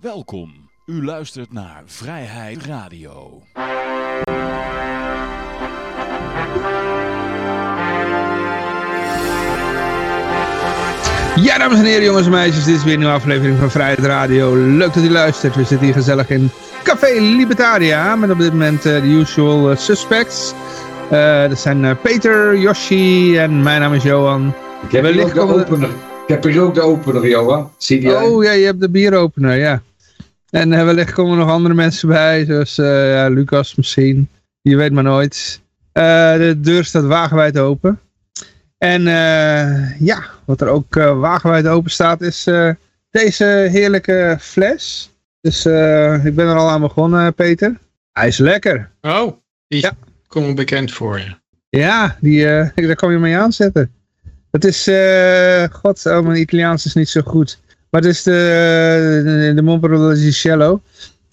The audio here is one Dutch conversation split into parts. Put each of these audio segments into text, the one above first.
Welkom. U luistert naar Vrijheid Radio. Ja, dames en heren, jongens en meisjes, dit is weer een nieuwe aflevering van Vrijheid Radio. Leuk dat u luistert. We zitten hier gezellig in Café Libertaria met op dit moment eh, de usual eh, suspects. Eh, dat zijn eh, Peter, Yoshi en mijn naam is Johan. Ik heb, hier ook de opener. ik heb hier ook de opener, Johan. Zie je? Oh ja, je hebt de bieropener, ja. En eh, wellicht komen er nog andere mensen bij, zoals eh, ja, Lucas misschien. Je weet maar nooit. Eh, de deur staat wagenwijd open. En ja, wat er ook wagenwijd open staat is deze heerlijke fles. Dus ik ben er al aan begonnen, Peter. Hij is lekker. Oh, die Ja. komt bekend voor je. Ja, die, daar kan je mee aanzetten. Het is, god, oh, mijn Italiaans is niet zo goed. Maar het is de, de, de Montparnasse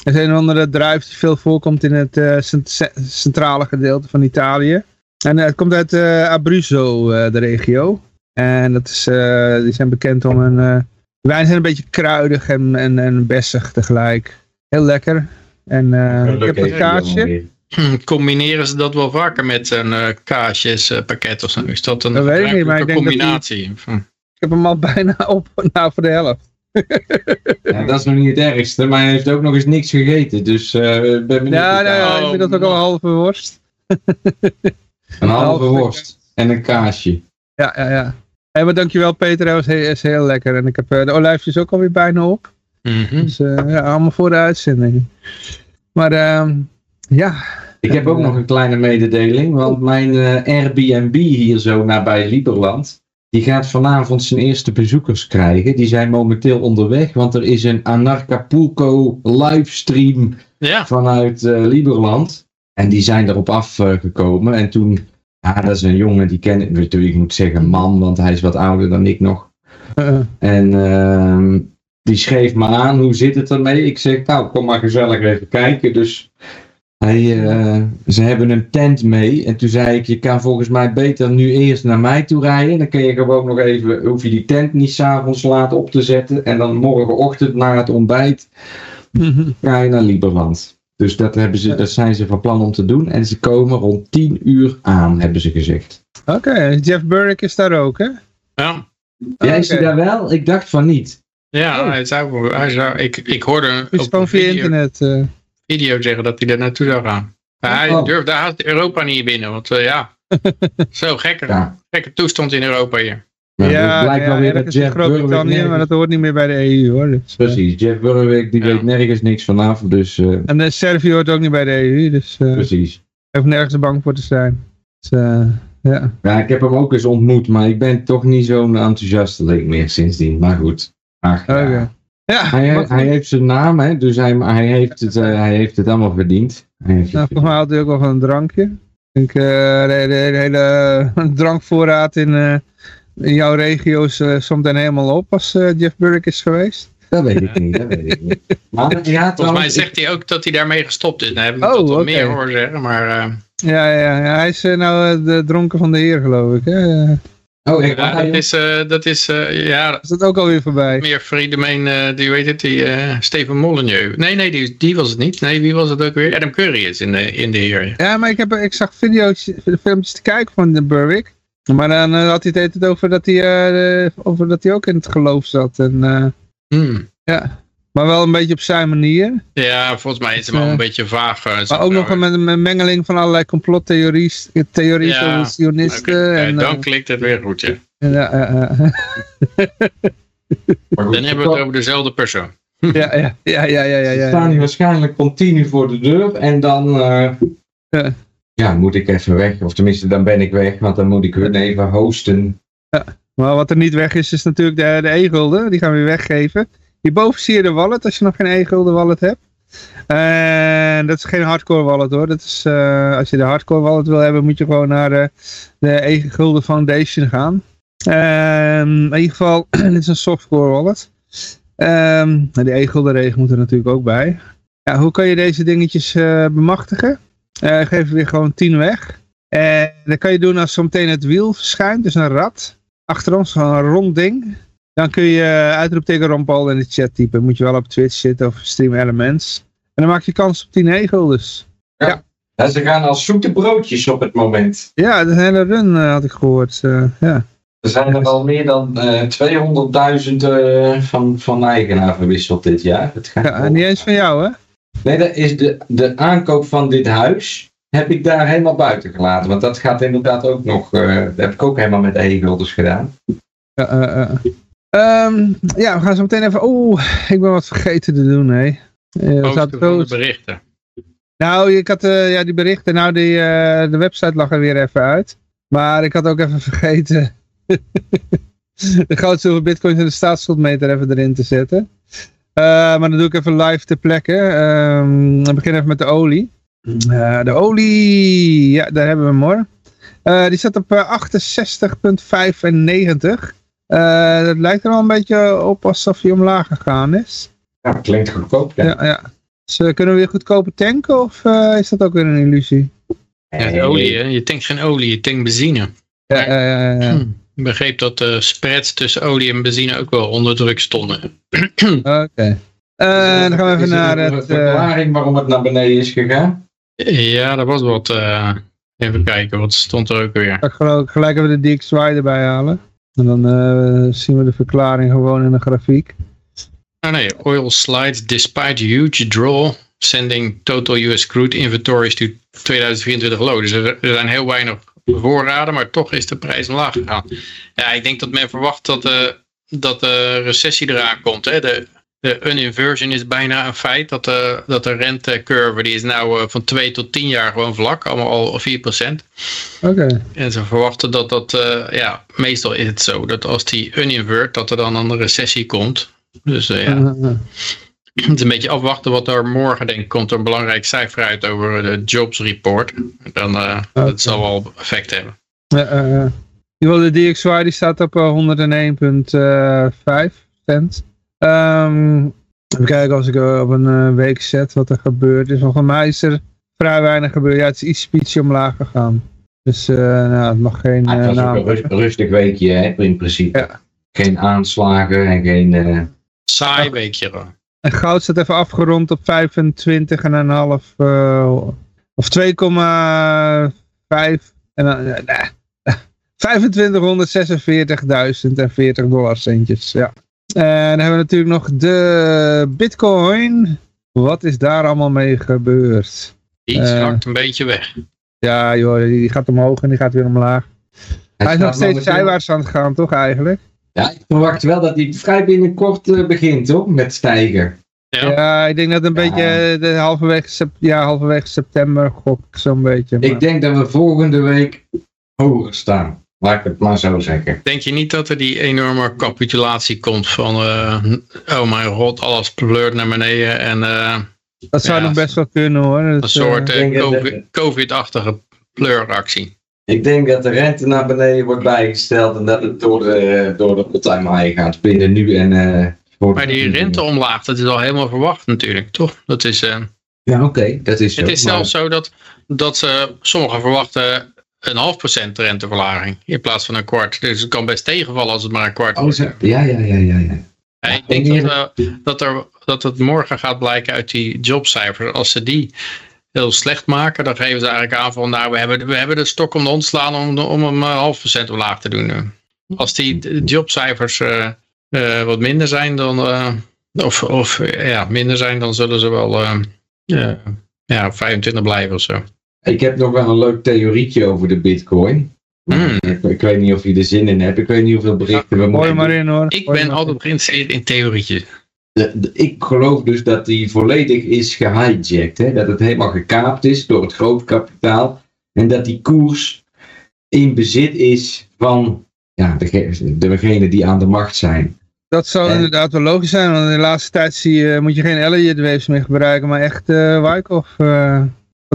Het is een of andere druif die veel voorkomt in het eh, cent- ce- centrale gedeelte van Italië. En eh, het komt uit eh, Abruzzo, eh, de regio. En dat is, eh, die zijn bekend om een... eh de wijnen zijn een beetje kruidig en, en, en bessig tegelijk. Heel lekker. En eh, ik heb een kaartje. Hm, Combineren ze dat wel vaker met een eh kaasjespakket of zo? Is dat een Dat weet ik niet, maar ik denk dat die- combinatie? Hm. Heb hem al bijna op, nou voor de helft. Ja, dat is nog niet het ergste, maar hij heeft ook nog eens niks gegeten. Dus eh, ik ben benieuwd. Ja, het gaat. ik vind dat ook al een halve worst. Een halve halve worst en een kaasje. Ja, ja, ja. Hey, maar dankjewel Peter, hij was heel, is heel lekker. En ik heb eh, de olijfjes ook alweer bijna op. Mhm. Dus eh, ja, allemaal voor de uitzending. Maar ehm, ja, Ik heb ook Ja. nog een kleine mededeling, want mijn eh, Airbnb hier zo nabij Lieberland, die gaat vanavond zijn eerste bezoekers krijgen. Die zijn momenteel onderweg, want er is een Anarchapulco livestream Ja, vanuit eh Lieberland. En die zijn erop afgekomen. en toen, ja, dat is een jongen die ken ik natuurlijk, ik moet zeggen man, want hij is wat ouder dan ik nog. eh, En ehm, die schreef me aan, hoe zit het ermee? Ik zeg, nou, kom maar gezellig even kijken. Dus hij, eh, ze hebben een tent mee. En toen zei ik, je kan volgens mij beter nu eerst naar mij toe rijden. Dan kun je gewoon nog even, hoef je die tent niet s'avonds laat op te zetten. En dan morgenochtend na het ontbijt ga je naar Lieberland. Dus dat, hebben ze, dat zijn ze van plan om te doen. En ze komen rond 10 uur aan, hebben ze gezegd. Oké, Jeff Burrick is daar ook, hè? ja. Jij is hij daar wel? Ik dacht van niet. ja Oh. hij zou, hij zou, ik, ik hoorde Het is op gewoon via internet. eh. Video zeggen dat hij er naartoe zou gaan. Maar hij Oh. durfde haast Europa niet binnen, want eh, ja, zo gekke, Ja. gekke toestand in Europa hier. Ja, het blijkt ja, wel weer dat in Jeff Burwick Groot-Brittannië, maar dat hoort niet meer bij de EU, hoor. Dus, eh, Precies, Jeff Burwick die Ja. weet nergens niks vanaf, dus eh, en de Servië hoort ook niet bij de EU, dus eh precies. hij hoeft nergens bang voor te zijn. Dus, eh, ja. Ja, ik heb hem ook eens ontmoet, maar ik ben toch niet zo'n enthousiasteling meer sindsdien. Maar goed. Ach, ja. Ja, Hij, hij heeft zijn naam, hè, dus hij, hij, heeft het, eh, hij heeft het allemaal verdiend. Hij heeft het Nou, volgens mij had hij ook wel van een drankje. Ik denk, eh, de, de, de hele drankvoorraad in, eh, in jouw regio is eh, zometeen helemaal op als eh, Jeff Burrick is geweest. Dat weet ik niet, dat weet ik niet. Maar ja, Volgens mij zegt hij ook dat hij daarmee gestopt is. Dan heb ik Oh, meer horen zeggen, maar... eh, Ja, ja, ja, hij is eh, nou eh, de dronken van de heer, geloof ik. Hè? Oh, ik, ja, dat is, eh, dat is eh, ja, Is dat ook alweer voorbij? meer Friedemeen, eh die weet het, die Steven Molyneux. Nee, nee, die, die was het niet. Nee, wie was het ook weer? Adam Curry is in de, in de heer. Ja, maar ik, heb, ik zag video's, filmpjes te kijken van de Burwick. Maar dan had hij het over dat hij, over dat hij ook in het geloof zat. En, Hmm. ja. Maar wel een beetje op zijn manier. Ja, volgens mij is het wel Eh, een beetje vaag. eh, Maar ook nog nou, een, een mengeling van allerlei complottheorieën, theorieën Ja, sionisten. Ja, en, dan eh, klikt het weer goed, ja. ja, ja, ja. Dan hebben we het over dezelfde persoon. ja, ja, ja, ja, ja, ja, Ze ja. staan hier waarschijnlijk continu voor de deur en dan eh, Ja. ja, moet ik even weg. Of tenminste, dan ben ik weg, want dan moet ik hun even hosten. Maar wat er niet weg is, is natuurlijk de, de e-gulden. Die gaan we weer weggeven. Hierboven zie je de wallet, als je nog geen e-gulden wallet hebt. En dat is geen hardcore wallet hoor. Dat is, eh, als je de hardcore wallet wil hebben, moet je gewoon naar de, de e-gulden foundation gaan. Ehm, in ieder geval, dit is een softcore wallet. Nou, die e-gulden regen moet er natuurlijk ook bij. Ja, hoe kan je deze dingetjes eh, bemachtigen? Eh geef weer gewoon 10 weg. En dat kan je doen als zometeen het wiel verschijnt, dus een rad. Achter ons, zo'n rond ding. Dan kun je eh, uitroepteken Ron Paul in de chat typen. Moet je wel op Twitch zitten of Stream Elements. En dan maak je kans op 10 egel dus. Ja, ze gaan als zoete broodjes op het moment. Ja, de hele run eh, had ik gehoord. eh, ja. Er zijn er al meer dan eh 200.000 eh, van, van eigenaar verwisseld dit jaar. Het gaat ja, niet eens van jou hè? Nee, dat is de, de aankoop van dit huis. Heb ik daar helemaal buiten gelaten. Want dat gaat inderdaad ook nog. eh, dat heb ik ook helemaal met e-gulders gedaan. Ja, eh, eh. Ehm, ja, we gaan zo meteen even... Oeh, ik ben wat vergeten te doen, hè. Posten van de berichten. Nou, ik had eh, ja, die berichten. Nou, die, eh, de website lag er weer even uit. Maar ik had ook even vergeten... de goud, zilver, bitcoins en de staatsschuldmeter even erin te zetten. Maar dan doe ik even live ter plekke. Ehm we beginnen even met de olie. De olie, ja, daar hebben we hem hoor. Die staat op eh, 68,95. Eh dat lijkt er wel een beetje op alsof hij omlaag gegaan is. Ja, klinkt goedkoop. Ja. Ja, ja. Dus eh, kunnen we weer goedkoper tanken of eh, is dat ook weer een illusie? Ja, de olie, hè. je tankt geen olie, je tankt benzine. Ja, ja, ja, ja. Hm. Ik begreep dat de spreads tussen olie en benzine ook wel onder druk stonden. Oké. Eh, dan gaan we even Is naar het... eh, verklaring waarom het naar beneden is gegaan? Ja, dat was wat. eh, even kijken, wat stond er ook weer? ik gelijk, gelijk even de DXY erbij halen. En dan eh, zien we de verklaring gewoon in de grafiek. Oh nee, oil slides despite huge draw, sending total US crude inventories to 2024 low. Dus er, zijn heel weinig voorraden, maar toch is de prijs omlaag gegaan. Ja, ik denk dat men verwacht dat de, dat de recessie eraan komt. Hè. De, de uninversion is bijna een feit. Dat de, dat de rentecurve die is nou eh, van 2 tot 10 jaar gewoon vlak, allemaal al 4%. Oké. En ze verwachten dat dat, eh, ja, meestal is het zo, dat als die uninvert, dat er dan een recessie komt. Dus eh, ja, Eh, eh, het is een beetje afwachten wat er morgen denk ik komt er een belangrijk cijfer uit over de jobs report. Dan, eh, Dat zal wel effect hebben. eh, eh, eh. De DXY die staat op eh, 101,5 cent. Ehm, even kijken als ik eh, op een eh, week zet wat er gebeurd is. Volgens mij is er vrij weinig gebeurd. Ja, het is iets ietsje omlaag gegaan. Dus eh, nou, het mag geen Ah, het was ook naam een rust- rustig weekje hè, in principe. Ja. Geen aanslagen en geen... eh, Saai weekje gewoon. En goud staat even afgerond op 25,5 eh of 2,5 en dan eh, nee, 2546.000 en 40 dollarcentjes. Ja. En dan hebben we natuurlijk nog de bitcoin. Wat is daar allemaal mee gebeurd? Die Eh. zakt een beetje weg. Ja joh, die gaat omhoog en die gaat weer omlaag. Hij is nog steeds zijwaarts aan het gaan toch eigenlijk? Ja, ik verwacht wel dat hij vrij binnenkort eh, begint, hoor, met stijgen. Ja. Ja, ik denk dat een Ja. beetje eh, de halverwege, sep- ja, halverwege september gok ik zo'n beetje. maar- Ik denk dat we volgende week hoger staan. Laat ik het maar zo zeggen. Denk je niet dat er die enorme capitulatie komt van, eh, oh mijn god, alles pleurt naar beneden en eh, Dat zou Ja, nog best wel kunnen hoor. een soort eh, COVID- COVID-achtige pleuractie. Ik denk dat de rente naar beneden wordt bijgesteld en dat het door de, door de all-time high gaat binnen nu en... eh, Maar die rente omlaag, dat is al helemaal verwacht natuurlijk, toch? Dat is, eh, Ja, oké, dat is zo. het is maar- zelfs zo dat, dat ze, sommigen verwachten een half procent renteverlaging in plaats van een kwart. Dus het kan best tegenvallen als het maar een kwart Oh, ja, ja, ja, ja, ja. Ja, ik denk dat, eh, dat, er, dat het morgen gaat blijken uit die jobcijfers. Als ze die heel slecht maken, dan geven ze eigenlijk aan van nou, we hebben, we hebben de stok om de ontslaan om, om hem een half procent omlaag te doen. Als die jobcijfers eh, eh, wat minder zijn dan, eh, of, of eh, ja, minder zijn, dan zullen ze wel eh, eh, ja, 25 blijven of zo. Ik heb nog wel een leuk theorietje over de bitcoin. Hmm. Ik, ik weet niet of je er zin in hebt. Ik weet niet hoeveel berichten we moeten maar in hoor. Ik Gooi ben altijd geïnteresseerd in theorietjes. de- de- ik geloof dus dat die volledig is gehijacked. Hè? Dat het helemaal gekaapt is door het grootkapitaal. En dat die koers in bezit is van ja, dege- degenen die aan de macht zijn. Dat zou En- inderdaad wel logisch zijn, want in de laatste tijd zie je, moet je geen Elliott waves meer gebruiken, maar echt eh Wyckoff eh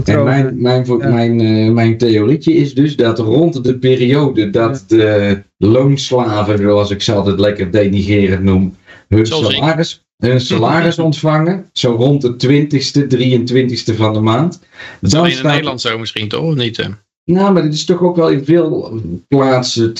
En mijn, mijn, Ja. mijn, eh, mijn theorietje is dus dat rond de periode dat de loonslaven, zoals ik ze altijd lekker denigerend noem, hun Zoals ik. salaris, hun salaris ontvangen, zo rond de 20ste, 23ste van de maand. Dat is Dan in staat- Nederland zo misschien toch? Of niet? eh? Nou, maar dit is toch ook wel in veel plaatsen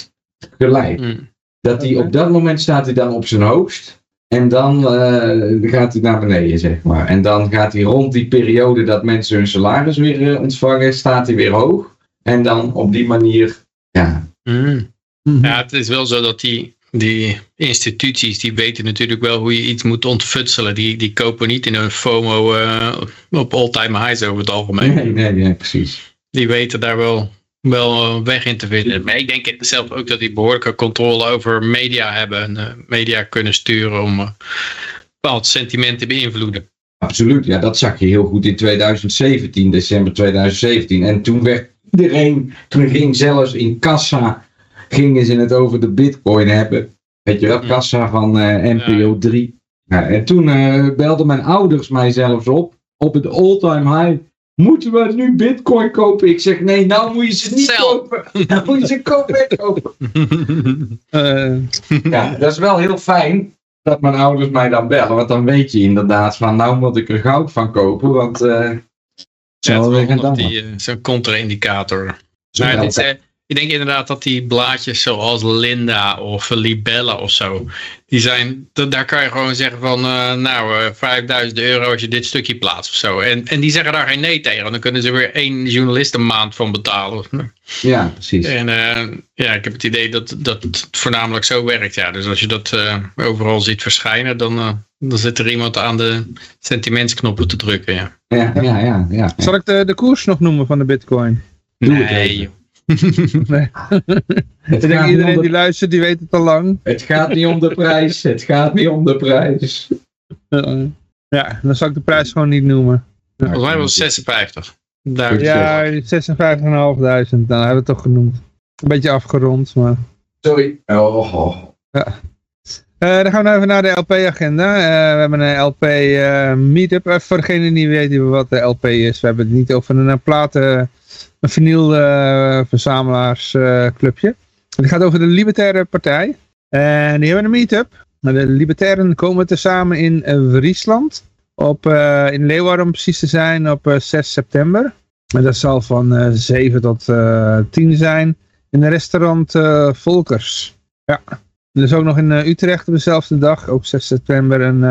gelijk. Hmm. Dat hij op dat moment staat hij dan op zijn hoogst. En dan eh, gaat hij naar beneden, zeg maar. En dan gaat hij rond die periode dat mensen hun salaris weer eh, ontvangen, staat hij weer hoog. En dan op die manier, ja, Mm. Mhm. Ja, het is wel zo dat die, die instituties, die weten natuurlijk wel hoe je iets moet ontfutselen. Die, die kopen niet in een FOMO eh, op all-time highs over het algemeen. nee, nee, nee, precies. Die weten daar wel, wel een weg in te vinden. Maar ik denk zelf ook dat die behoorlijke controle over media hebben. En eh, media kunnen sturen om eh, bepaald sentiment te beïnvloeden. Absoluut, ja, dat zag je heel goed in 2017, december 2017. En toen werd iedereen, toen ging zelfs in kassa, gingen ze het over de bitcoin hebben. Weet je wel, Ja. kassa van eh, NPO 3. Ja, en toen eh, belden mijn ouders mij zelfs op, op het all-time high. Moeten we nu bitcoin kopen? Ik zeg, nee, nou moet je ze niet Sell. kopen. Nou moet je ze kopen kopen. Eh, Ja, dat is wel heel fijn dat mijn ouders mij dan bellen. Want dan weet je inderdaad van, nou moet ik er goud van kopen. Want eh Ja, eh, Zo'n contra-indicator. Zo Maar wel. dit, ik denk inderdaad dat die blaadjes zoals Linda of Libella of zo, die zijn, da- daar kan je gewoon zeggen van, eh, nou, eh 5000 euro als je dit stukje plaatst of zo. En, en die zeggen daar geen nee tegen, dan kunnen ze weer één journalist een maand van betalen. Ja, precies. En eh, ja, ik heb het idee dat, dat het voornamelijk zo werkt. Ja. Dus als je dat eh, overal ziet verschijnen, dan, eh, dan zit er iemand aan de sentimentsknoppen te drukken. Ja. Ja, ja, ja. ja. zal ik de, de koers nog noemen van de bitcoin? Doe het nee. Nee. Het Ik denk iedereen die luistert, die weet het al lang. het gaat niet om de prijs. Het gaat niet om de prijs. Eh, ja, dan zal ik de prijs gewoon niet noemen. volgens mij was het 56. Daar, Ja, 56.500, dan hebben we het toch genoemd. Een beetje afgerond, maar... Sorry. Oh, oh. Eh, dan gaan we even naar de LP-agenda. we hebben een LP-meetup. Eh, voor degene die niet weten wat de LP is. We hebben het niet over een eh, platen, een vinyl eh, het gaat over de Libertaire Partij. En die hebben een meetup. De Libertairen komen tezamen in eh, Friesland. Op, eh, in Leeuwarden om precies te zijn op eh, 6 september. En dat zal van eh 7 tot eh 10 zijn. In een restaurant Volkers. Ja. Er is ook nog in Utrecht op dezelfde dag, ook 6 september, een,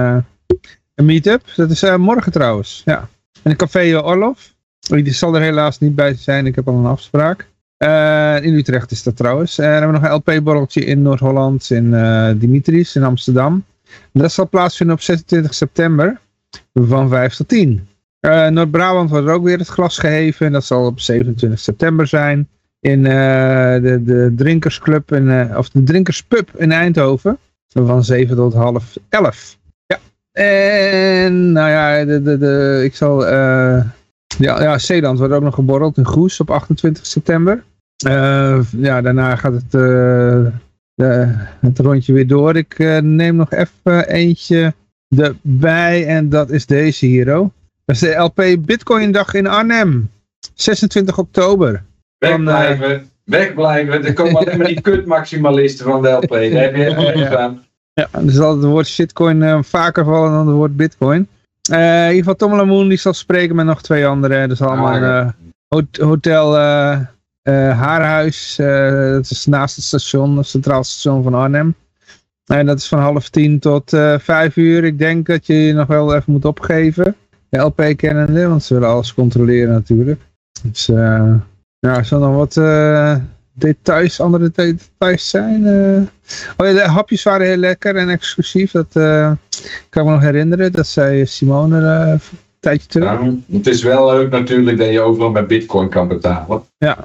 een meetup. Dat is morgen trouwens, ja. En een café Orlof. Die zal er helaas niet bij zijn, ik heb al een afspraak. Eh, in Utrecht is dat trouwens. En dan hebben we nog een LP-borreltje in Noord-Holland, in eh, Dimitris, in Amsterdam. Dat zal plaatsvinden op 26 september, van 5 tot 10. Eh, Noord-Brabant wordt er ook weer het glas geheven, en dat zal op 27 september zijn in eh, de, de drinkersclub, in, eh, of de drinkerspub in Eindhoven. Van 7 tot half 11. Ja. En nou ja, de, de, de, ik zal... eh, ja, ja, Zeeland wordt ook nog geborreld in Goes op 28 september. Eh, ja, daarna gaat het, eh, de, het rondje weer door. Ik eh, neem nog even eentje erbij en dat is deze hier. oh. Dat is de LP Bitcoin dag in Arnhem. 26 oktober. Wegblijven. Wegblijven. Er komen alleen maar die kutmaximalisten van de LP. Daar heb je helemaal niks aan. Ja, er zal het woord shitcoin eh, vaker vallen dan het woord bitcoin. Eh, in ieder geval Tom Lamoen die zal spreken met nog twee anderen. Dat is allemaal Ah, ja. eh, hot- hotel eh, Haarhuis. dat is naast het station, het centraal station van Arnhem. En dat is van half tien tot eh, vijf uur. Ik denk dat je je nog wel even moet opgeven. De LP kennende, want ze willen alles controleren natuurlijk. Dus ja, er zullen nog wat details, andere details zijn. Oh ja, de hapjes waren heel lekker en exclusief. Dat eh, kan ik me nog herinneren. Dat zei Simone eh, een tijdje terug. Nou, het is wel leuk natuurlijk dat je overal met bitcoin kan betalen. Ja.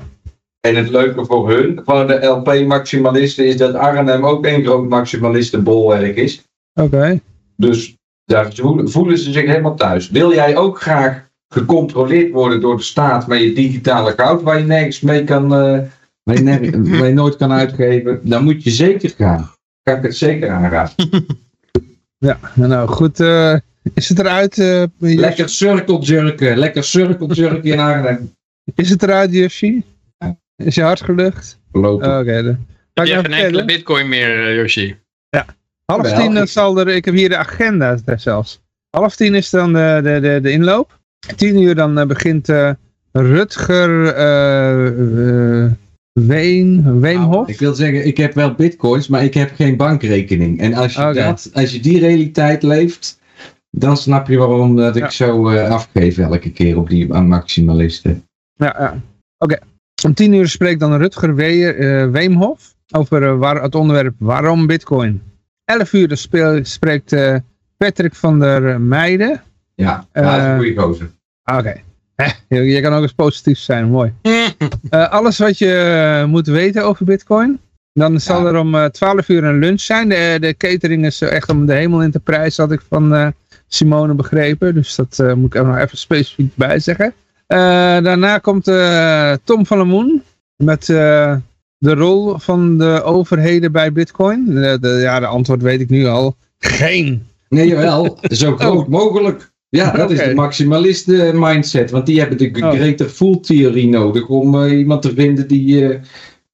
En het leuke voor hun, van de LP-maximalisten, is dat Arnhem ook een groot maximalistenbolwerk is. Oké. Dus daar voelen ze zich helemaal thuis. Wil jij ook graag gecontroleerd worden door de staat met je digitale goud, waar je nergens mee kan, eh, waar, je ner- waar je nooit kan uitgeven, dan moet je zeker gaan. Kan ik het zeker aanraden. Ja, nou, goed. eh, is het eruit? eh, Jos? Lekker cirkeljerken, lekker cirkeljerken in Arnhem. Is het eruit, Yoshi? Is je hart gelucht? Lopen. Oké, dan. Heb je geen enkele bitcoin meer, eh, Yoshi? Half tien dan zal er, ik heb hier de agenda zelfs. Half tien is dan de, de, de, de inloop. Tien uur dan begint eh, Rutger, Ween, Weemhof? Ik wil zeggen, ik heb wel bitcoins, maar ik heb geen bankrekening. En als je, Oké. dat, als je die realiteit leeft, dan snap je waarom dat ik Ja. zo eh, afgeef elke keer op die aan maximalisten. Ja, ja. Oké. Om tien uur spreekt dan Rutger We eh, Weemhof over eh, waar, het onderwerp waarom bitcoin. Elf uur dan speel- spreekt Patrick van der Meijden. Ja, dat is een goede gozer. Oké. je, je kan ook eens positief zijn, mooi. Eh, alles wat je eh, moet weten over bitcoin. Dan zal Ja. er om eh 12 uur een lunch zijn. De, de catering is eh, echt om de hemel in te prijzen, had ik van eh, Simone begrepen. Dus dat eh, moet ik er nog even specifiek bij zeggen. Eh, daarna komt eh, Tom van der Moen met eh, de rol van de overheden bij bitcoin. De, de- ja, de antwoord weet ik nu al. Geen. Nee, jawel, zo groot mogelijk. Ja, dat is de maximalisten mindset. Want die hebben de Oh. greater fool theorie nodig om eh, iemand te vinden die... eh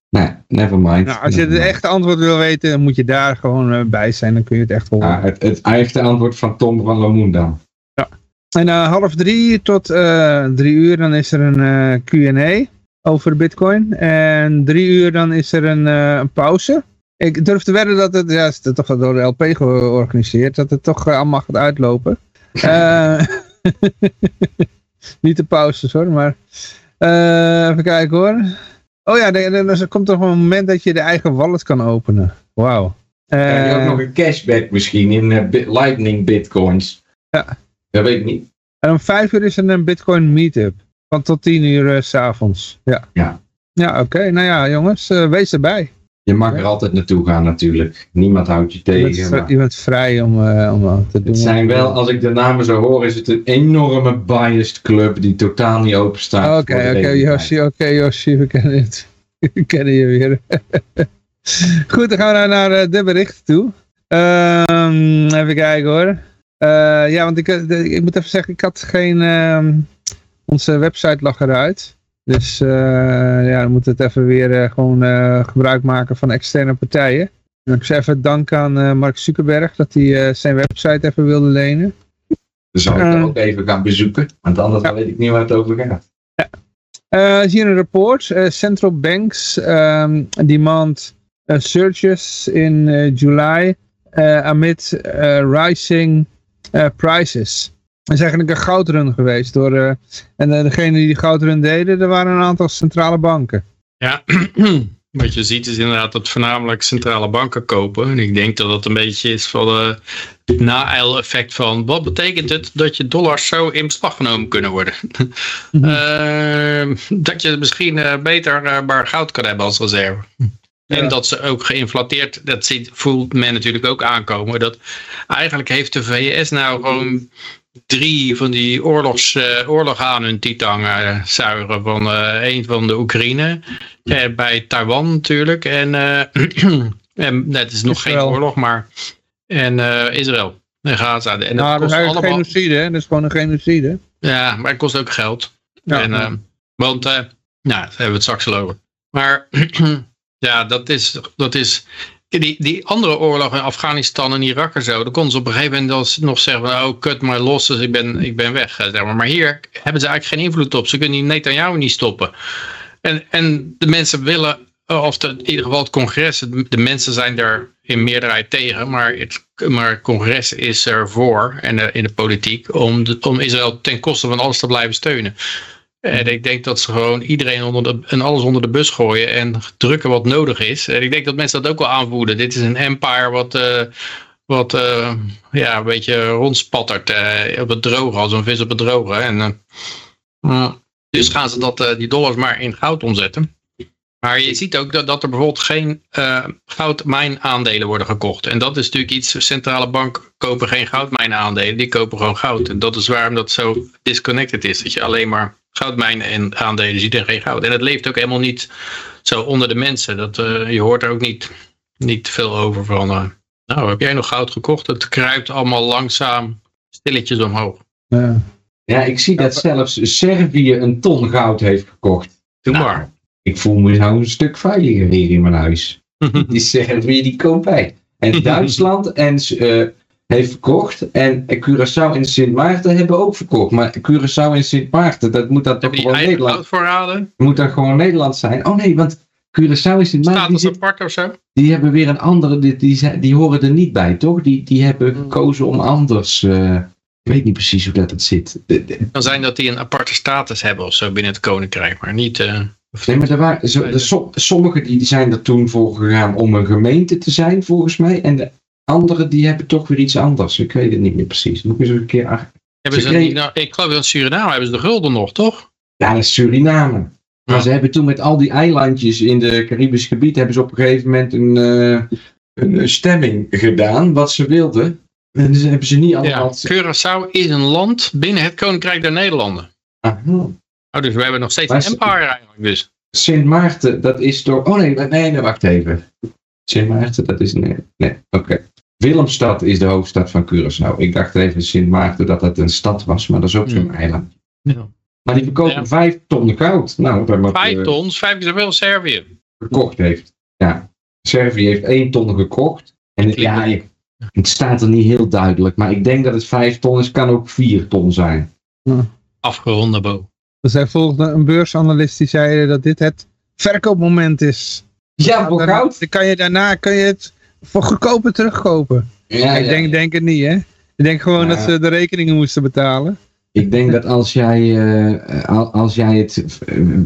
nee, never mind. Nou, als je het echte antwoord wil weten, dan moet je daar gewoon eh, bij zijn. Dan kun je het echt horen. Ja, het, het echte antwoord van Tom van Lamoen dan. En eh, half drie tot drie uur dan is er een Q&A over bitcoin. En drie uur dan is er een, een pauze. Ik durf te wedden dat het, ja, het is toch door de LP georganiseerd, dat het toch allemaal gaat uitlopen. Eh, niet de pauzes hoor, maar eh, even kijken hoor. Oh ja, er, er- er komt toch een moment dat je de eigen wallet kan openen. Wauw. Krijg je ook Eh, nog een cashback misschien in Lightning bitcoins? Ja. Dat weet ik niet. En om vijf uur is er een Bitcoin meetup. Van tot tien uur s s'avonds. Ja. Ja. Ja, oké. Nou ja, jongens, wees erbij. Je mag er altijd naartoe gaan natuurlijk. Niemand houdt je Je bent, tegen. vri- maar je bent vrij om, eh, om dat te doen. Het zijn wel, als ik de namen zo hoor, is het een enorme biased club die totaal niet open staat. Oké, oké. Yoshi, oké, Yoshi, we kennen het. We kennen je weer. Goed, dan gaan we naar, naar eh, de berichten toe. Ehm, even kijken hoor. Eh, ja, want ik, eh, ik moet even zeggen, ik had geen... ehm, onze website lag eruit. Dus eh, ja, dan moeten het even weer eh, gewoon eh, gebruik maken van externe partijen. En ik zou even dank aan Mark Zuckerberg dat hij zijn website even wilde lenen. Dan zal ik ook even gaan bezoeken. Want anders Ja. weet ik niet waar het over gaat. Uh, hier een report. Uh, central banks um, demand uh, surges in July amid rising prices. Het is eigenlijk een goudrun geweest. Door, uh, en uh, degene die die goudrun deden, er waren een aantal centrale banken. Ja, wat je ziet is inderdaad dat voornamelijk centrale banken kopen. En ik denk dat dat een beetje is van de na-eil-effect van wat betekent het dat je dollars zo in beslag genomen kunnen worden. Mhm. Eh, dat je misschien eh, beter eh, bar goud kan hebben als reserve. En dat ze ook geïnflateerd, dat ziet, voelt men natuurlijk ook aankomen. Dat eigenlijk heeft de VS nou gewoon drie van die oorlogs, eh, oorlog aan hun eh, zuigen. Van eh, een van de Oekraïne, bij Taiwan natuurlijk. En, en nee, het is nog Israël. geen oorlog, maar en Israël en Gaza. En dat nou, dat kost is allemaal, genocide, hè? Dat is gewoon een genocide. ja, maar het kost ook geld. Ja, en, ja. want, nou, daar hebben we het straks al over. Maar ja, dat is, dat is die, die andere oorlogen in Afghanistan en Irak en zo, dan konden ze op een gegeven moment nog zeggen, oh, cut my losses, ik ben, ik ben weg. eh, Zeg maar. maar hier hebben ze eigenlijk geen invloed op. Ze kunnen die Netanyahu niet stoppen. En, en de mensen willen, of de, in ieder geval het congres, de, mensen zijn er in meerderheid tegen, maar het, maar congres is er voor en de, in de politiek om, de, om Israël ten koste van alles te blijven steunen. En ik denk dat ze gewoon iedereen onder de, en alles onder de bus gooien en drukken wat nodig is. En ik denk dat mensen dat ook wel aanvoelen. Dit is een empire wat, eh, wat eh, ja, een beetje rondspattert eh, op het droge, als een vis op het droge. En, dus gaan ze dat, die dollars maar in goud omzetten. Maar je ziet ook dat, dat er bijvoorbeeld geen eh goudmijnaandelen worden gekocht. En dat is natuurlijk iets, centrale banken kopen geen goudmijnaandelen, die kopen gewoon goud. En dat is waarom dat zo disconnected is. Dat je alleen maar goudmijnen en aandelen ziet en geen goud. En het leeft ook helemaal niet zo onder de mensen. Dat, eh, je hoort er ook niet, niet veel over van. eh, nou, heb jij nog goud gekocht? Het kruipt allemaal langzaam stilletjes omhoog. Ja. Ja, ik zie dat zelfs Servië een ton goud heeft gekocht. Doe Nou, maar. Ik voel me nou een stuk veiliger hier in mijn huis. Die Servië die koopt bij. En Duitsland en, eh, heeft verkocht. En Curaçao en Sint Maarten hebben ook verkocht. Maar Curaçao en Sint Maarten, dat moet dan toch gewoon Nederland, goudvoorraden? moet dan gewoon Nederland zijn. Oh nee, want Curaçao is het maar Staat apart of zo? die hebben weer een andere, die, die, zijn- die horen er niet bij, toch? Die, die hebben Hmm. gekozen om anders. eh, ik weet niet precies hoe dat het zit. Dan zijn dat die een aparte status hebben of zo binnen het koninkrijk, maar niet... eh, of- Nee, maar er waren, zo, de, som- sommigen die, die zijn er toen voor gegaan om een gemeente te zijn, volgens mij. En de anderen die hebben toch weer iets anders. Ik weet het niet meer precies. Moet ik eens een keer... hebben Ze ze kregen- nou, ik geloof in Suriname hebben ze de gulden nog, toch? Ja, dat is Suriname. Maar Ja. ze hebben toen met al die eilandjes in de Caribisch gebied, hebben ze op een gegeven moment een, eh, een, een stemming gedaan, wat ze wilden. En dus hebben ze niet Ja, allemaal... Curaçao is een land binnen het koninkrijk der Nederlanden. Aha. Oh, dus we hebben nog steeds Maar een ze- empire eigenlijk dus. Sint Maarten, dat is toch... Oh nee, nee, nee, wacht even. Sint Maarten, dat is... Nee, nee oké. Willemstad is de hoofdstad van Curaçao. Ik dacht even Sint Maarten dat dat een stad was, maar dat is ook zo'n Hmm. eiland. Ja. Maar die verkopen Ja. vijf ton goud. Nou, dat Vijf eh, ton, vijf keer zoveel als Servië. gekocht heeft. Ja. Servië heeft één ton gekocht. En het, ja, ik- het staat er niet heel duidelijk, maar ik denk dat het vijf ton is, kan ook vier ton zijn. Afgeronde bo. Dus hij volgde een beursanalist die zei dat dit het verkoopmoment is. Ja, voor Dan- goud? Dan kan je daarna kan je het voor goedkoper terugkopen. Ja, ik ja. denk, denk het niet, hè? Ik denk gewoon dat ze de rekeningen moesten betalen. Ik denk dat als jij, eh, al- als jij het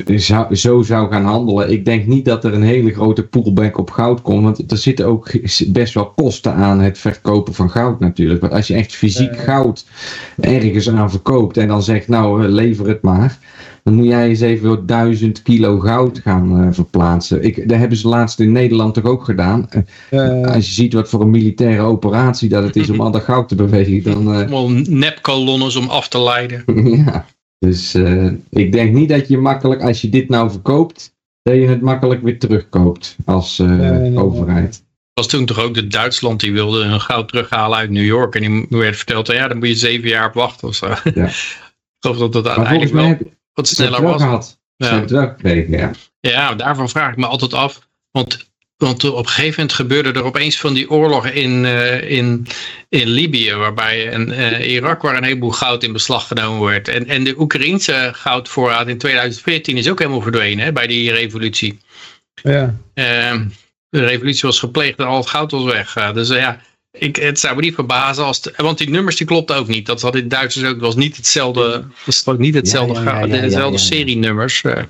eh, zou, zo zou gaan handelen, ik denk niet dat er een hele grote pullback op goud komt. Want er zitten ook best wel kosten aan het verkopen van goud natuurlijk. Want als je echt fysiek goud ergens aan verkoopt en dan zegt nou eh, lever het maar. Dan moet jij eens even voor duizend kilo goud gaan eh, verplaatsen. Ik, dat hebben ze laatst in Nederland toch ook gedaan. Eh, Eh, als je ziet wat voor een militaire operatie dat het is om al dat goud te bewegen, dan... eh, Allemaal nepkolonnes om af te leiden. ja, dus eh, ik denk niet dat je makkelijk, als je dit nou verkoopt, dat je het makkelijk weer terugkoopt als eh, Nee, nee, nee. overheid. was toen toch ook de Duitsland die wilde hun goud terughalen uit New York. En die werd verteld, ja, dan moet je zeven jaar op wachten of zo. Ja. Ik geloof dat dat Maar uiteindelijk wel heb wat sneller was. Ja. het wel gekregen, ja. ja, daarvan vraag ik me altijd af. Want, want op een gegeven moment gebeurde er opeens van die oorlogen in, eh, in, in Libië. Waarbij en, eh, Irak waar een heleboel goud in beslag genomen werd. En, en de Oekraïnse goudvoorraad in 2014 is ook helemaal verdwenen hè, bij die revolutie. ja. Ehm, de revolutie was gepleegd en al het goud was weg. Dus ja, ik, het zou me niet verbazen als... want die nummers die klopten ook niet. Dat had in Duitsers ook. Was niet hetzelfde, het was ook niet hetzelfde Ja, ja, ja. serienummers. eh.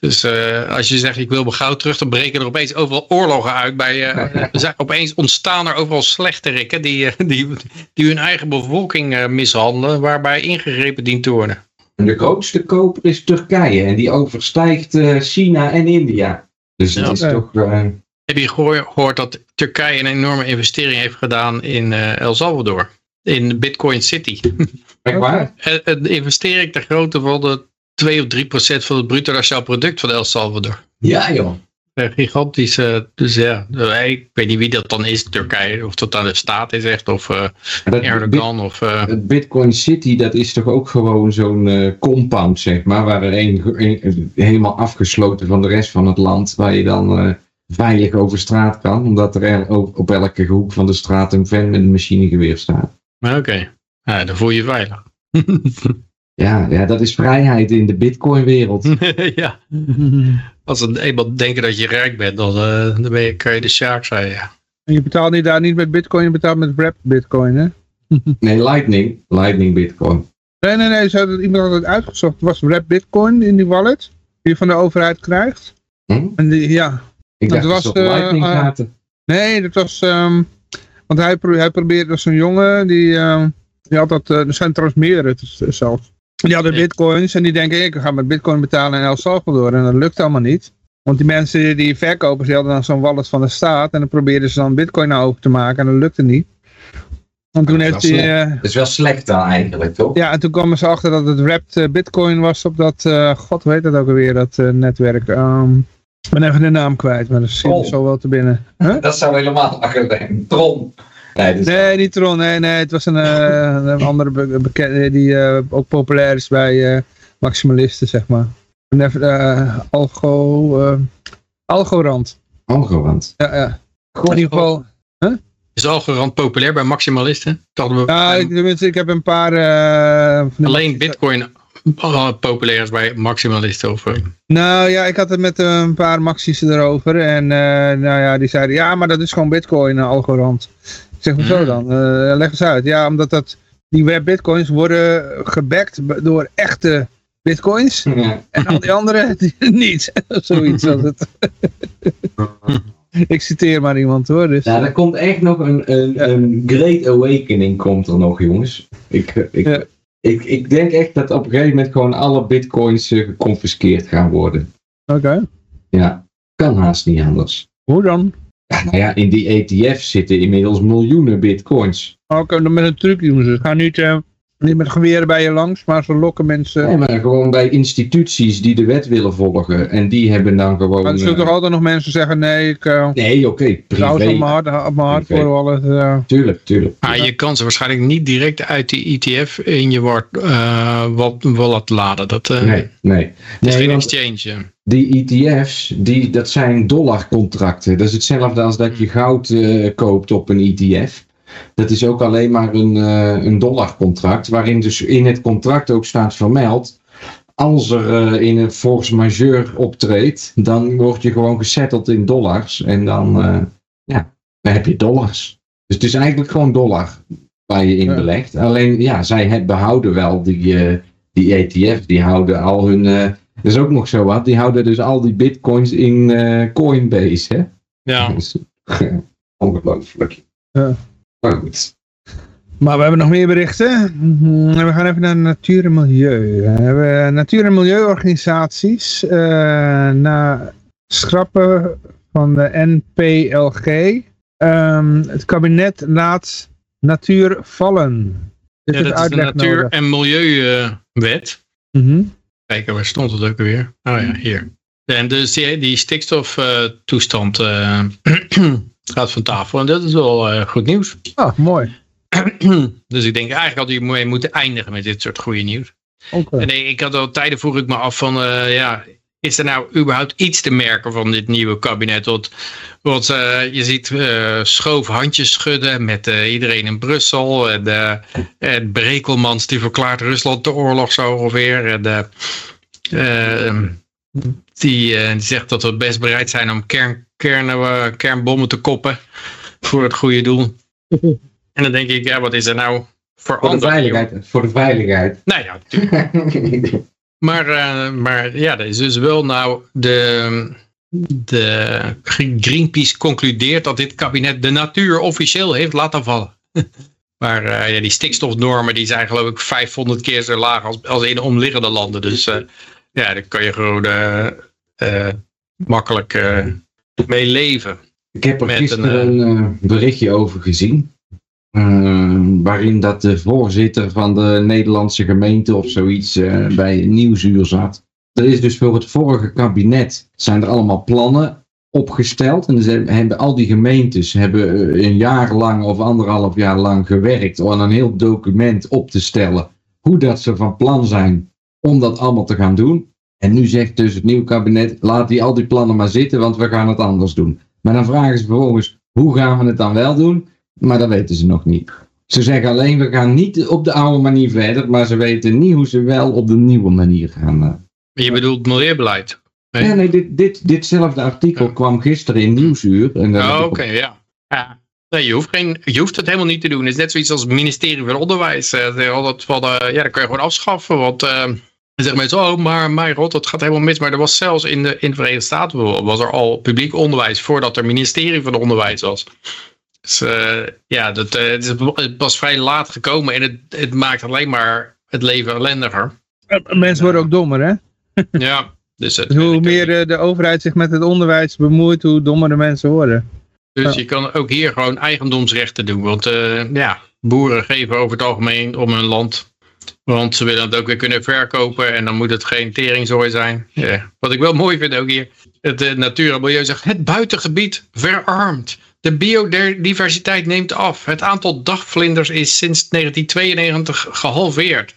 dus eh, als je zegt ik wil mijn goud terug, dan breken er opeens overal oorlogen uit. Bij, eh, opeens ontstaan er overal slechterikken die, die, die hun eigen bevolking mishandelen, waarbij ingegrepen dient te worden. En de grootste koper is Turkije en die overstijgt China en India. Dus Ja. is toch... Heb je gehoor- gehoord dat Turkije een enorme investering heeft gedaan in eh, El Salvador? In Bitcoin City. echt waar? Eh, Een investering ter grootte van de 2 of 3 procent van het bruto nationaal product van El Salvador. Ja joh. Eh, Gigantisch. eh, dus ja, eh, ik weet niet wie dat dan is, Turkije. Of dat dan de staat is echt, of eh, Erdogan. Of, eh, Bitcoin City, dat is toch ook gewoon zo'n eh, compound, zeg maar, waar er een, een- helemaal afgesloten van de rest van het land, waar je dan eh, veilig over straat kan, omdat er el- op, elke hoek van de straat een fan met een machinegeweer staat. maar Oké, ja, dan voel je je veilig. Ja, ja, dat is vrijheid in de Bitcoin-wereld. ja, als ze eenmaal denken dat je rijk bent, dan, eh, dan ben je, kan je de sjaak zijn. Ja. En je betaalt niet daar niet met bitcoin, je betaalt met wrapped bitcoin, hè? Nee, Lightning. Lightning Bitcoin. Nee, nee, nee, ze hadden iemand had het uitgezocht. Het was wrapped bitcoin in die wallet, die je van de overheid krijgt. Hm? En die, ja, Ik Dat dacht was, eh, Lightning gaten. nee, dat was, ehm, want hij, pro- hij probeerde als een jongen, die, ehm, die had dat, eh, er zijn trouwens meerdere eh, zelfs. Die hadden bitcoins en die denken, ik ga met bitcoin betalen in El Salvador. En dat lukt allemaal niet. Want die mensen, die verkopers, die hadden dan zo'n wallet van de staat. En dan probeerden ze dan bitcoin naar over te maken en dat lukte niet. En toen Dat heeft is wel hij, eh, Dat is wel slecht dan eigenlijk, toch? ja, en toen kwamen ze achter dat het wrapped eh, bitcoin was op dat, eh, god hoe heet dat ook alweer, dat eh, netwerk. Ehm, ik ben even de naam kwijt, maar dat schiet er zo wel te binnen. Huh? Dat zou helemaal makkelijk zijn. Tron. Nee, Nee, niet Tron, nee, nee, het was een, eh, een andere be- bekende die eh, ook populair is bij eh, maximalisten, zeg maar. En even, eh, Algo, eh, Algorand. Algorand. Ja, ja. In ieder geval, Is Algorand populair bij maximalisten? Ja, ik, tenminste, ik heb een paar... eh, alleen bitcoin populair is bij maximalisten? Of, uh... Nou ja, ik had het met een paar maxies erover. En nou ja, die zeiden, ja, maar dat is gewoon bitcoin, Algorand. Ik zeg, hoezo mm. dan? leg eens uit. Ja, omdat dat, die web bitcoins worden gebackt door echte bitcoins. Ja. En al die andere niet. Zoiets als het. ik citeer maar iemand hoor. Dus. Ja, er komt echt nog een, een, een great awakening komt er nog jongens. Ik, ik, ik, ik denk echt dat op een gegeven moment gewoon alle bitcoins uh, geconfiskeerd gaan worden. Oké. Ja, kan haast niet anders. Hoe dan? Ja, nou ja, in die ETF's zitten inmiddels miljoenen bitcoins. Oké, dan met een truc doen ze. Ga niet... Uh niet met geweren bij je langs, maar ze lokken mensen... Nee, maar gewoon bij instituties die de wet willen volgen. En die hebben dan gewoon... Maar er zullen toch eh, altijd nog mensen zeggen, nee, ik... Uh, nee, oké, okay, privé. Ik mijn hart, op mijn hart voor alles... Uh... Tuurlijk, tuurlijk. Maar je kan ze waarschijnlijk niet direct uit die ETF in je wallet, uh, wallet laden. Dat, nee, nee. Dat is geen exchange. Die ETF's, die, dat zijn dollarcontracten. Dat is hetzelfde als dat je goud koopt op een ETF. Dat is ook alleen maar een, uh, een dollarcontract, waarin dus in het contract ook staat vermeld. Als er uh, in een force majeure optreedt, dan word je gewoon gesetteld in dollars. En dan, uh, ja, dan heb je dollars. Dus het is eigenlijk gewoon dollar waar je in belegt. Alleen, ja, zij behouden wel die, die ETF's, die houden al hun. dat is ook nog zo wat, die houden dus al die bitcoins in Coinbase, hè? Ja. ongelooflijk. Ja. Maar goed. Maar we hebben nog meer berichten. Mhm, we gaan even naar natuur en milieu. We hebben natuur- en milieuorganisaties uh, na schrappen van de NPLG. Um, ehm, het kabinet laat natuur vallen. Dit ja, is dat is de natuur- en milieuwet. Uh, mm -hmm. Kijken, waar stond het ook weer? Oh ja, hier. En dus die, die stikstoftoestand uh, gaat van tafel. En dat is wel uh, goed nieuws. Oh, mooi. dus ik denk eigenlijk had je mee moeten eindigen met dit soort goede nieuws. Okay. En ik had al tijden vroeg ik me af van, uh, ja, is er nou überhaupt iets te merken van dit nieuwe kabinet? Want, want uh, je ziet uh, schoof handjes schudden met iedereen in Brussel. En, en Brekelmans die verklaart Rusland de oorlog zo ongeveer. En, die, die zegt dat we best bereid zijn om kern, kern, kernbommen te koppen voor het goede doel. En dan denk ik, ja, wat is er nou voor, voor de veiligheid? Voor de veiligheid. Nou ja, natuurlijk. maar, uh, maar ja, dat is dus wel nou de, de Greenpeace concludeert dat dit kabinet de natuur officieel heeft laten vallen. maar uh, ja, die stikstofnormen die zijn geloof ik 500 keer zo laag als, als in de omliggende landen. Dus uh, ja, dan kan je gewoon makkelijk mee leven. Ik heb er gisteren een, een uh, berichtje over gezien. Uh, waarin dat de voorzitter van de Nederlandse gemeente of zoiets uh, bij Nieuwsuur zat. Er is dus voor het vorige kabinet zijn er allemaal plannen opgesteld. En ze hebben, al die gemeentes hebben een jaar lang of anderhalf jaar lang gewerkt om een heel document op te stellen. Hoe dat ze van plan zijn om dat allemaal te gaan doen. En nu zegt dus het nieuwe kabinet, laat die al die plannen maar zitten, want we gaan het anders doen. Maar dan vragen ze vervolgens, hoe gaan we het dan wel doen? Maar dat weten ze nog niet. Ze zeggen alleen, we gaan niet op de oude manier verder, maar ze weten niet hoe ze wel op de nieuwe manier gaan. Uh, je bedoelt milieubeleid? Nee, nee, nee dit, dit, ditzelfde artikel kwam gisteren in Nieuwsuur. Oh, oké, ja. ja. Nee, je hoeft, geen, je hoeft het helemaal niet te doen. Het is net zoiets als het ministerie van Onderwijs. Uh, dat uh, ja, dat kan je gewoon afschaffen, want... Uh, dan zeggen mensen, oh, maar mijn rot, dat gaat helemaal mis. Maar er was zelfs in de, in de Verenigde Staten was er al publiek onderwijs voordat er ministerie van Onderwijs was. Dus uh, ja, dat, uh, het is pas vrij laat gekomen en het, het maakt alleen maar het leven ellendiger. Mensen worden ook dommer, hè? ja. Dus, dus hoe meer de overheid zich met het onderwijs bemoeit, hoe dommer de mensen worden. Dus je kan ook hier gewoon eigendomsrechten doen. Want uh, ja, boeren geven over het algemeen om hun land want ze willen het ook weer kunnen verkopen en dan moet het geen teringzooi zijn. Wat ik wel mooi vind ook hier, het uh, natuur en milieu zegt, het buitengebied verarmt. De biodiversiteit neemt af. Het aantal dagvlinders is sinds 1992 gehalveerd.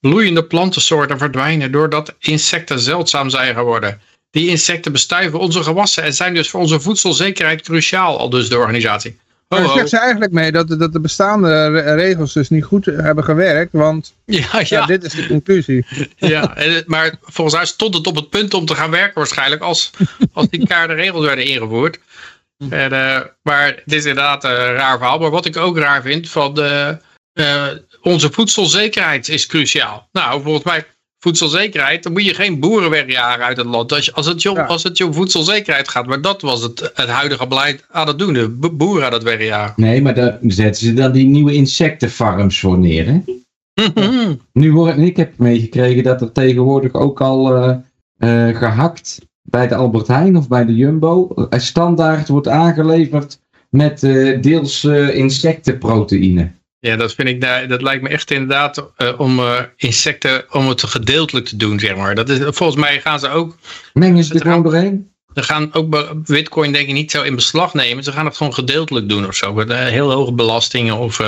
Bloeiende plantensoorten verdwijnen doordat insecten zeldzaam zijn geworden. Die insecten bestuiven onze gewassen en zijn dus voor onze voedselzekerheid cruciaal, al dus de organisatie. Maar daar zegt ze eigenlijk mee dat, de- dat de bestaande re- regels dus niet goed hebben gewerkt, want Ja, ja. ja, dit is de conclusie. ja. En maar volgens mij stond het op het punt om te gaan werken waarschijnlijk als, als die keiharde regels werden ingevoerd. En, eh, maar het is inderdaad een raar verhaal. Maar wat ik ook raar vind, van de, eh, onze voedselzekerheid is cruciaal. Nou, volgens mij voedselzekerheid, dan moet je geen boeren wegjagen uit het land. Als, als, het, je, om- Ja. als het je om voedselzekerheid gaat. Maar dat was het, het huidige beleid aan het doen. De bo- boeren aan het wegjagen. Nee, maar daar zetten ze dan die nieuwe insectenfarms voor neer. Hè? Nu hoor, ik heb meegekregen dat er tegenwoordig ook al eh, eh, gehakt bij de Albert Heijn of bij de Jumbo standaard wordt aangeleverd met eh, deels eh, insectenproteïne. Ja, dat vind ik, dat lijkt me echt inderdaad eh, om eh, insecten, om het gedeeltelijk te doen, zeg maar. Dat is, volgens mij gaan ze ook, Mengen ze er gewoon doorheen? ze gaan ook bitcoin denk ik niet zo in beslag nemen. Ze gaan het gewoon gedeeltelijk doen of zo. Met eh, heel hoge belastingen of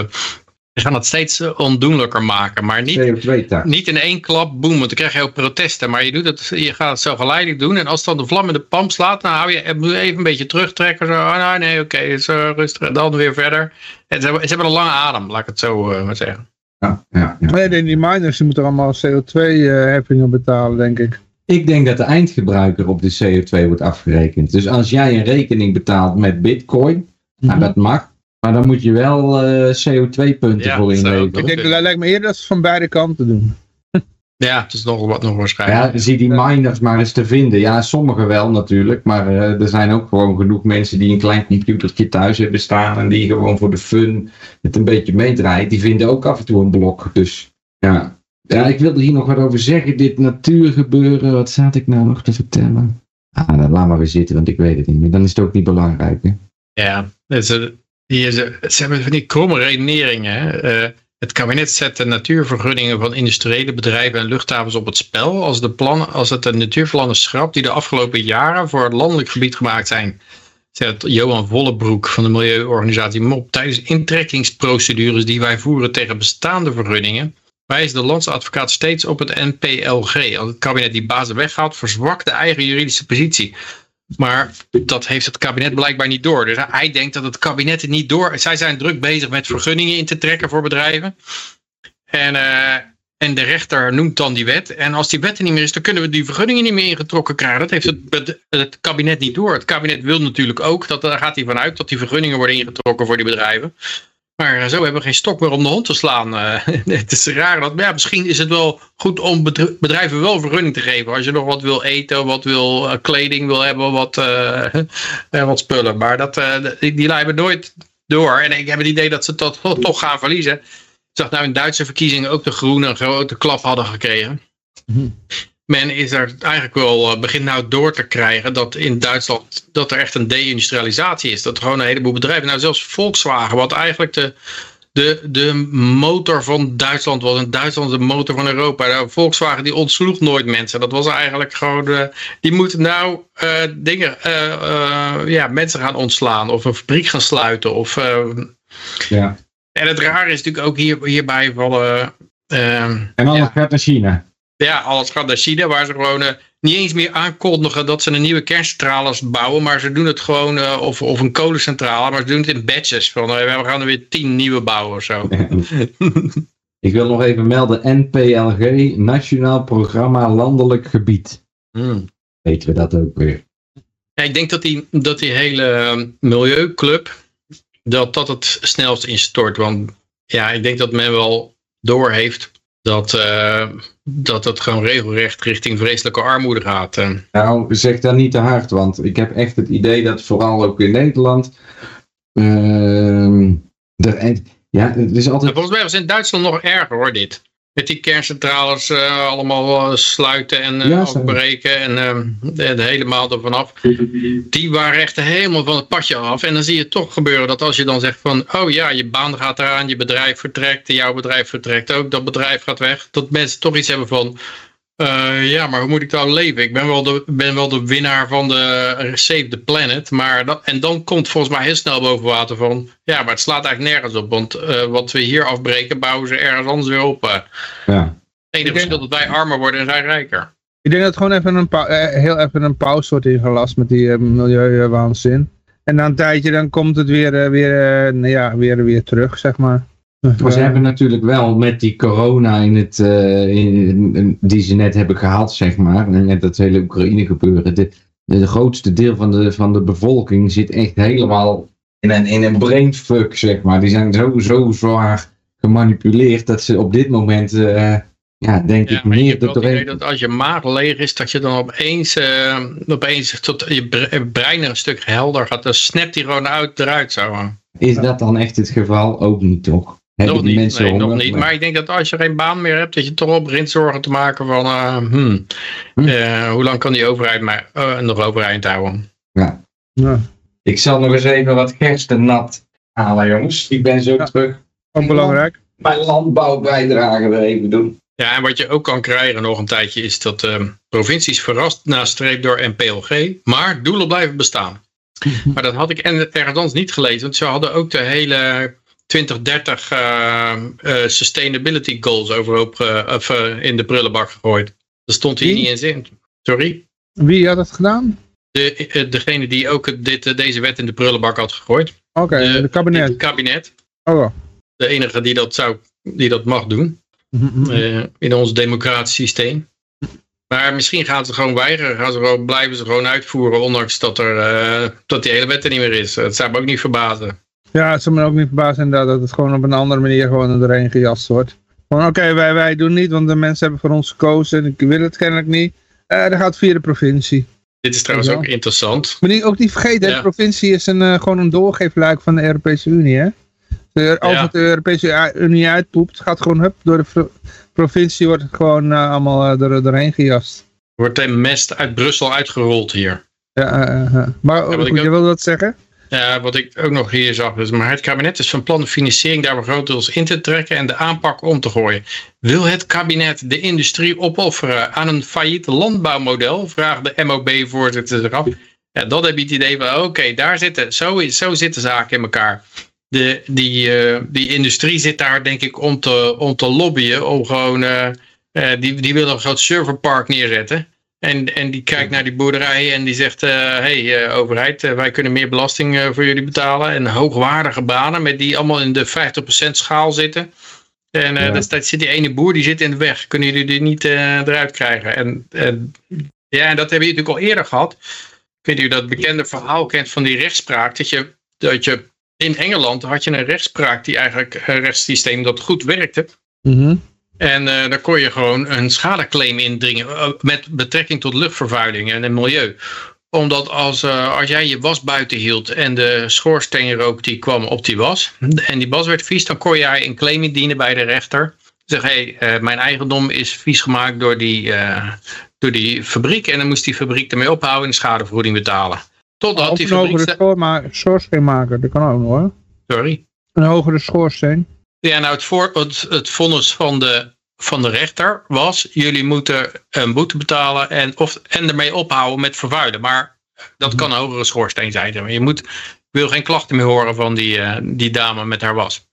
ze gaan het steeds eh, ondoenlijker maken. Maar niet, CO2-tax. niet in één klap, boem, want dan krijg je ook protesten. Maar je, doet het, je gaat het zo geleidelijk doen. En als dan de vlam in de pamp slaat, dan hou je, even een beetje terugtrekken. Zo, ah, nou, nee, oké, is eh, rustig. En dan weer verder. En ze, hebben, ze hebben een lange adem, laat ik het zo eh, maar zeggen. Ja, ja, ja. Nee, die- die miners die moeten allemaal CO2-heffingen betalen, denk ik. Ik denk dat de eindgebruiker op de CO2 wordt afgerekend. Dus als jij een rekening betaalt met bitcoin, nou dat mag. Maar dan moet je wel eh, CO2-punten Ja, voor inleveren. Ik denk, dat lijkt me eerder dat ze het van beide kanten doen. Ja, het is nog wat nog waarschijnlijk. Ja, zie die miners maar eens te vinden. Ja, sommigen wel natuurlijk. Maar eh, er zijn ook gewoon genoeg mensen die een klein computertje thuis hebben staan. En die gewoon voor de fun het een beetje meedraaien. Die vinden ook af en toe een blok. Dus ja. Ja, ik wilde hier nog wat over zeggen. Dit natuurgebeuren. Wat zat ik nou nog te vertellen? Ah, dan laat maar weer zitten, want ik weet het niet meer. Dan is het ook niet belangrijk. Hè? Ja, ze, die, ze, hebben van die kromme redeneringen. Eh, het kabinet zet de natuurvergunningen van industriële bedrijven en luchthavens op het spel als, de plannen, als het de natuurplannen schrapt die de afgelopen jaren voor het landelijk gebied gemaakt zijn. Zegt Johan Vollebroek van de milieuorganisatie MOP. Tijdens intrekkingsprocedures die wij voeren tegen bestaande vergunningen wijst de landsadvocaat steeds op het NPLG. Als het kabinet die bazen weghaalt, verzwakt de eigen juridische positie. Maar dat heeft het kabinet blijkbaar niet door. Dus hij denkt dat het kabinet het niet door... Zij zijn druk bezig met vergunningen in te trekken voor bedrijven. En, eh, en de rechter noemt dan die wet. En als die wet er niet meer is, dan kunnen we die vergunningen niet meer ingetrokken krijgen. Dat heeft het, het kabinet niet door. Het kabinet wil natuurlijk ook, dat, daar gaat hij vanuit, dat die vergunningen worden ingetrokken voor die bedrijven. Maar eh, zo hebben we geen stok meer om de hond te slaan. Eh, het is raar. Dat, ja, misschien is het wel goed om bedr- bedrijven wel vergunning te geven. Als je nog wat wil eten, wat wil, eh, kleding wil hebben, wat, wat spullen. Maar dat, die, die lijken nooit door. En ik heb het idee dat ze dat toch- gaan verliezen. Ik zag nou in Duitse verkiezingen ook de groenen een grote klap hadden gekregen. Men is er eigenlijk wel, eh, begint nou door te krijgen dat in Duitsland dat er echt een deindustrialisatie is. Dat er gewoon een heleboel bedrijven, nou zelfs Volkswagen, wat eigenlijk de, de, de motor van Duitsland was. En Duitsland de motor van Europa. Nou, Volkswagen die ontsloeg nooit mensen. Dat was eigenlijk gewoon, eh, die moeten nou eh, dingen, ja, mensen gaan ontslaan. Of een fabriek gaan sluiten. Of, Ja. en het rare is natuurlijk ook hier, hierbij van... eh, En alles gaat naar China. Ja, alles gaat naar China, waar ze gewoon eh, niet eens meer aankondigen dat ze een nieuwe kerncentrales bouwen, maar ze doen het gewoon, eh, of, of een kolencentrale, maar ze doen het in batches. Van, eh, we gaan er weer tien nieuwe bouwen of zo. Ik wil nog even melden. NPLG, Nationaal Programma Landelijk Gebied. Hmm. Weten we dat ook weer. Ja, ik denk dat die, dat die hele eh, milieuclub, dat dat het snelst instort. Want ja, ik denk dat men wel doorheeft dat, eh, dat het gewoon regelrecht richting vreselijke armoede gaat. Nou, zeg dat niet te hard, want ik heb echt het idee dat vooral ook in Nederland. ehm, er, ja, het is altijd. volgens mij was het in Duitsland nog erger hoor, dit. Met die kerncentrales eh, allemaal eh, sluiten en eh, Ja, afbreken en eh, de helemaal ervan af. Die waren echt helemaal van het padje af. En dan zie je toch gebeuren dat als je dan zegt van... oh ja, je baan gaat eraan, je bedrijf vertrekt, jouw bedrijf vertrekt ook, dat bedrijf gaat weg. Dat mensen toch iets hebben van... eh, ja, maar hoe moet ik dan leven? Ik ben wel de, ben wel de winnaar van de eh, Save the Planet. Maar dat, en dan komt volgens mij heel snel boven water van... Ja, maar het slaat eigenlijk nergens op. Want eh, wat we hier afbreken, bouwen ze ergens anders weer op. Ja. Het enige verschil dat wij armer worden en zij rijker. Ik denk dat gewoon even een, pau- eh, heel even een pauze wordt ingelast met die milieuwaanzin. En na een tijdje dan komt het weer, weer, eh, nou ja, weer, weer terug, zeg maar. Maar ze hebben natuurlijk wel met die corona in het, eh, in, die ze net hebben gehad, zeg maar, en met dat hele Oekraïne gebeuren, de, de, de grootste deel van de, van de bevolking zit echt helemaal in een, in een brainfuck, zeg maar. Die zijn zo, zo zwaar gemanipuleerd dat ze op dit moment, eh, ja, denk Ja, ik, meer idee doorheen... dat als je maag leeg is, dat je dan opeens, eh, opeens tot je bre- brein een stuk helder gaat. Dan snapt hij gewoon uit, eruit zo. Is dat dan echt het geval? Ook niet, toch? Hebben Nog niet, mensen nee, nog honger? niet. Maar ik denk dat als je geen baan meer hebt, dat je toch wel begint zorgen te maken van, eh, hmm, Hm. eh, hoe lang kan die overheid mij eh, nog overeind houden? ja. Ik zal nog eens even wat gerstennat halen, jongens. Ik ben zo Ja. terug. Ook belangrijk. Mijn landbouwbijdrage weer even doen. Ja, en wat je ook kan krijgen nog een tijdje is dat eh, provincies verrast nastreefd door NPLG, maar doelen blijven bestaan. Maar dat had ik en- ergens anders niet gelezen, want ze hadden ook de hele 2030 eh, eh, sustainability goals overhoop of, eh, in de prullenbak gegooid. Dat stond hier Wie? niet in zin. Sorry? Wie had het gedaan? De, eh, degene die ook het- dit, deze wet in de prullenbak had gegooid. Oké, de kabinet. Het kabinet. Oh, De enige die dat, zou, die dat mag doen. Mhm. eh, in ons democratisch systeem. Maar misschien gaan ze gewoon weigeren. Gaan ze gewoon, blijven ze gewoon uitvoeren. Ondanks dat, er, dat die hele wet er niet meer is. Het zou me ook niet verbazen. Ja, het zou me ook niet verbazen inderdaad dat het gewoon op een andere manier gewoon er doorheen gejast wordt. Van oké, wij, wij doen niet, want de mensen hebben voor ons gekozen en ik wil het kennelijk niet. Eh dan gaat het via de provincie. Dit is trouwens Ja. ook interessant. Maar niet, ook niet vergeten, Ja. de provincie is een, eh, gewoon een doorgeefluik van de Europese Unie. Hè? De, als Ja. het de Europese Unie uitpoept, gaat gewoon hup, door de pro- provincie wordt het gewoon eh, allemaal er, doorheen gejast. Wordt de mest uit Brussel uitgerold hier. Ja, maar goed, ik je wilde wat zeggen? Ja, wat ik ook nog hier zag. Dus, maar het kabinet is van plan de financiering daarvoor grotendeels in te trekken en de aanpak om te gooien. Wil het kabinet de industrie opofferen aan een failliet landbouwmodel? Vraagt de MOB-voorzitter zich af. Ja, dan heb je het idee van, oké, daar zitten, zo, zo zitten zaken in elkaar. De, die, eh, die industrie zit daar denk ik om te, om te lobbyen, om gewoon, eh, eh, die, die willen een groot serverpark neerzetten. En, en die kijkt naar die boerderijen en die zegt, hé hey, eh, overheid, eh, wij kunnen meer belasting eh, voor jullie betalen. En hoogwaardige banen met die allemaal in de 50% schaal zitten. En eh Ja. staat- zit die ene boer, die zit in de weg. Kunnen jullie die niet eh, eruit krijgen? En, en ja, en dat hebben we natuurlijk al eerder gehad. Ik weet niet of je dat bekende verhaal kent van die rechtspraak. Dat je, dat je in Engeland had je een rechtspraak die eigenlijk een rechtssysteem dat goed werkte. Mhm. En eh daar kon je gewoon een schadeclaim indringen eh, met betrekking tot luchtvervuiling en het milieu. Omdat als, eh, als jij je was buiten hield en de schoorsteenrook die kwam op die was en die was werd vies, dan kon jij een claim indienen bij de rechter. Zeg, hé, hey, mijn eigendom is vies gemaakt door die, door die fabriek en dan moest die fabriek ermee ophouden en schadvergoeding betalen. Totdat die een hogere fabriek... schoorsteenmaker, dat kan ook nog hoor. Sorry. Een hogere schoorsteen. Ja, nou het, voor, het, het vonnis van de, van de rechter was, jullie moeten een boete betalen en, of, en ermee ophouden met vervuilen. Maar dat kan een hogere schoorsteen zijn. Je moet, wil geen klachten meer horen van die, eh, die dame met haar was.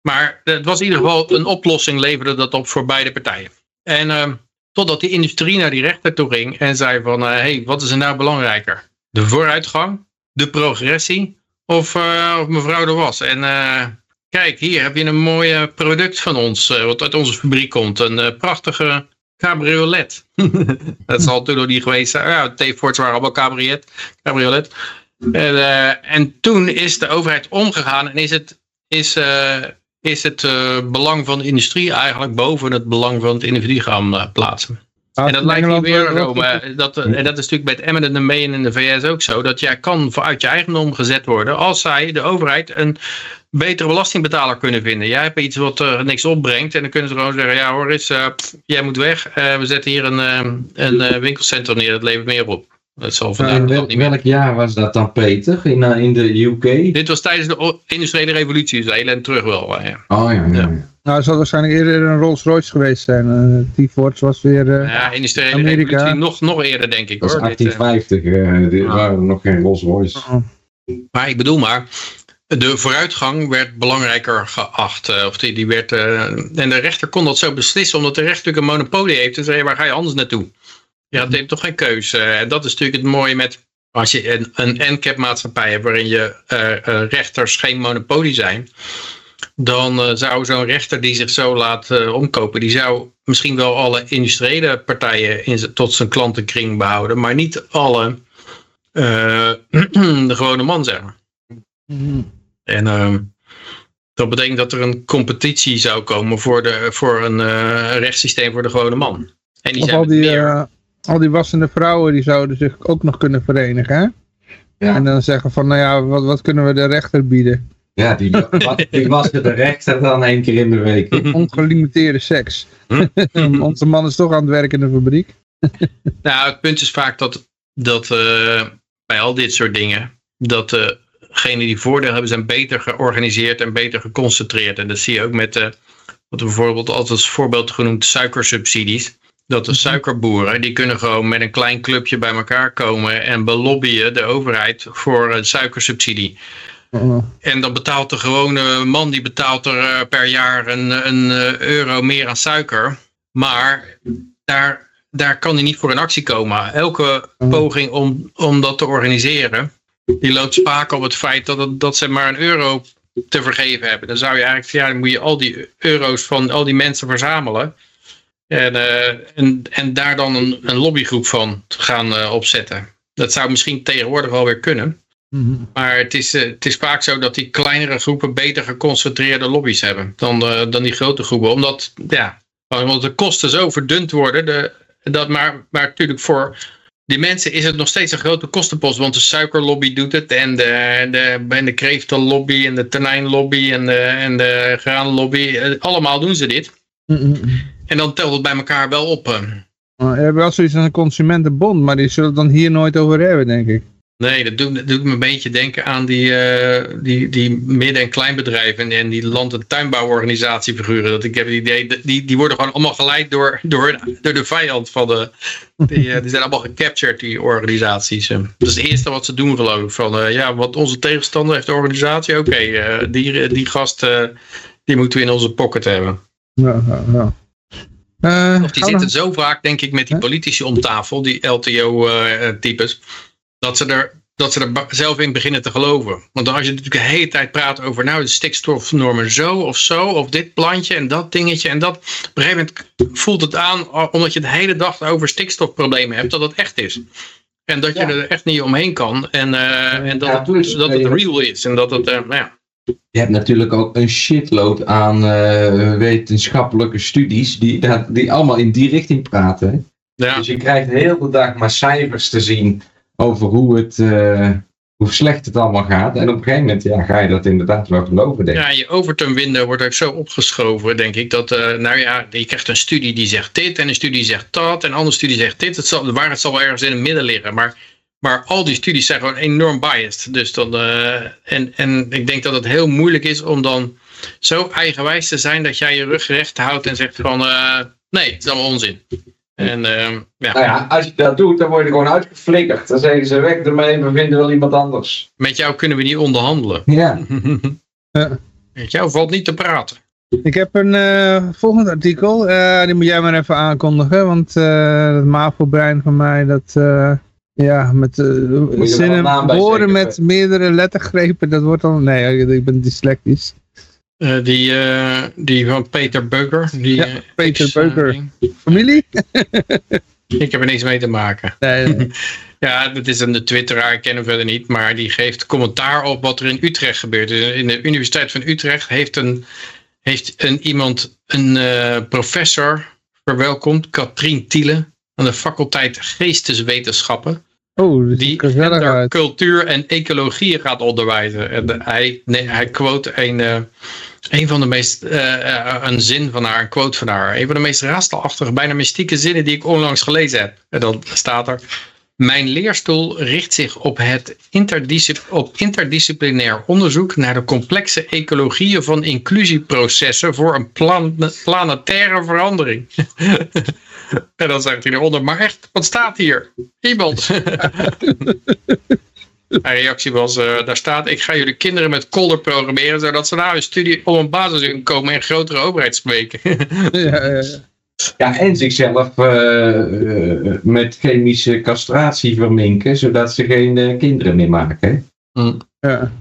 Maar het was in ieder geval een oplossing, leverde dat op voor beide partijen. En ehm, totdat die industrie naar die rechter toe ging en zei van, hé, hey, wat is er nou belangrijker? De vooruitgang, de progressie of, eh, of mevrouw er was? En eh, Kijk, hier heb je een mooi eh, product van ons, eh, wat uit onze fabriek komt. Een eh, prachtige cabriolet. dat zal toen nog niet geweest zijn. Ja, de T-Fords waren allemaal cabriolet. cabriolet. En, en toen is de overheid omgegaan en is het, is, is het belang van de industrie eigenlijk boven het belang van het individu gaan plaatsen. En dat lijkt hier weer zo. Maar dat, en dat is natuurlijk bij het eminent domain in de VS ook zo. Dat jij kan uit je eigendom gezet worden als zij, de overheid, een betere belastingbetaler kunnen vinden. Jij hebt iets wat uh, niks opbrengt. En dan kunnen ze gewoon zeggen, ja hoor uh, pff, jij moet weg. Uh, we zetten hier een, een winkelcentrum neer, dat levert meer op. Dat zal vandaag wel, niet meer. welk jaar was dat dan, Peter? In, in de UK? Dit was tijdens de industriële revolutie, dus heel en terug wel. Ja. Oh ja, ja. ja. Nou, het zal waarschijnlijk eerder een Rolls Royce geweest zijn. Uh, T-Ford was weer uh, Ja, industriële Amerika. revolutie nog, nog eerder denk ik Dat was hoor. 1850, uh, dit waren er nog geen Rolls Royce. Oh. Maar ik bedoel maar, de vooruitgang werd belangrijker geacht. Uh, of die, die werd, uh, en de rechter kon dat zo beslissen, omdat de rechter natuurlijk een monopolie heeft. En zei, waar ga je anders naartoe? Je had, heeft toch geen keus. Uh, en dat is natuurlijk het mooie met, Als je een, een NCAP maatschappij hebt waarin je eh, eh, rechters geen monopolie zijn, dan eh, zou zo'n rechter die zich zo laat omkopen, die zou misschien wel alle industriële partijen in tot zijn klantenkring behouden, maar niet alle de gewone man zeggen. Mhm. En ehm, dat betekent dat er een competitie zou komen voor, de, voor een rechtssysteem voor de gewone man. En die Of zijn al met die, meer. Eh, al die wassende vrouwen die zouden zich ook nog kunnen verenigen. Hè? Ja. En dan zeggen van, nou ja, wat, wat kunnen we de rechter bieden? Ja, die, die was er de rechter dan één keer in de week. Ongelimiteerde seks. Hm? Onze man is toch aan het werk in de fabriek. Nou, het punt is vaak dat, dat eh, bij al dit soort dingen, dat degenen die voordeel hebben, zijn beter georganiseerd en beter geconcentreerd. En dat zie je ook met, eh, wat we bijvoorbeeld altijd als voorbeeld genoemd, suikersubsidies. Dat de suikerboeren, die kunnen gewoon met een klein clubje bij elkaar komen en belobbyen de overheid voor een suikersubsidie. Oh. En dan betaalt de gewone man, die betaalt er eh, per jaar een, een eh, euro meer aan suiker. Maar daar, daar kan hij niet voor in actie komen. Elke Mm. poging om, om dat te organiseren, die loopt spaak op het feit dat, het, dat ze maar een euro te vergeven hebben. Dan zou je eigenlijk, ja, dan moet je al die euro's van al die mensen verzamelen. En, eh, en, en daar dan een, een lobbygroep van gaan eh, opzetten. Dat zou misschien tegenwoordig wel weer kunnen. Mhm. Maar het is, eh, het is vaak zo dat die kleinere groepen beter geconcentreerde lobby's hebben dan, dan die grote groepen. Omdat, ja, omdat de kosten zo verdund worden. De, dat maar, maar natuurlijk voor die mensen is het nog steeds een grote kostenpost. Want de suikerlobby doet het. En de, de, en de kreeftenlobby en de tonijnlobby en de, en de graanlobby. Allemaal doen ze dit. Mhm. En dan telt het bij elkaar wel op. eh. Je hebt wel zoiets als een consumentenbond, maar die zullen het dan hier nooit over hebben, denk ik. Nee, dat doet, dat doet me een beetje denken aan die, eh, die, die midden- en kleinbedrijven en die land- en tuinbouworganisatiefiguren. Dat ik heb het idee, die, die worden gewoon allemaal geleid door, door, door de vijand van de. Die, eh, die zijn allemaal gecaptured, die organisaties. Dat is het eerste wat ze doen, geloof ik. Van ja, wat onze tegenstander heeft de organisatie. Oké, die, die gast die moeten we in onze pocket hebben. Ja, ja, ja. Eh, Of die zitten zo vaak, denk ik, met die politici om tafel, die LTO-types, dat ze er dat ze er zelf in beginnen te geloven. Want als je natuurlijk de hele tijd praat over nou de stikstofnormen zo of zo, of dit plantje en dat dingetje en dat. Op een gegeven moment voelt het aan, omdat je de hele dag over stikstofproblemen hebt, dat het echt is. En dat je Ja. er echt niet omheen kan. En, eh, en dat, Ja, het, dat het real is. En dat het, eh, nou ja. Je hebt natuurlijk ook een shitload aan eh, wetenschappelijke studies die, die allemaal in die richting praten. ja. Dus je krijgt heel de dag maar cijfers te zien over hoe, het, eh, hoe slecht het allemaal gaat. En op een gegeven moment ja, ga je dat inderdaad wel geloven, denk ik. Ja, je Overton window wordt ook zo opgeschoven, denk ik. Dat, eh, nou ja, je krijgt een studie die zegt dit en een studie zegt dat en een andere studie zegt dit. Het zal, de waarheid zal wel ergens in het midden liggen. Maar, maar al die studies zijn gewoon enorm biased. Dus dan, eh, en, en ik denk dat het heel moeilijk is om dan zo eigenwijs te zijn dat jij je rug recht houdt en zegt van eh, nee, het is allemaal onzin. En ehm, ja, Nou ja, als je dat doet, dan word je gewoon uitgeflikkerd. Dan zeggen ze weg ermee, we vinden wel iemand anders. met jou kunnen we niet onderhandelen. Ja. Ja. Met jou valt niet te praten. Ik heb een eh, volgend artikel, eh, die moet jij maar even aankondigen, want eh het MAVO-brein van mij, dat, eh, ja, met eh, wel een zinnen, woorden met meerdere lettergrepen, dat wordt dan, nee, ik ben dyslectisch. Eh, die, eh, die van Peter Beuker. Die, Ja, eh, Peter ex, eh, Beuker. Familie? Ik heb er niks mee te maken. Nee, nee. Ja, dat is een twitteraar, ik ken hem verder niet. Maar die geeft commentaar op wat er in Utrecht gebeurt. Dus in de Universiteit van Utrecht heeft een, heeft een iemand, een eh, professor verwelkomd, Katrien Thiele, aan de faculteit Geesteswetenschappen. Oh, dat Die er gender, cultuur en ecologie gaat onderwijzen. En de- hij, nee, hij quote een, eh, een van de meest, eh, een zin van haar, een quote van haar. Een van de meest raastelachtige, bijna mystieke zinnen die ik onlangs gelezen heb. En dan staat er. Mijn leerstoel richt zich op het op interdisciplinair onderzoek naar de complexe ecologieën van inclusieprocessen voor een plan- planetaire verandering. en dan zegt hij eronder, maar echt, wat staat hier? Iemand. Mijn reactie was, eh, daar staat, ik ga jullie kinderen met kolder programmeren, zodat ze na hun studie op een basisinkomen en grotere overheid spreken. Ja, ja, ja. Ja, en zichzelf eh, eh, met chemische castratie verminken, zodat ze geen kinderen meer maken. hè? Ja.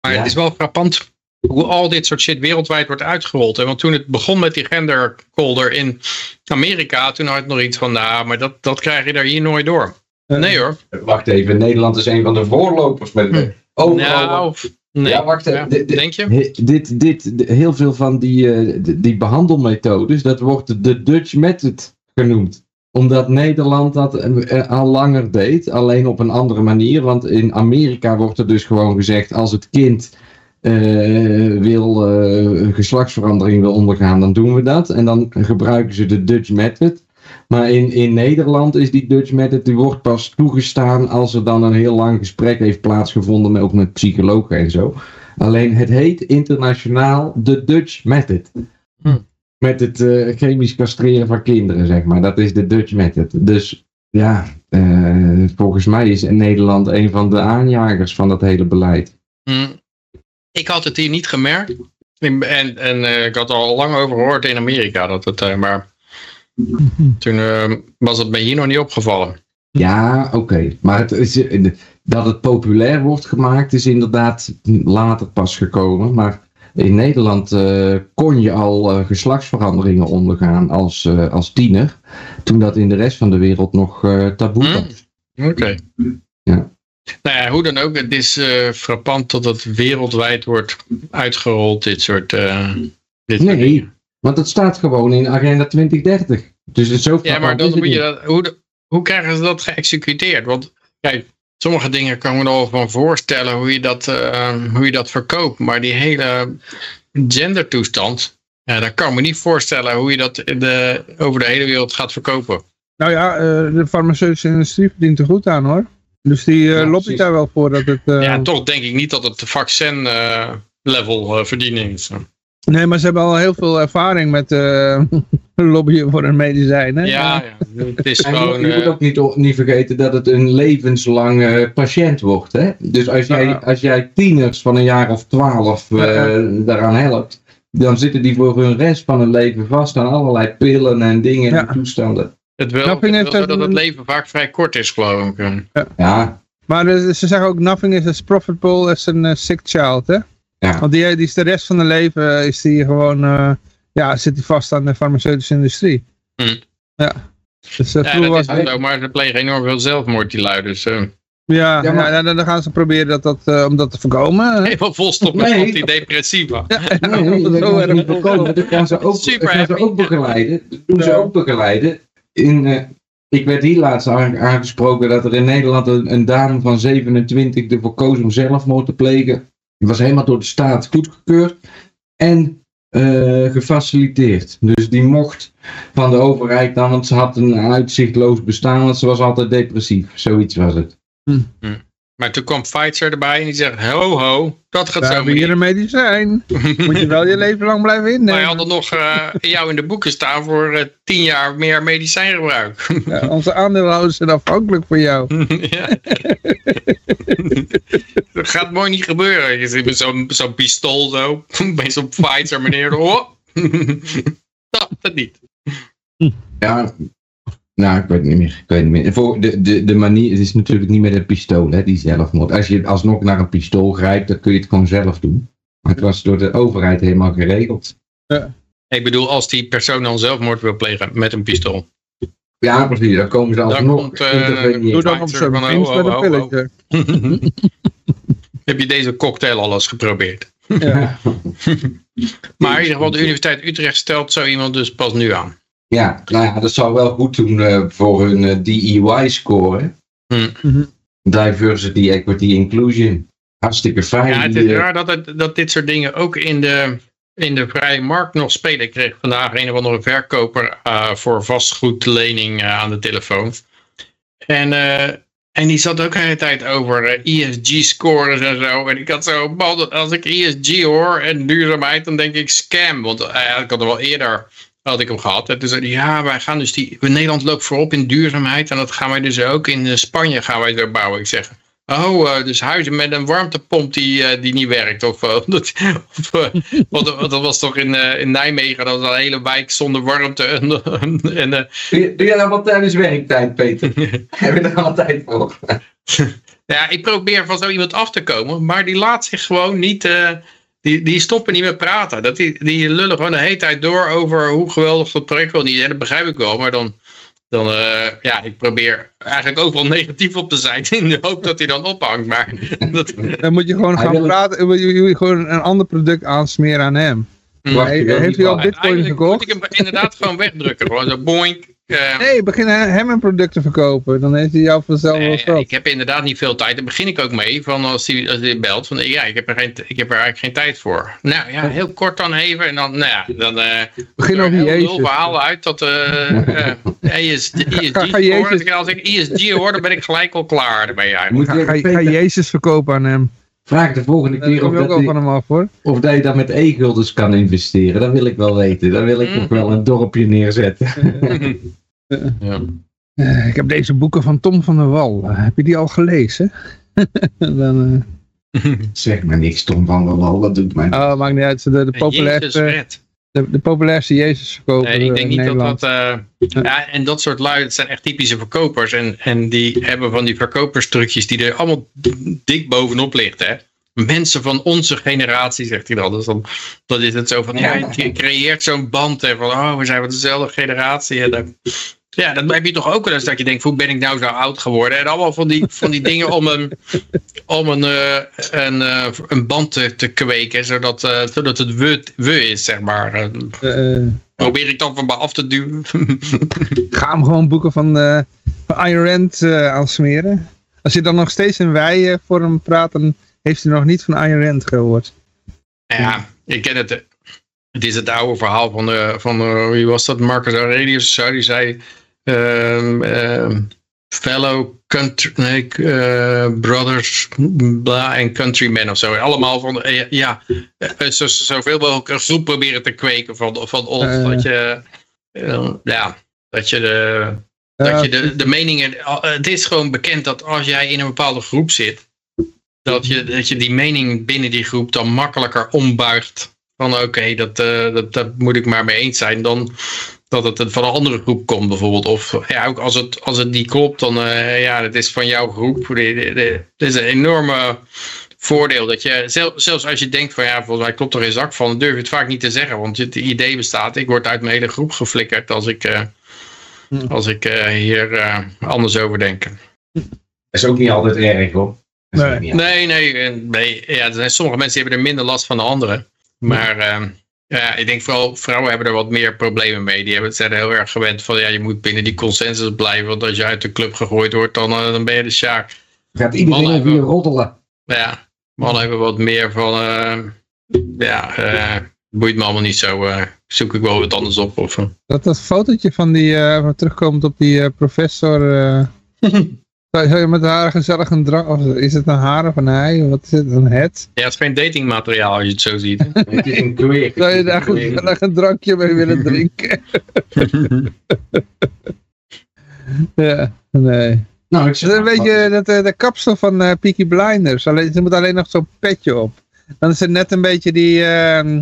Maar Ja. het is wel frappant hoe al dit soort shit wereldwijd wordt uitgerold. Hè? Want toen het begon met die gendercolder in Amerika, toen had het nog iets van, nou, maar dat, dat krijg je daar hier nooit door. Nee hoor. Wacht even, Nederland is een van de voorlopers met Hm. overal. Nou, nee. Ja, wacht even. Ja, Dit- dit- Denk je? Dit, dit, heel veel van die, eh, die behandelmethodes, dat wordt de Dutch method genoemd. Omdat Nederland dat eh, eh, al langer deed, alleen op een andere manier. Want in Amerika wordt er dus gewoon gezegd, als het kind eh, wil, eh, geslachtsverandering wil ondergaan, dan doen we dat. En dan gebruiken ze de Dutch method. Maar in, in Nederland is die Dutch method, die wordt pas toegestaan als er dan een heel lang gesprek heeft plaatsgevonden, met, ook met psychologen en zo. Alleen het heet internationaal de Dutch method. Hm. Met het eh, chemisch castreren van kinderen, zeg maar. Dat is de Dutch method. Dus ja, eh, volgens mij is Nederland een van de aanjagers van dat hele beleid. Hm. Ik had het hier niet gemerkt. En, en eh, ik had er al lang over gehoord in Amerika. Dat het, eh, maar toen eh, was het mij hier nog niet opgevallen. Ja, oké. Maar het is, dat het populair wordt gemaakt is inderdaad later pas gekomen. Maar in Nederland eh, kon je al eh, geslachtsveranderingen ondergaan als, eh, als tiener. Toen dat in de rest van de wereld nog eh, taboe Hm. was. Oké. Nou ja, hoe dan ook. Het is eh, frappant dat het wereldwijd wordt uitgerold. Dit soort... eh, dit Nee, want het staat gewoon in Agenda 2030. Dus het is zo Ja, maar dan moet je dat, hoe, de- hoe krijgen ze dat geëxecuteerd? Want kijk, sommige dingen kan ik me er wel van voorstellen hoe je dat, eh, hoe je dat verkoopt. Maar die hele gendertoestand, ja, dat kan ik me niet voorstellen hoe je dat in de, over de hele wereld gaat verkopen. Nou ja, eh, de farmaceutische industrie verdient er goed aan hoor. Dus die eh Ja, lobbyt daar wel voor dat het... eh, Ja, toch denk ik niet dat het de vaccin eh, level eh, verdiening is. Nee, maar ze hebben al heel veel ervaring met eh lobbyen voor een medicijn. Hè? Ja, ja, het is En je, gewoon... je moet eh, ook niet, niet vergeten dat het een levenslange patiënt wordt. Hè? Dus als jij, Ja. als jij tieners van een jaar of twaalf eh, Ja. daaraan helpt, dan zitten die voor hun rest van hun leven vast aan allerlei pillen en dingen Ja. en toestanden. Het wel, Nothing het heeft wel zo dat dat het leven vaak vrij kort is, geloof ik. Ja, Maar eh, ze zeggen ook, nothing is as profitable as a sick child. Hè? Ja. Want die, die is de rest van de leven is die gewoon, eh, ja, zit die vast aan de farmaceutische industrie. Hm. Ja. Dus uh, Ja, vroeger dat is was wel zo, maar ze plegen enorm veel zelfmoord, die lui. Dus eh, Ja, Ja, maar- ja, dan, gaan ze proberen dat, dat, eh, om dat te voorkomen. hè. helemaal volstop met Nee. antidepressiva. nee, nee, dat voorkomen. Dat gaan ze ook, Super dat gaan ze ook begeleiden. Dat doen ze Ja. ook begeleiden. In, eh, ik werd hier laatst aan- aangesproken dat er in Nederland een, een dame van 27 ervoor koos om zelfmoord te plegen. Die was helemaal door de staat goedgekeurd en eh, gefaciliteerd. Dus die mocht van de overheid dan, want ze had een uitzichtloos bestaan, want ze was altijd depressief. Zoiets was het. Maar toen kwam Pfizer erbij en die zegt, ho ho, dat gaat We zo hier een medicijn. Moet je wel je leven lang blijven Wij innemen. hadden nog eh, jou in de boeken staan voor eh, tien jaar meer medicijngebruik. Ja, onze aandeelhouders zijn afhankelijk van jou. ja. dat gaat mooi niet gebeuren. Je zit met zo'n zo'n pistool zo, bij zo'n Pfizer meneer. Oh. dat, dat niet. Ja, nou, ik weet het niet meer. Ik weet het niet meer. Voor de, de, de manier, het is natuurlijk niet met een pistool, hè, die zelfmoord. Als je alsnog naar een pistool grijpt, dan kun je het gewoon zelf doen. Maar het was door de overheid helemaal geregeld. Ik bedoel, als die persoon dan zelfmoord wil plegen met een pistool. Ja, precies. Dan komen ze Dan alsnog komt, eh. Doe dan op zo'n van, oh, met een oh, oh, oh. pilletje. Heb je deze cocktail al eens geprobeerd? Ja. Maar in ieder geval, de Universiteit Utrecht stelt zo iemand dus pas nu aan. Ja, nou ja, dat zou wel goed doen eh, voor hun eh, DEY-score. Hm. Mhm. Diversity, Equity, Inclusion. Hartstikke fijn. Ja, het is eh, raar dat, het, dat dit soort dingen ook in de, in de vrije markt nog spelen. Ik kreeg vandaag een of andere verkoper eh, voor vastgoedlening eh, aan de telefoon. En, eh, en die zat ook de hele tijd over ESG-scores en zo. En ik had zo, man, als ik ESG hoor en duurzaamheid, dan denk ik scam. Want ik had er wel eerder had ik hem gehad. En toen zei hij, ja, wij gaan dus die... Nederland loopt voorop in duurzaamheid. En dat gaan wij dus ook in eh, Spanje gaan wij zo bouwen. Ik zeg, Oh, eh, dus huizen met een warmtepomp die, eh, die niet werkt. Of, dat, want, dat was toch in, in Nijmegen, dat was een hele wijk zonder warmte. En, en, Doe doe je dat wel tijdens werktijd, Peter? Heb je er al tijd voor? ja, ik probeer van zo iemand af te komen, maar die laat zich gewoon niet... die, die stoppen niet met praten. Dat die, die lullen gewoon de hele tijd door over hoe geweldig dat project wel niet is. En dat begrijp ik wel, maar dan... Dan, eh, ja, ik probeer eigenlijk overal negatief op te zijn in de hoop dat hij dan ophangt. Maar dat, Dan moet je gewoon gaan praten, moet je, gewoon een ander product aansmeren aan hem. Wil heeft hij al bitcoin gekocht? moet ik hem inderdaad gewoon wegdrukken. Gewoon zo boink. Nee, begin he- hem een product te verkopen. Dan heeft hij jou vanzelf wel geld. ik heb inderdaad niet veel tijd. Daar begin ik ook mee. Van als hij, als hij belt. Van, ja, ik heb, er geen, ik heb er eigenlijk geen tijd voor. Nou ja, heel kort dan even. En dan, nou ja, dan eh Begin er over heel Jezus. lul verhaal uit. Dat eh eh, ESG, ESG Ga- ga hoor. Jezus- Als ik, ESG hoor, dan ben ik gelijk al klaar. Daarmee Je eigenlijk. moet Ga, Jezus verkopen aan hem. Vraag de volgende keer of je ook dat, die- van hem af hoor. of dat je dat met e-guldens kan investeren. Dat wil ik wel weten. Dan wil ik Mm. nog wel een dorpje neerzetten. Ja. Eh, ik heb deze boeken van Tom van der Wal. Eh, heb je die al gelezen? dan, Zeg maar niks, Tom van der Wal. Dat doet mij eh, oh, maakt niet uit. De, de, populairste, red. De, de populairste Jezus verkoper Nee, ik denk in niet dat Nederland. dat... eh, ja, en dat soort lui, dat zijn echt typische verkopers. En, en die hebben van die verkoperstrucjes die er allemaal dik bovenop ligt. Hè? Mensen van onze generatie, zegt hij dan. Dus dan, dan is het zo van, ja, je creëert zo'n band. Hè, van, oh, we zijn van dezelfde generatie. En dan, ja, dat heb je toch ook wel eens dat je denkt, hoe ben ik nou zo oud geworden? En allemaal van die, van die dingen om een, om een, eh, een, eh, een band te, te kweken. Zodat, eh, zodat het we, we is, zeg maar. Probeer ik dan van me af te duwen. ga hem gewoon boeken van, eh van Ayn Rand eh, aansmeren. Als je dan nog steeds in wij voor hem praat, dan heeft hij nog niet van Ayn Rand gehoord. ja, ik ken het. Het is het oude verhaal van, de, van de, wie was dat? Marcus Aurelius zo. Die zei, ehm, ehm, fellow country, nee, eh, brothers bla, en countrymen of zo. Allemaal van, eh, ja, eh, zo, zoveel mogelijk een groep proberen te kweken van, van ons. Dat je, ja, dat je de, Dat je de, de meningen. Het is gewoon bekend dat als jij in een bepaalde groep zit. Dat je, dat je die mening binnen die groep dan makkelijker ombuigt. Van oké, dat, eh, dat, dat moet ik maar mee eens zijn. Dan dat het van een andere groep komt bijvoorbeeld. Of ja, ook als het, als het niet klopt, dan uh, ja, het is van jouw groep. Het is een enorme voordeel. Dat je, zelf, zelfs als je denkt van ja, volgens mij klopt er geen zak van. Dan durf je het vaak niet te zeggen. Want het idee bestaat, ik word uit mijn hele groep geflikkerd als ik... Uh, als ik uh, hier uh, anders over denk. Dat is ook niet altijd erg hoor. Nee. nee, nee, nee. Ja, er zijn sommige mensen die hebben er minder last van de anderen. Maar uh, ja, ik denk vooral vrouwen hebben er wat meer problemen mee. Die hebben, zijn er heel erg gewend van ja, je moet binnen die consensus blijven. Want als je uit de club gegooid wordt, dan, uh, dan ben je de sjaak. Gaat iedereen over je roddelen. Ja, mannen hebben wat meer van uh, ja, boeit me allemaal niet zo. zoek ik wel wat anders op. Of, dat dat fotootje van die, uh, terugkomt op die uh, professor. Zou je met haar gezellig een drank, of is het een haar of een hij? Wat is het, een het? Ja, het is geen datingmateriaal als je het zo ziet. het is een queer. Zou je daar gezellig een drankje mee willen drinken? ja, nee. Nou, ik dat is een beetje dat, de kapsel van uh, Peaky Blinders. Alleen, ze moet alleen nog zo'n petje op. Dan is het net een beetje die... Uh,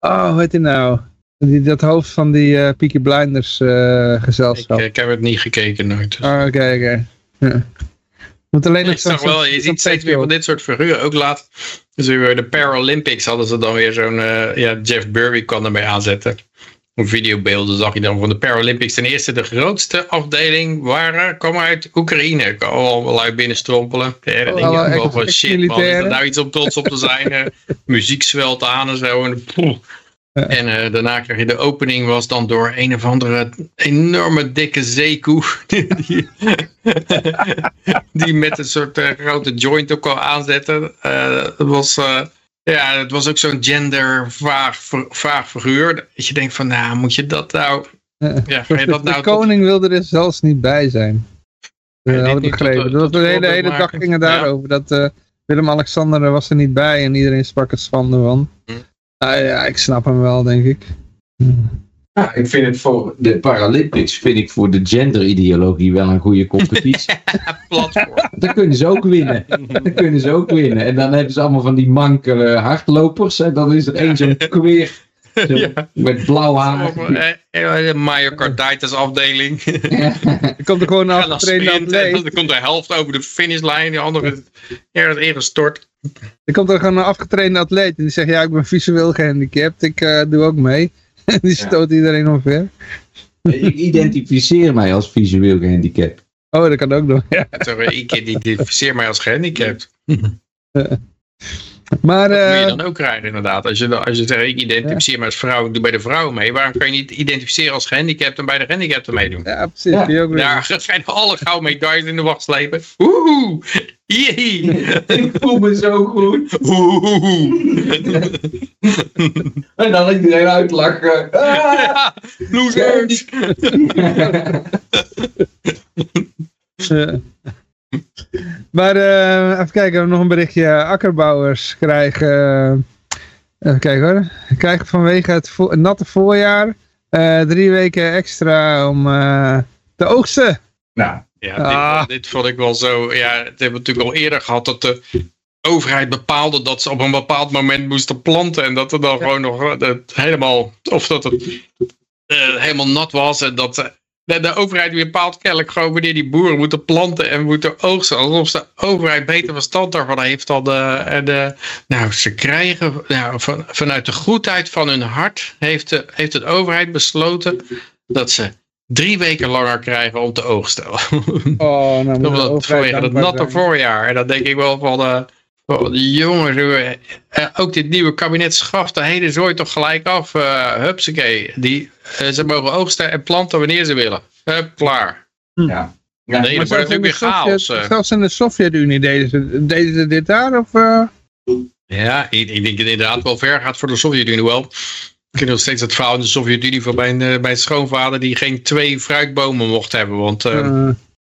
oh, hoe heet die nou? Die, dat hoofd van die uh, Peaky Blinders uh, gezelschap. Ik, ik, heb het niet gekeken nooit. Dus. Oh, oké, okay, oké. Okay. Ja. Moet alleen nog zo, wel, je ziet steeds meer van dit soort figuren. Ook laat, dus weer de Paralympics hadden ze dan weer zo'n, uh, ja, Jeff Burby kan ermee aanzetten. Videobeelden zag je dan van de Paralympics. Ten eerste de grootste afdeling waren, kwam uit Oekraïne. Allemaal uit binnenstrompelen. Ja, dan denk je wel van shit man, is er nou iets om trots op te zijn? muziek zwelt aan en zo. En, poeh. En uh, daarna kreeg je de opening was dan door een of andere enorme dikke zeekoe. Die, die met een soort uh, grote joint ook al aanzetten. Uh, het, was, ja, het was ook zo'n gender vaag, vaag figuur. Dat je denkt van nou moet je dat nou... Ja, ga je dat nou de koning tot... wilde er zelfs niet bij zijn. Dat had ik begrepen. Dat de hele, hele dag ging het daarover. Ja. Dat Willem-Alexander was er niet bij en iedereen sprak het schande van. Ah, ja, ik snap hem wel, denk ik. Ja, ik vind het voor de Paralympics, vind ik voor de genderideologie wel een goede competitie. Platform. Dan kunnen ze ook winnen. Dan kunnen ze ook winnen. En dan hebben ze allemaal van die mankele hardlopers. En dan is er één zo'n queer Ja. met blauw haar. Eh, eh, myocarditis afdeling. Er komt er gewoon En dan komt de helft over de finishlijn. Die andere is ergens ingestort. Er komt er gewoon een afgetrainde atleet. En die zegt, ja, ik ben visueel gehandicapt. Ik eh, doe ook mee. En die stoot iedereen omver. Ik identificeer mij als visueel gehandicapt. Oh, dat kan ook nog. Ja. Eh, Ik identificeer mij als gehandicapt. Maar Dat moet je eh, dan ook krijgen inderdaad. Als je, dan- als je zegt, ik identificeer me als vrouw, ik doe bij de vrouwen mee. Waarom kan je niet identificeren als gehandicapt en bij de gehandicapten meedoen? ja, precies. Ja. ook Daar ga je alle gouden medailles in de wacht slepen. Woehoe! Jee! Ik voel me zo goed. Woehoe! En dan iedereen uitlachen. Ah! Losers! Maar eh, even kijken, we nog een berichtje. Akkerbouwers krijgen, eh, even kijken hoor, krijgen vanwege het vo- natte voorjaar eh, drie weken extra om te oogsten. Nou, Ja, Ah. dit, dit vond ik wel zo. Ja, het hebben we natuurlijk al eerder gehad dat de overheid bepaalde dat ze op een bepaald moment moesten planten. En dat er dan gewoon nog dat helemaal, of dat het helemaal nat was. En dat de, de overheid bepaalt kennelijk gewoon wanneer die boeren moeten planten en moeten oogsten. Alsof de overheid beter verstand daarvan heeft dan de, en de nou, ze krijgen, nou, van, vanuit de goedheid van hun hart heeft de, heeft de overheid besloten dat ze drie weken langer krijgen om te oogsten. Oh, nou, Omdat overheid vanwege het dankbaar natte voorjaar. En dan denk ik wel van, eh van de jongens, eh, eh, ook dit nieuwe kabinet schaft de hele zooi toch gelijk af. eh hupsakee. Die, eh, ze mogen oogsten en planten wanneer ze willen. Hup, klaar. ja. Ja, Nee, Maar dat wordt in, natuurlijk de weer chaos. Sovjet, eh. zelfs in de Sovjet-Unie deden ze, deden ze dit daar? Of, eh? Ja, ik, ik denk dat het inderdaad wel ver gaat voor de Sovjet-Unie wel. Ik ken nog steeds het verhaal in de Sovjet-Unie van mijn, eh, mijn schoonvader die geen twee fruitbomen mocht hebben. Want,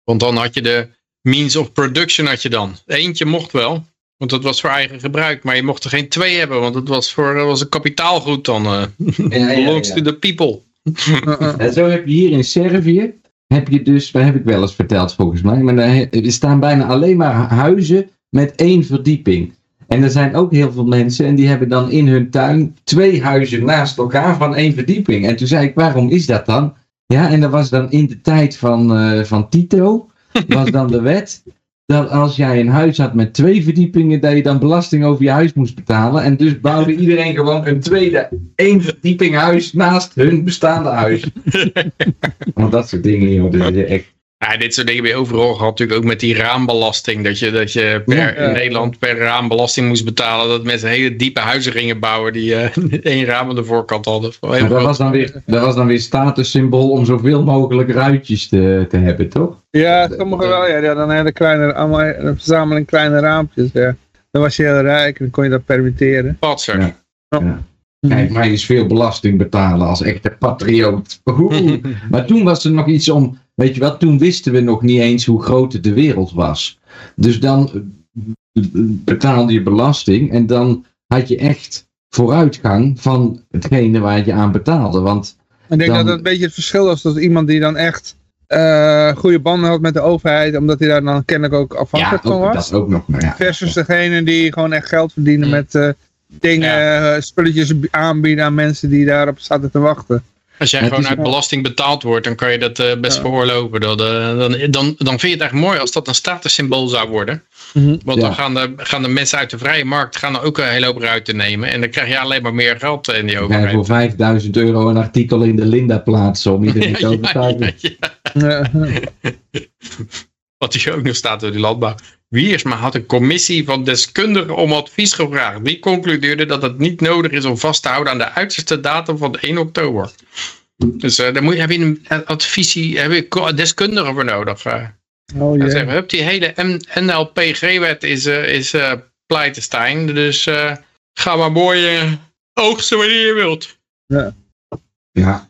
want dan had je de means of production had je dan. Eentje mocht wel, want dat was voor eigen gebruik. Maar je mocht er geen twee hebben, want het was, voor, dat was een kapitaalgoed dan. eh Ja, belongs ja. to the people. En zo heb je hier in Servië, heb je dus, dat heb ik wel eens verteld volgens mij, maar daar er staan bijna alleen maar huizen met één verdieping. En er zijn ook heel veel mensen en die hebben dan in hun tuin twee huizen naast elkaar van één verdieping. En toen zei ik, waarom is dat dan? Ja, en dat was dan in de tijd van, eh, van Tito, was dan de wet, dat als jij een huis had met twee verdiepingen, dat je dan belasting over je huis moest betalen. En dus bouwde iedereen gewoon een tweede, één verdieping huis naast hun bestaande huis. Want dat soort dingen, joh. Dat is echt... Ja, dit soort dingen ben je overal gehad, natuurlijk ook met die raambelasting. Dat je, dat je per, Ja. in Nederland per raam belasting moest betalen. Dat mensen hele diepe huizen gingen bouwen die eh, één raam aan de voorkant hadden. Maar dat was dan weer, dat was dan weer statussymbool om zoveel mogelijk ruitjes te, te hebben, toch? Ja, sommigen wel. Ja, hadden een hele kleine, allemaal een verzameling kleine raampjes. Ja. Dan was je heel rijk en dan kon je dat permitteren. Patser. Ja. Ja. Kijk, mij is veel belasting betalen als echte patrioot. Oeh. Maar toen was er nog iets om, weet je wel, toen wisten we nog niet eens hoe groot de wereld was. Dus dan eh, betaalde je belasting en dan had je echt vooruitgang van hetgene waar je aan betaalde. Want Ik denk Dan- dat dat een beetje het verschil was dat iemand die dan echt eh, goede banden had met de overheid, omdat hij daar dan kennelijk ook ja, afhankelijk van was. dat ook nog. Maar ja. Versus degene die gewoon echt geld verdienen Mm. met eh, dingen, spulletjes aanbieden aan mensen die daarop zaten te wachten. Als jij gewoon is- uit belasting betaald wordt, dan kan je dat eh, best Ja. veroorloven. Dat, eh, dan, dan, dan vind je het echt mooi als dat een statussymbool zou worden. Mhm. Want Ja. dan gaan de, gaan de mensen uit de vrije markt gaan er ook een hele hoop ruiten nemen. En dan krijg je alleen maar meer geld in die overheid. voor 5000 euro een artikel in de Linda plaatsen om iedereen te Ja, ja, overtuigen. ja, ja. Ja. Wat hier ook nog staat door die landbouw. Wiersma had een commissie van deskundigen om advies gevraagd. Die concludeerde dat het niet nodig is om vast te houden aan de uiterste datum van 1 oktober. Dus eh daar moet je, heb je een advisie, heb je deskundigen voor nodig. eh. Oh zeggen hup, die hele NLPG-wet is, eh is eh pleitestein. Dus eh, ga maar mooi oogsten wanneer je wilt. Ja, ja.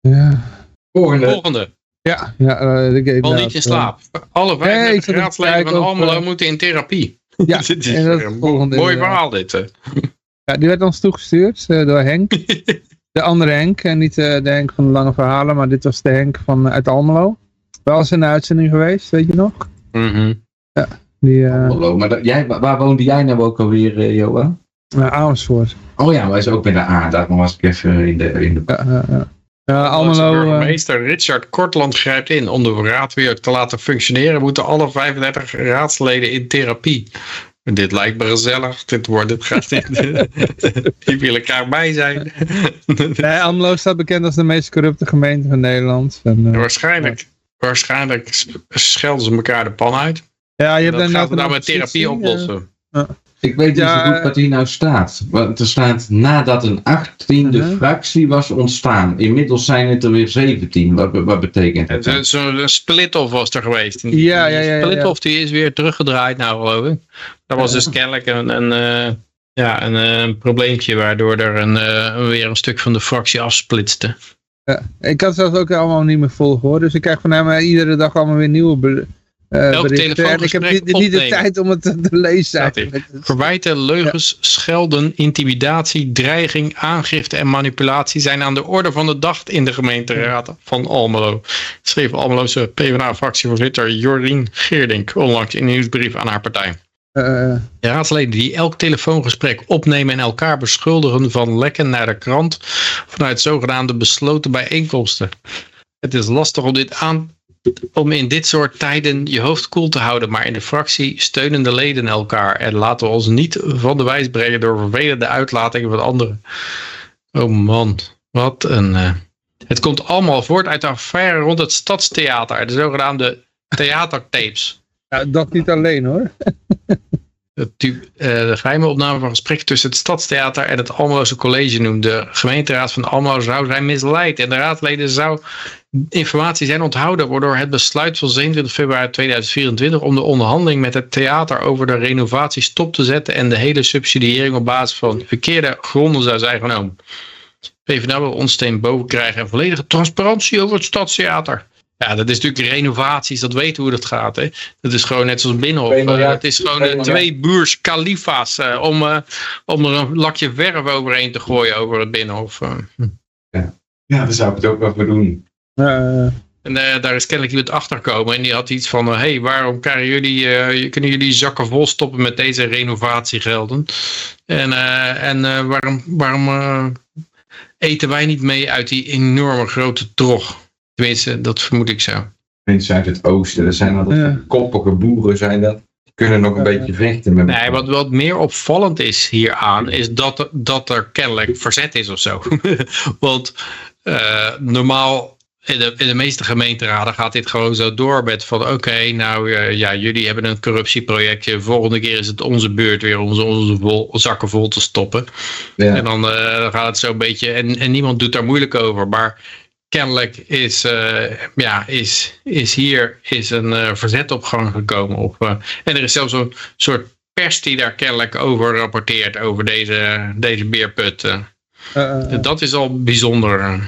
Ja, Volgende. Volgende. Ja, ja eh, ik weet Val nou, niet in slaap. Alle Nee, ik 35 zat te raadsleden van Almelo eh, moeten in therapie. Ja, dit is en dat is een mooi verhaal dit. eh. Ja, die werd ons toegestuurd eh, door Henk. De andere Henk, en niet eh, de Henk van de lange verhalen, maar dit was de Henk van, eh, uit Almelo. Wel eens in de uitzending geweest, weet je nog? Mhm. Die eh Hallo, maar dat- jij, waar woonde jij nou ook alweer, eh, Johan? naar Amersfoort. Oh ja, maar hij is ook met de A. Daarom was ik even in de... In de... Ja, ja, ja. Ja, Almelo, eh, burgemeester Richard Kortland grijpt in. Om de raad weer te laten functioneren moeten alle 35 raadsleden in therapie. Dit lijkt me gezellig. Dit wordt het gaat Die willen elkaar bij zijn. nee, Almelo staat bekend als de meest corrupte gemeente van Nederland. En, eh, waarschijnlijk, waarschijnlijk schelden ze elkaar de pan uit. ja, je En hebt dat we net nou met therapie oppositie, oplossen. Ik weet niet zo goed wat hier nou staat. Want er staat nadat een achttiende fractie was ontstaan. Inmiddels zijn het er weer 17. Wat, wat betekent dat? Zo'n zo split-off was er geweest. Ja, die ja, ja, ja. split-off die is weer teruggedraaid nou geloof ik. Dat was dus kennelijk een, een, eh, ja, een, eh, een probleempje waardoor er een, eh, weer een stuk van de fractie afsplitste. Ja. Ik had zelfs ook allemaal niet meer volgen hoor. Dus ik krijg van hem eh, iedere dag allemaal weer nieuwe be eh, Elk berichten. En ik heb niet, niet de tijd om het te, lezen. Verwijten, leugens, schelden, intimidatie, dreiging, aangifte en manipulatie zijn aan de orde van de dag in de gemeenteraad van Almelo. Schreef Almeloze PvdA-fractievoorzitter Jorien Geerdink onlangs in een nieuwsbrief aan haar partij. Eh, De raadsleden die elk telefoongesprek opnemen en elkaar beschuldigen van lekken naar de krant vanuit zogenaamde besloten bijeenkomsten. Het is lastig om, dit aan, om in dit soort tijden je hoofd koel te houden, maar in de fractie steunen de leden elkaar en laten we ons niet van de wijs brengen door vervelende uitlatingen van anderen. Oh man, wat een... eh, Het komt allemaal voort uit de affaire rond het Stadstheater, de zogenaamde theatertapes. ja, dat niet alleen hoor. Eh, de geheime opname van gesprek tussen het Stadstheater en het Almeloze College noemde. De gemeenteraad van Almelo zou zijn misleid. En de raadleden zou informatie zijn onthouden. Waardoor het besluit van 27 februari 2024 om de onderhandeling met het theater over de renovatie stop te zetten. En de hele subsidiëring op basis van verkeerde gronden zou zijn genomen. PvdA wil ons steen boven krijgen en volledige transparantie over het Stadstheater. Ja, dat is natuurlijk renovaties, dat weten we hoe dat gaat. Hè? Dat is gewoon net zoals Binnenhof. Miljard. Eh, het is gewoon Twee eh, twee buurs kalifa's eh, om, eh, om er een lakje verf overheen te gooien over het Binnenhof. eh. Ja, daar zou ik het ook wel voor doen. Eh, En eh, daar is kennelijk iemand achter gekomen en die had iets van, hé, hey, waarom krijgen jullie, eh, kunnen jullie zakken vol stoppen met deze renovatiegelden? En, eh, en eh, waarom, waarom eh, eten wij niet mee uit die enorme grote trog? Tenminste, dat vermoed ik zo. Mensen uit het oosten, dat zijn altijd Ja. koppige boeren zijn dat. Die kunnen nog een beetje vechten met Nee, wat, wat meer opvallend is hieraan, is dat, er- dat er kennelijk verzet is of zo. Want eh, normaal, in de, in de meeste gemeenteraden gaat dit gewoon zo door met van oké, nou eh, ja, jullie hebben een corruptieprojectje. Volgende keer is het onze beurt weer om onze, onze vol- zakken vol te stoppen. Ja. En dan, eh, dan gaat het zo een beetje, en, en niemand doet daar moeilijk over. Maar kennelijk is, eh, ja, is, is hier is een verzet op gang gekomen. Op, en er is zelfs een soort pers die daar kennelijk over rapporteert, over deze, deze beerput. Dat is al bijzonder.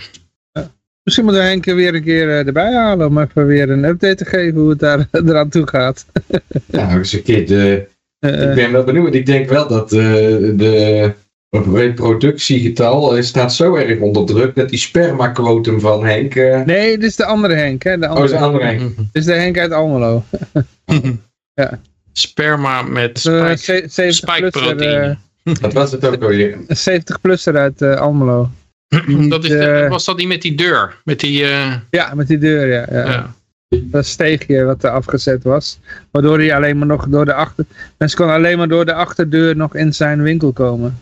Misschien moeten we Henk weer een keer eh, erbij halen om even weer een update te geven hoe het daar eraan toe gaat. Nou, eens een keer de, Eh, ik ben wel benieuwd. Ik denk wel dat eh, de reproductiegetal staat zo erg onder druk dat die spermaquotum van Henk... nee, dit is de andere Henk. Hè? De oh, andere, is een andere Henk. Dit is de Henk uit Almelo. Sperma met De spijk, 70-plusser spijkproteïne. Wat was het ook alweer? 70 uit eh, Almelo. dat is, eh, was dat niet met die deur? Met die, eh, Ja, met die deur, ja. ja. ja. Dat steegje wat er afgezet was. Waardoor hij alleen maar nog door de achter... Mensen konden alleen maar door de achterdeur nog in zijn winkel komen.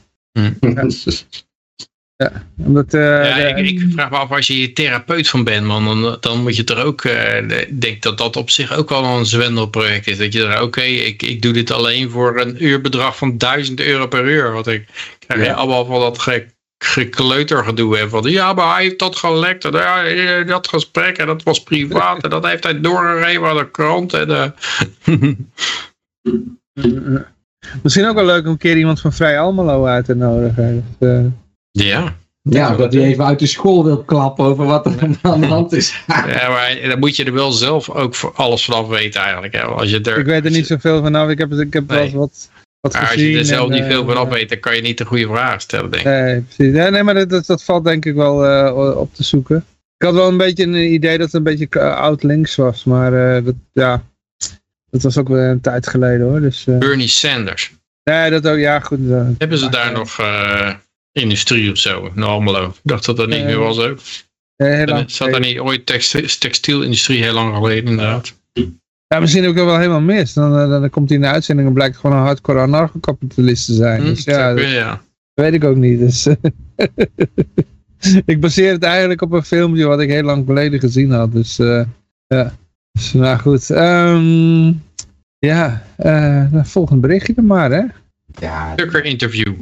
Omdat, eh, Ja, de- ik, ik vraag me af, als je hier therapeut van bent, man, dan, dan moet je er ook, ik denk dat dat op zich ook wel een zwendelproject is. Dat je er, oké, ik, ik doe dit alleen voor een uurbedrag van 1000 euro per uur. Want ik krijg Ja. allemaal van dat ge, gekleutergedoe heb van, ja, maar hij heeft dat gelekt, en ja, eh, dat gesprek, en dat was privaat, en dat heeft hij doorgegeven aan de krant. En, eh, Misschien ook wel leuk om een keer iemand van Vrij Almelo uit te nodigen. Dus, eh, ja. Ja, dat hij even uit de school wil klappen over wat er aan de hand is. ja, maar dan moet je er wel zelf ook voor alles vanaf weten eigenlijk. Hè. Als je er, ik weet er niet zoveel vanaf. Ik heb, ik heb wel wat wat Maar als je er zelf en, niet veel eh, van af weet, dan kan je niet de goede vraag stellen, denk ik. Nee, precies. Nee, maar dat, dat, dat valt denk ik wel eh, op te zoeken. Ik had wel een beetje een idee dat het een beetje eh, oud links was, maar eh, dat, ja, dat was ook weer een tijd geleden hoor. Dus, eh, Bernie Sanders. nee, dat ook, ja goed. eh, Hebben ze daar eh, nog eh, industrie of zo? Almelo. Ik dacht dat dat niet Eh, meer was ook. eh, lang Zat daar niet ooit text- textielindustrie heel lang geleden inderdaad? Ja, misschien ook wel helemaal mis. Dan, eh, dan, dan komt hij in de uitzending en blijkt gewoon een hardcore anarcho-kapitalist te zijn. Hm, dus ja, dat ja. weet ik ook niet. Dus, ik baseer het eigenlijk op een filmpje wat ik heel lang geleden gezien had. Dus eh, ja, dus, nou goed. Ehm, ja, eh nou, volgend berichtje dan maar hè. Ja, Tucker interview.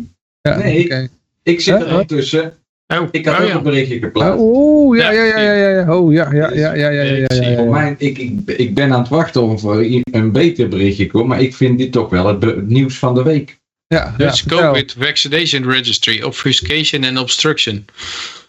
Ja, Nee. ik zit er Huh? al tussen. Oh, Ik had oh ook ja. een berichtje Oh, geplaatst. Oeh, ja, Ja, ja, ja, ja, ja. Oh, ja, ja, ja, ja, ja, ja, ja, ja, Voor ja. mij, ik, ik, ik ben aan het wachten of er een beter berichtje komt, maar ik vind dit toch wel het, nieuws van de week. Ja, Dutch. COVID Vaccination Registry, Obfuscation en Obstruction.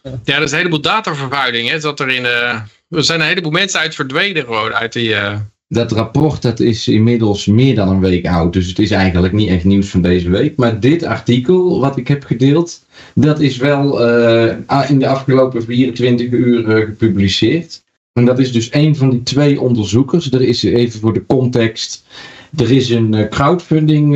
Ja, dat is een heleboel datavervuiling. Hè, dat er, in, eh, er zijn een heleboel mensen uit verdwenen gewoon uit die... eh, Dat rapport dat is inmiddels meer dan een week oud, dus het is eigenlijk niet echt nieuws van deze week. Maar dit artikel wat ik heb gedeeld, dat is wel eh, in de afgelopen 24 uur eh, gepubliceerd. En dat is dus een van die twee onderzoekers. Er is even voor de context. Er is een eh, crowdfunding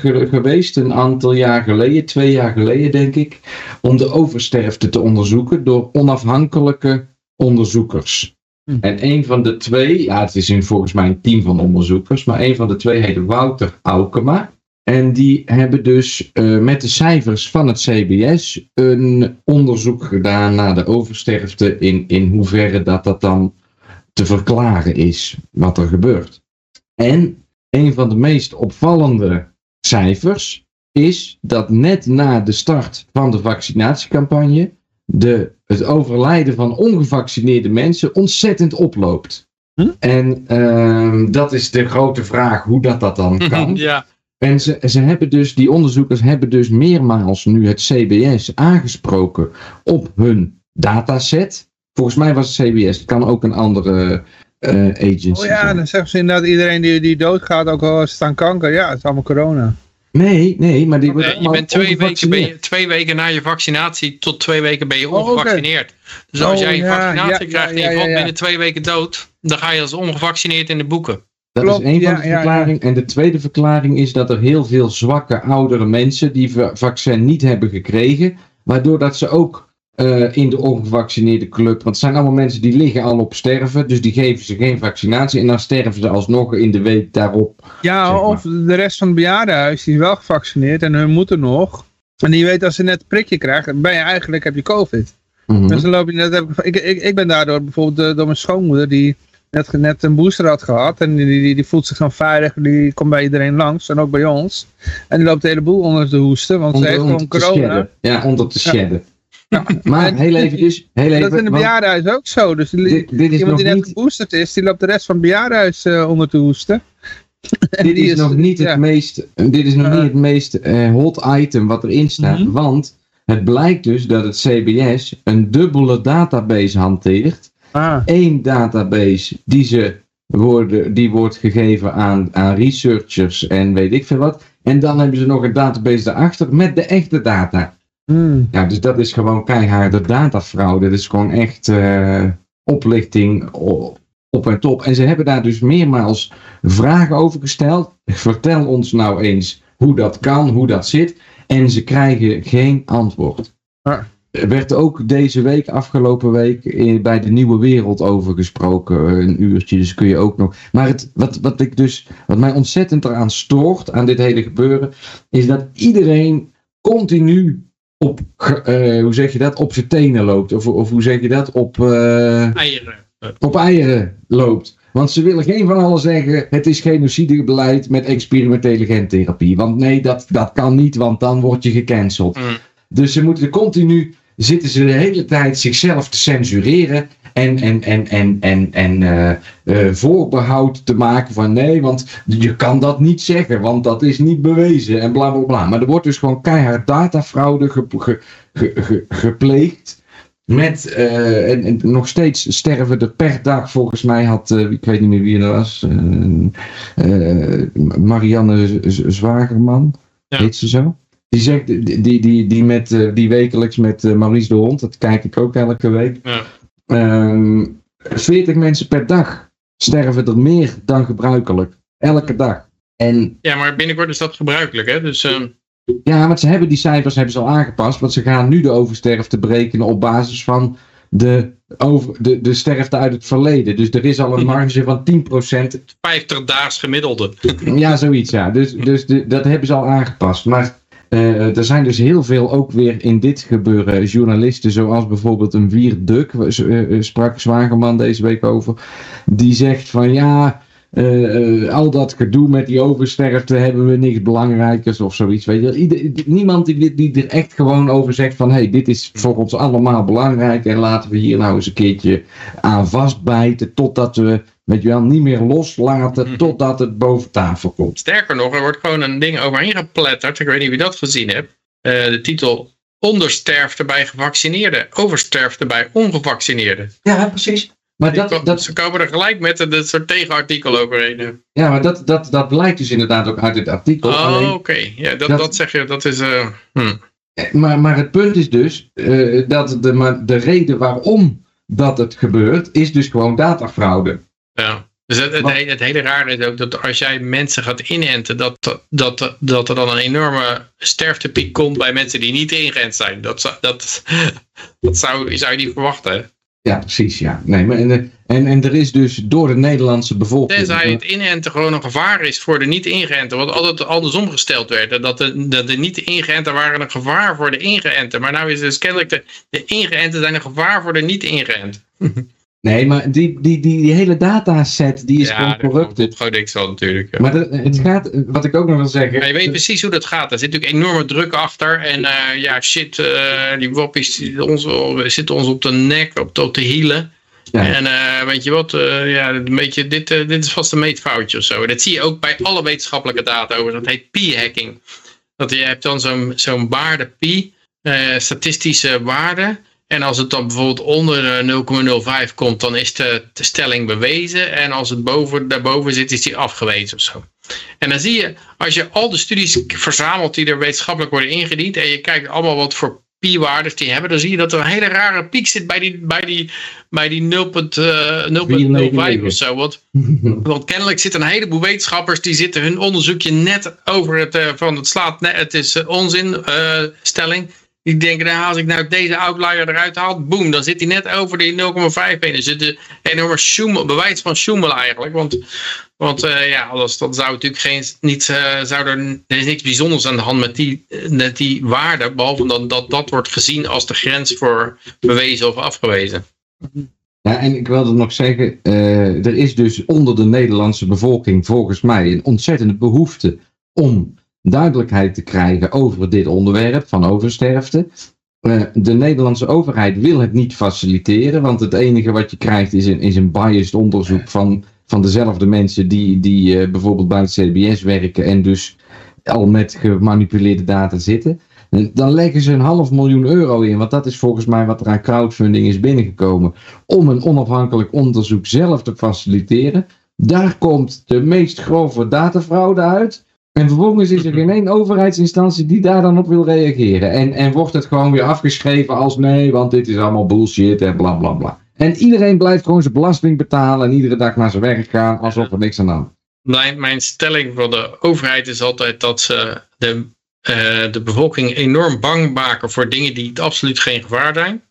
ge- geweest een aantal jaar geleden, twee jaar geleden denk ik, om de oversterfte te onderzoeken door onafhankelijke onderzoekers. Hm. En een van de twee, ja het is een, volgens mij een team van onderzoekers, maar een van de twee heet Wouter Aukema. En die hebben dus eh, met de cijfers van het CBS een onderzoek gedaan naar de oversterfte in, in hoeverre dat dat dan te verklaren is wat er gebeurt. En een van de meest opvallende cijfers is dat net na de start van de vaccinatiecampagne de, het overlijden van ongevaccineerde mensen ontzettend oploopt. Hm? En ehm, dat is de grote vraag hoe dat, dat dan kan. ja, En ze, ze hebben dus, die onderzoekers hebben dus meermaals nu het CBS aangesproken op hun dataset. Volgens mij was het CBS, het kan ook een andere eh, agency Oh ja, zijn. dan zeggen ze inderdaad iedereen die, die doodgaat, ook al is het aan kanker. Ja, het is allemaal corona. Nee, nee, maar die worden Nee, je bent twee weken, ben je, twee weken na je vaccinatie tot twee weken ben je Oh, ongevaccineerd. Dus als Oh, jij een ja, vaccinatie ja, krijgt en je ja, valt ja. binnen twee weken dood, dan ga je als ongevaccineerd in de boeken. Dat Klopt, is één ja, van de ja, ja. verklaringen. En de tweede verklaring is dat er heel veel zwakke oudere mensen die va- vaccin niet hebben gekregen, waardoor dat ze ook eh, in de ongevaccineerde club, want het zijn allemaal mensen die liggen al op sterven, dus die geven ze geen vaccinatie en dan sterven ze alsnog in de week daarop. Ja, Zeg maar. of de rest van het bejaardenhuis, die is wel gevaccineerd en hun moeten nog. En die weet als ze net een prikje krijgt, dan ben je eigenlijk, heb je covid. Mhm. Dus dan loop je net, ik, ik, ik ben daardoor bijvoorbeeld eh, door mijn schoonmoeder, die net, net een booster had gehad. En die, die, die voelt zich dan veilig, die komt bij iedereen langs en ook bij ons. En die loopt de hele boel onder te hoesten, want ze heeft gewoon corona. shedden. Ja, onder te shedden. Ja. Maar heel even dus, heel even, Dat is in het bejaardenhuis ook zo. Dus dit, dit is iemand nog die net niet geboosterd is, die loopt de rest van het bejaardenhuis eh, onder te hoesten. En dit is, nog niet ja. het meest, dit is nog niet het meest eh, hot item wat erin staat. Mhm. Want het blijkt dus dat het CBS een dubbele database hanteert. Ah, Eén database die, ze worden, die wordt gegeven aan, aan researchers en weet ik veel wat. En dan hebben ze nog een database daarachter met de echte data. Hmm. Ja, dus dat is gewoon keiharde datafraude. Dat is gewoon echt eh, oplichting op en top. En ze hebben daar dus meermaals vragen over gesteld. Vertel ons nou eens hoe dat kan, hoe dat zit. En ze krijgen geen antwoord. Ah. Er werd ook deze week, afgelopen week, eh, bij de Nieuwe Wereld over gesproken. Een uurtje, dus kun je ook nog. Maar het, wat, wat, ik dus, wat mij ontzettend eraan stoort, aan dit hele gebeuren, is dat iedereen continu op, eh, hoe zeg je dat, op zijn tenen loopt. Of, of hoe zeg je dat, op, eh, Eieren. op eieren loopt. Want ze willen geen van allen zeggen, het is genocidebeleid met experimentele gentherapie. Want nee, dat, dat kan niet, want dan word je gecanceld. Mm. Dus ze moeten continu, zitten ze de hele tijd zichzelf te censureren. En, en, en, en, en, en eh, eh, voorbehoud te maken van nee, want je kan dat niet zeggen, want dat is niet bewezen en bla bla bla. Maar er wordt dus gewoon keihard datafraude ge, ge, ge, ge- gepleegd. Met, eh, en, en nog steeds sterven er per dag, volgens mij had, ik weet niet meer wie er was, Marianne Z- Zwagerman, Ja. heet ze zo? Die, zegt, die, die, die, met, die wekelijks met Maurice de Hond, dat kijk ik ook elke week. Ja. Ehm, 40 mensen per dag sterven er meer dan gebruikelijk. Elke dag. En Ja, maar binnenkort is dat gebruikelijk, hè? Dus ehm, ja, want ze hebben die cijfers hebben ze al aangepast. Want ze gaan nu de oversterfte berekenen op basis van de, over, de, de sterfte uit het verleden. Dus er is al een marge van 10%. 50 daags gemiddelde. Ja, zoiets ja. Dus, dus de, dat hebben ze al aangepast. Maar eh, er zijn dus heel veel ook weer in dit gebeuren journalisten, zoals bijvoorbeeld een Wier Duk, eh, eh, sprak Zwageman deze week over. Die zegt van ja, al dat gedoe met die oversterfte hebben we niks belangrijkers of zoiets. Weet je. Niemand die, die er echt gewoon over zegt van hey, dit is voor ons allemaal belangrijk en laten we hier nou eens een keertje aan vastbijten totdat we weet je wel, niet meer loslaten totdat het boven tafel komt. Sterker nog, er wordt gewoon een ding overheen gepletterd. Ik weet niet wie dat gezien hebt. Eh, de titel Ondersterfte bij gevaccineerden. Oversterfte bij ongevaccineerden. Ja, precies. Maar Die dat, dat, Ze komen er gelijk met een soort tegenartikel overheen. ja, maar dat, dat, dat blijkt dus inderdaad ook uit het artikel. Oh, oké. Ja, dat, dat- dat zeg je. Dat is... eh, hm. maar, maar het punt is dus eh, dat de, de reden waarom dat het gebeurt, is dus gewoon datafraude. Ja. Dus het, het, het hele rare is ook dat als jij mensen gaat inenten, dat, dat, dat, er dan een enorme sterftepiek komt bij mensen die niet ingeënt zijn. Dat, zou- dat, dat zou, zou je niet verwachten. Ja, precies, ja. Nee, maar, en, en, en er is dus door de Nederlandse bevolking... Tenzij het inenten gewoon een gevaar is voor de niet-ingeënten. Wat altijd andersom gesteld werd. Dat de, dat de niet-ingeënten waren een gevaar voor de ingeënten. Maar nou is dus kennelijk de, de ingeënten zijn een gevaar voor de niet-ingeënten. Nee, maar die, die, die, die hele dataset, die is Ja, gewoon gewoon niks van natuurlijk. ja. Maar het gaat, wat ik ook nog wil zeggen... Maar je weet precies hoe dat gaat. Er zit natuurlijk enorme druk achter. En eh, ja, shit, eh, die wappies die ons, zitten ons op de nek, op de, op de hielen. Ja. En eh, weet je wat, eh, ja, een beetje, dit, eh, dit is vast een meetfoutje of zo. En dat zie je ook bij alle wetenschappelijke data over. Dat heet p-hacking. Dat je hebt dan zo'n zo'n waarde pi, eh, statistische waarde. En als het dan bijvoorbeeld onder de 0,05 komt, dan is de, de stelling bewezen. En als het boven, daarboven zit, is die afgewezen of zo. En dan zie je, als je al de studies verzamelt die er wetenschappelijk worden ingediend. En je kijkt allemaal wat voor pi-waardes die hebben. Dan zie je dat er een hele rare piek zit bij die, bij die, bij die 0,05 of zo. Want, want kennelijk zitten een heleboel wetenschappers die zitten hun onderzoekje net over het eh, van het slaat. net- het is eh, onzin eh, stelling. Die denken, nou, als ik nou deze outlier eruit haal, boem, dan zit hij net over die 0,5 heen. Er zit een enorme bewijs van schoemel eigenlijk. Want, want eh, ja, dan zou natuurlijk geen, niet, eh, zou er, er is niks bijzonders aan de hand met die, met die waarde. Behalve dat, dat dat wordt gezien als de grens voor bewezen of afgewezen. Ja, en ik wilde nog zeggen, eh, er is dus onder de Nederlandse bevolking volgens mij een ontzettende behoefte om duidelijkheid te krijgen over dit onderwerp van oversterfte. Eh, de Nederlandse overheid wil het niet faciliteren, want het enige wat je krijgt is een, is een biased onderzoek van, van dezelfde mensen die, die eh, bijvoorbeeld bij het CBS werken en dus al met gemanipuleerde data zitten. En Dan leggen ze een half miljoen euro in, want dat is volgens mij wat er aan crowdfunding is binnengekomen, om een onafhankelijk onderzoek zelf te faciliteren. Daar komt de meest grove datafraude uit. En vervolgens is er geen één overheidsinstantie die daar dan op wil reageren. En, en wordt het gewoon weer afgeschreven als nee, want dit is allemaal bullshit en bla bla bla. En iedereen blijft gewoon zijn belasting betalen en iedere dag naar zijn werk gaan alsof er niks aan de hand. Mijn, mijn stelling van de overheid is altijd dat ze de, eh, de bevolking enorm bang maken voor dingen die absoluut geen gevaar zijn.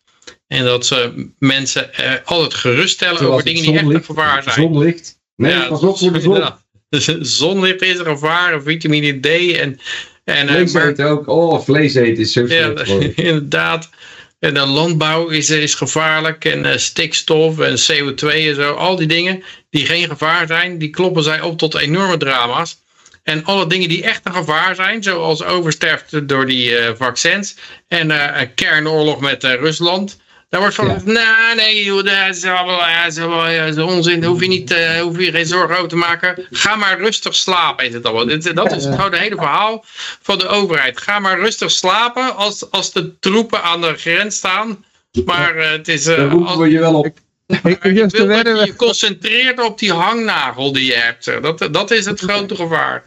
En dat ze mensen eh, altijd geruststellen Zoals over dingen die echt een gevaar zijn. Zonlicht. Nee, Ja, pas op voor de zon. Dus zonlicht is een gevaar, vitamine D en, en eh, Vlees maar- eten ook. Oh, vlees eten is zo ja, inderdaad. En dan landbouw is, is gevaarlijk. En eh, stikstof en CO2 en zo. Al die dingen die geen gevaar zijn, die kloppen zij op tot enorme drama's. En alle dingen die echt een gevaar zijn, zoals oversterfte door die eh, vaccins en eh, een kernoorlog met eh, Rusland. Daar wordt van, Ja. nou nee, joh, dat is allemaal ja, dat is allemaal, ja, dat is onzin. Hoef je, niet, eh, hoef je geen zorgen over te maken. Ga maar rustig slapen, is het allemaal. Dat is het hele verhaal van de overheid. Ga maar rustig slapen als, als de troepen aan de grens staan. Maar eh, het is... eh, Daar roepen we je wel op. Ik, maar ik ik wil de dat je concentreert op die hangnagel die je hebt. Dat, dat is het grote gevaar.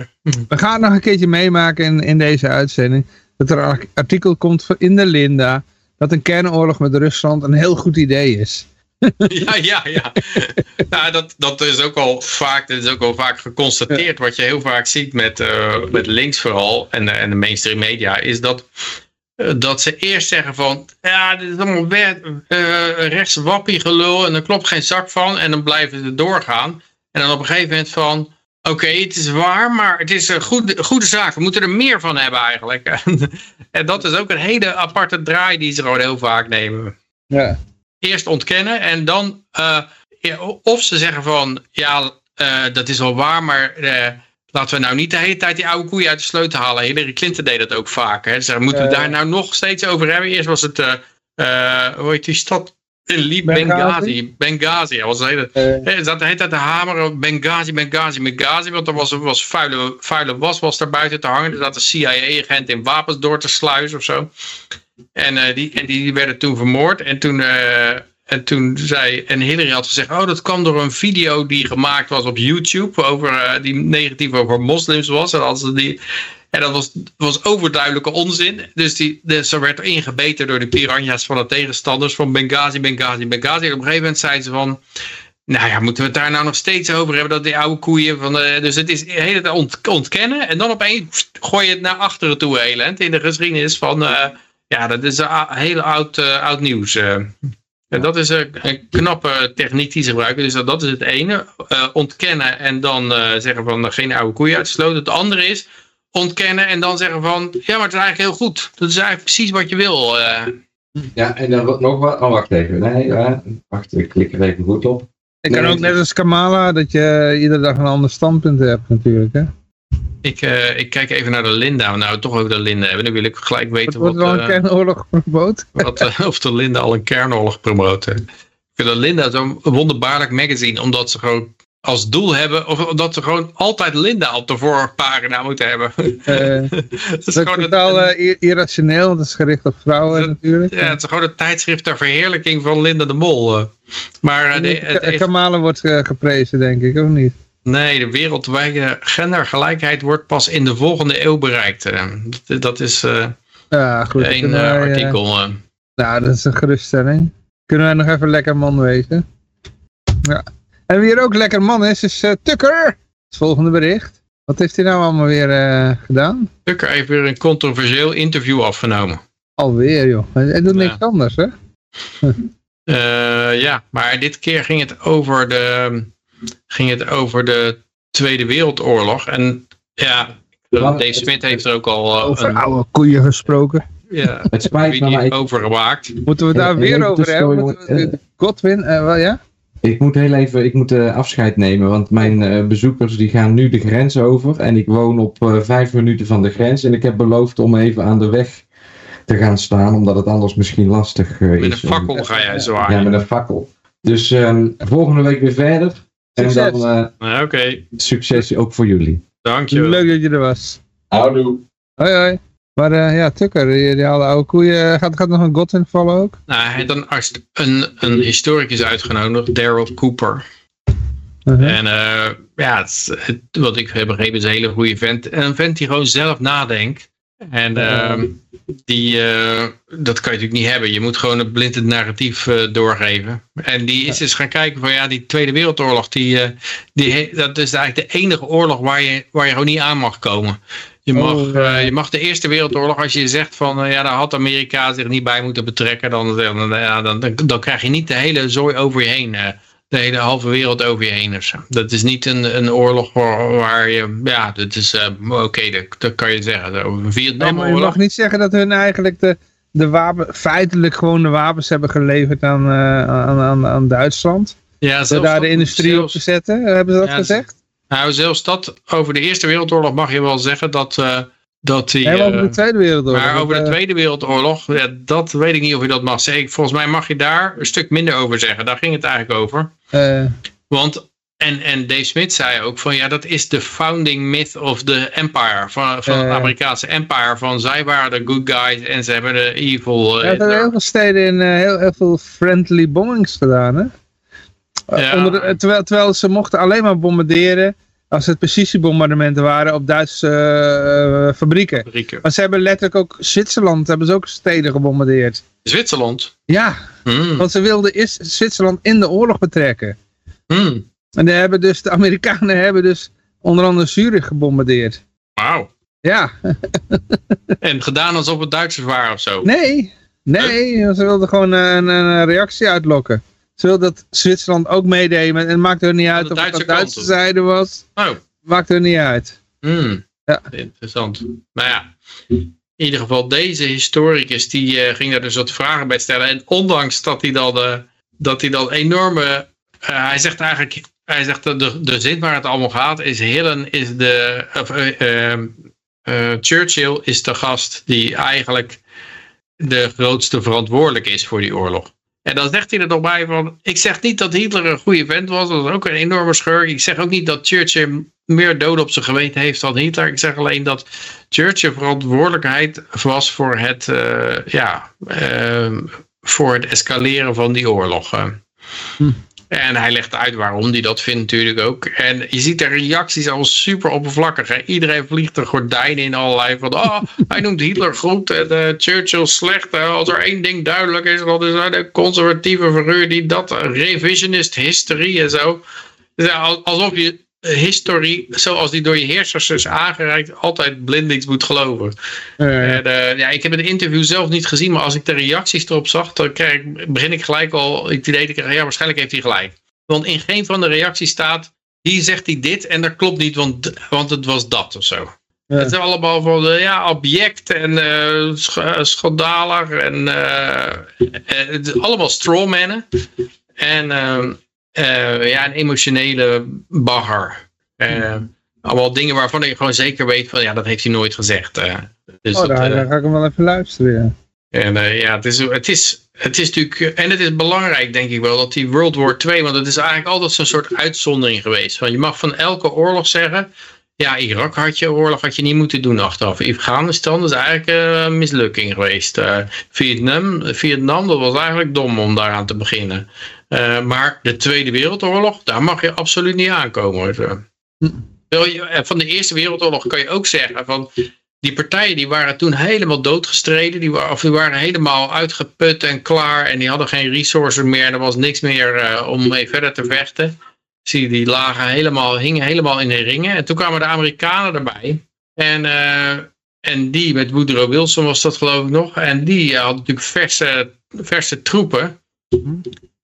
We gaan het nog een keertje meemaken in, in deze uitzending. Dat er een artikel komt van- in de Linda. Dat een kernoorlog met Rusland een heel goed idee is. Ja, ja, ja. nou, dat, dat is ook al vaak, dat is ook al vaak geconstateerd. Wat je heel vaak ziet met, eh, met links vooral en, eh, en de mainstream media, is dat, eh, dat ze eerst zeggen van, ja, dit is allemaal wet, rechts wappie gelul en er klopt geen zak van. En dan blijven ze doorgaan. En dan op een gegeven moment van, oké, het is waar, maar het is een goede, goede zaak. We moeten er meer van hebben eigenlijk. en dat is ook een hele aparte draai die ze gewoon heel vaak nemen Ja. eerst ontkennen en dan uh, ja, of ze zeggen van ja, uh, dat is wel waar, maar uh, laten we nou niet de hele tijd die oude koeien uit de sleutel halen. Hillary Clinton deed dat ook vaak. Hè. Dus moeten we daar nou nog steeds over hebben? Eerst was het, hoe heet die stad? Benghazi. Benghazi. Benghazi. Ja, was een hele, uh, zat de hele tijd te hameren. Benghazi, Benghazi, Benghazi. Want er was, was vuile, vuile was, was daar buiten te hangen. Er zat een CIA-agent in wapens door te sluizen of zo. En, uh, die, en die werden toen vermoord. En toen, uh, en toen zei. En Hillary had gezegd: Oh, dat kwam door een video die gemaakt was op YouTube. Over, uh, die negatief over moslims was. En, als die, en dat was, was overduidelijke onzin. Dus die, dus ze werd ingebeten door de piranha's van de tegenstanders. Van Benghazi, Benghazi, Benghazi. En op een gegeven moment zeiden ze van. Nou ja, moeten we het daar nou nog steeds over hebben? Dat die oude koeien. Van de, dus het is de hele tijd ont, ontkennen. En dan opeens gooi je het naar achteren toe, Helend. In de geschiedenis van. Uh, ja, dat is uh, heel oud, uh, oud nieuws. Uh. En dat is een, een knappe techniek die ze gebruiken. Dus dat, dat is het ene. ontkennen en dan zeggen van geen oude koeien uitsloten. Het andere is ontkennen en dan zeggen van ja, maar het is eigenlijk heel goed. Dat is eigenlijk precies wat je wil. Ja, en dan nog wat. Oh, wacht even. Nee, wacht, ik klik er even goed op. Ik kan Nee, ook net als Kamala dat je iedere dag een ander standpunt hebt natuurlijk. Hè? Ik, uh, ik kijk even naar de Linda. Nou, we toch over de Linda hebben. Dan wil ik gelijk weten wordt wat, er al een uh, kernoorlog promoot? wat uh, of de Linda al een kernoorlog promoten. Ik vind de Linda zo'n wonderbaarlijk magazine, omdat ze gewoon als doel hebben, of omdat ze gewoon altijd Linda op de voorpagina moeten hebben. Uh, dat is dat is totaal uh, irrationeel, het is gericht op vrouwen dat, natuurlijk. Ja, het is gewoon een tijdschrift ter verheerlijking van Linda de Mol. Uh. Maar de, het. Kamala wordt geprezen, denk ik, of niet? Nee, de wereldwijde gendergelijkheid wordt pas in de volgende eeuw bereikt. Dat, dat is uh, ja, goed, een wij, artikel. nou, dat is een geruststelling. Kunnen wij nog even lekker man wezen? Ja. En wie er ook lekker man is, is uh, Tucker. Het volgende bericht. Wat heeft hij nou allemaal weer uh, gedaan? Tucker heeft weer een controversieel interview afgenomen. Alweer joh. Hij doet niks anders hè? uh, ja, maar dit keer ging het over de, ging het over de Tweede Wereldoorlog. En ja, Dave Smith heeft er ook al... over een, oude koeien gesproken. Ja, het spijt me, ik... overgemaakt. Moeten we daar en, weer over hebben? Moet, Godwin, wel ja? Ik moet heel even ik moet, uh, afscheid nemen, want mijn uh, bezoekers die gaan nu de grens over. En ik woon op uh, vijf minuten van de grens. En ik heb beloofd om even aan de weg te gaan staan, omdat het anders misschien lastig is. Met een fakkel ga jij zwaaien. Ja, met een fakkel. Dus um, volgende week weer verder. Succes. En dan Oké. Okay. succes ook voor jullie. Dank je. Leuk dat je er was. Houdoe. Hoi hoi. Maar uh, ja, Tucker, die, die oude, oude koeien, gaat, gaat nog een Godwin vallen ook? Nou, hij heeft een, een, een historicus uitgenodigd, Daryl Cooper. Uh -huh. En uh, ja, het, het, wat ik heb begrepen is een hele goede vent. En een vent die gewoon zelf nadenkt. En uh, die, dat kan je natuurlijk niet hebben. Je moet gewoon een blinde narratief doorgeven. En die is eens gaan kijken van ja, die Tweede Wereldoorlog, die, die, dat is eigenlijk de enige oorlog waar je, waar je gewoon niet aan mag komen. Je mag, oh, uh, je mag de Eerste Wereldoorlog, als je zegt van uh, ja, daar had Amerika zich niet bij moeten betrekken, dan, dan, dan, dan, dan krijg je niet de hele zooi over je heen. De hele halve wereld over je heen. Dat is niet een, een oorlog waar, waar je, ja, dat is oké, okay, dat, dat, kan je zeggen. Een Vietnam nee, je mag niet zeggen dat hun eigenlijk de, de wapen, feitelijk gewoon de wapens hebben geleverd aan, aan, aan, aan Duitsland. Ja, Door daar de industrie zelfs, op te zetten, hebben ze dat ja, gezegd? Nou, zelfs dat over de Eerste Wereldoorlog mag je wel zeggen dat, uh, dat die... Nee, over de Tweede Wereldoorlog. Maar over de Tweede Wereldoorlog, ja, dat weet ik niet of je dat mag zeggen. Volgens mij mag je daar een stuk minder over zeggen. Daar ging het eigenlijk over. Uh, Want en, en Dave Smith zei ook van ja, dat is de founding myth of the empire. Van, van het Eh. Amerikaanse empire. Van zij waren de good guys en ze hebben de evil. Ja, eh, er hebben heel veel steden in eh, heel, heel veel friendly bombings gedaan, hè? Eh, Ja. onder de- terwijl, terwijl ze mochten alleen maar bombarderen als het precisiebombardementen waren op Duitse eh, fabrieken. fabrieken. Maar ze hebben letterlijk ook Zwitserland, hebben ze ook steden gebombardeerd. Zwitserland. Ja, Hmm. want ze wilden eerst Zwitserland in de oorlog betrekken. Hmm. En de, hebben dus, de Amerikanen hebben dus onder andere Zurich gebombardeerd. Wauw. Ja, En gedaan alsof het Duitsers waren of zo. nee, nee, ze wilden gewoon eh, een, een reactie uitlokken. Ze wilden dat Zwitserland ook meedeed en het maakte hun niet uit of het aan de Duitse zijde was. Oh. Maakte hun niet uit. Hmm. Ja. Interessant. Nou ja, in ieder geval deze historicus die eh, ging daar dus wat vragen bij stellen. En ondanks dat hij dan, eh, dat hij dan enorme... eh, hij zegt eigenlijk, hij zegt dat de, de zin waar het allemaal gaat is Hillen is de... Of, eh, eh, eh, Churchill is de gast die eigenlijk de grootste verantwoordelijk is voor die oorlog. En dan zegt hij er nog bij van, ik zeg niet dat Hitler een goede vent was, dat was ook een enorme schurk. Ik zeg ook niet dat Churchill meer doden op zijn geweten heeft dan Hitler. Ik zeg alleen dat Churchill verantwoordelijkheid was voor het, eh, ja, eh, voor het escaleren van die oorlog. eh. Hm. En hij legt uit waarom hij dat vindt natuurlijk ook. En je ziet de reacties al super oppervlakkig. Hè? Iedereen vliegt er gordijnen in allerlei van... Oh, hij noemt Hitler goed en eh, Churchill slecht. Als er één ding duidelijk is, dan is hij de conservatieve figuur die dat... revisionist history en zo. Dus alsof je historie, zoals die door je heersers is aangereikt... altijd blindings moet geloven. Eh, En, eh, ja, ik heb het interview zelf niet gezien, maar als ik de reacties erop zag, dan krijg ik, begin ik gelijk al het idee te krijgen, ja, waarschijnlijk heeft hij gelijk. Want in geen van de reacties staat, hier zegt hij dit en dat klopt niet, want, want het was dat of zo. Ja. Het is allemaal van, eh, ja, object en eh, sch eh, schandalig en eh, eh, het is allemaal strawmannen. En eh, eh, ja, een emotionele bagger. Eh, allemaal dingen waarvan je gewoon zeker weet van, ja, dat heeft hij nooit gezegd. eh. Dus oh, daar, daar ga ik hem wel even luisteren. Ja. en ja, het is, het, is, het is natuurlijk, en het is belangrijk denk ik wel, dat die World War II, want het is eigenlijk altijd zo'n soort uitzondering geweest. Want je mag van elke oorlog zeggen, ja, Irak had je oorlog had je niet moeten doen achteraf. Afghanistan is eigenlijk een mislukking geweest. Vietnam, Vietnam, dat was eigenlijk dom om daaraan te beginnen. Eh, maar de Tweede Wereldoorlog, daar mag je absoluut niet aankomen. eh, Van de Eerste Wereldoorlog kan je ook zeggen van die partijen die waren toen helemaal doodgestreden. Die waren, of die waren helemaal uitgeput en klaar. En die hadden geen resources meer. Er was niks meer eh, om mee verder te vechten. Zie die lagen helemaal, hingen helemaal in de ringen. En toen kwamen de Amerikanen erbij. En, en die, met Woodrow Wilson was dat geloof ik nog. En die hadden natuurlijk verse, verse troepen.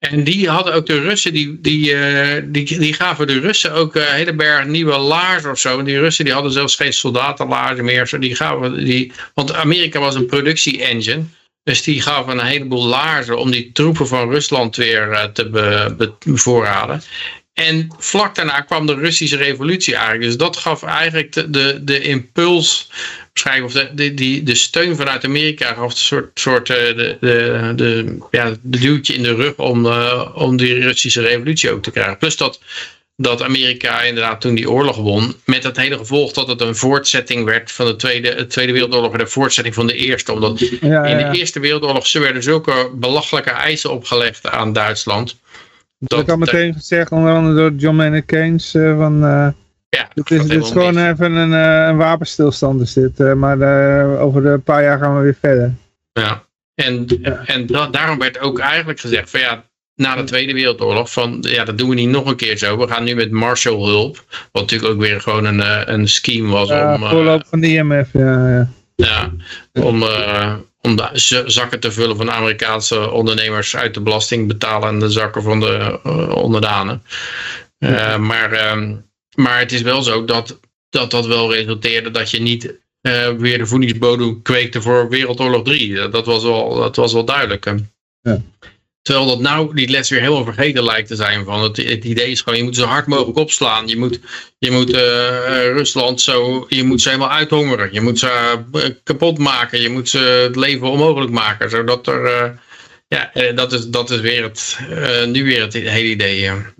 En die hadden ook de Russen, die, die, eh, die, die gaven de Russen ook een hele berg nieuwe laarzen of zo. En die Russen die hadden zelfs geen soldatenlaarzen meer. Zo die gaven die, want Amerika was een productie-engine. Dus die gaven een heleboel laarzen om die troepen van Rusland weer eh, te be- bevoorraden. En vlak daarna kwam de Russische revolutie eigenlijk. Dus dat gaf eigenlijk de, de, de impuls, waarschijnlijk, of de, de, die, de steun vanuit Amerika gaf een soort, soort eh, de, de, de, ja, de duwtje in de rug om, eh, om die Russische revolutie ook te krijgen. Plus dat, dat Amerika inderdaad toen die oorlog won, met het hele gevolg dat het een voortzetting werd van de Tweede, de tweede Wereldoorlog en de voortzetting van de Eerste. Omdat Ja, in ja. de Eerste Wereldoorlog ze werden zulke belachelijke eisen opgelegd aan Duitsland. Dat ik al meteen gezegd, onder andere door John Maynard Keynes, eh, van... ja, dit is, gaat dit is helemaal gewoon even een, eh, een wapenstilstand is dit. maar eh, over een paar jaar gaan we weer verder. Ja. En, en da- daarom werd ook eigenlijk gezegd van ja, na de Tweede Wereldoorlog, van ja, dat doen we niet nog een keer zo. We gaan nu met Marshallhulp, wat natuurlijk ook weer gewoon een, eh, een scheme was Ja, om, voorloop van de IMF, ja. ja. ja, om, om de zakken te vullen van Amerikaanse ondernemers uit de belasting betalende zakken van de onderdanen. Maar, ehm, maar het is wel zo dat, dat dat wel resulteerde dat je niet eh, weer de voedingsbodem kweekte voor Wereldoorlog 3. Dat, dat was, wel, dat was wel duidelijk. Ja. Terwijl dat nou die les weer helemaal vergeten lijkt te zijn. Van het, het idee is gewoon, je moet zo hard mogelijk opslaan. Je moet, je moet eh, Rusland zo, je moet ze helemaal uithongeren. Je moet ze eh, kapot maken. Je moet ze het leven onmogelijk maken. Zodat er, ja, dat is, dat is weer het, nu weer het hele idee. ja.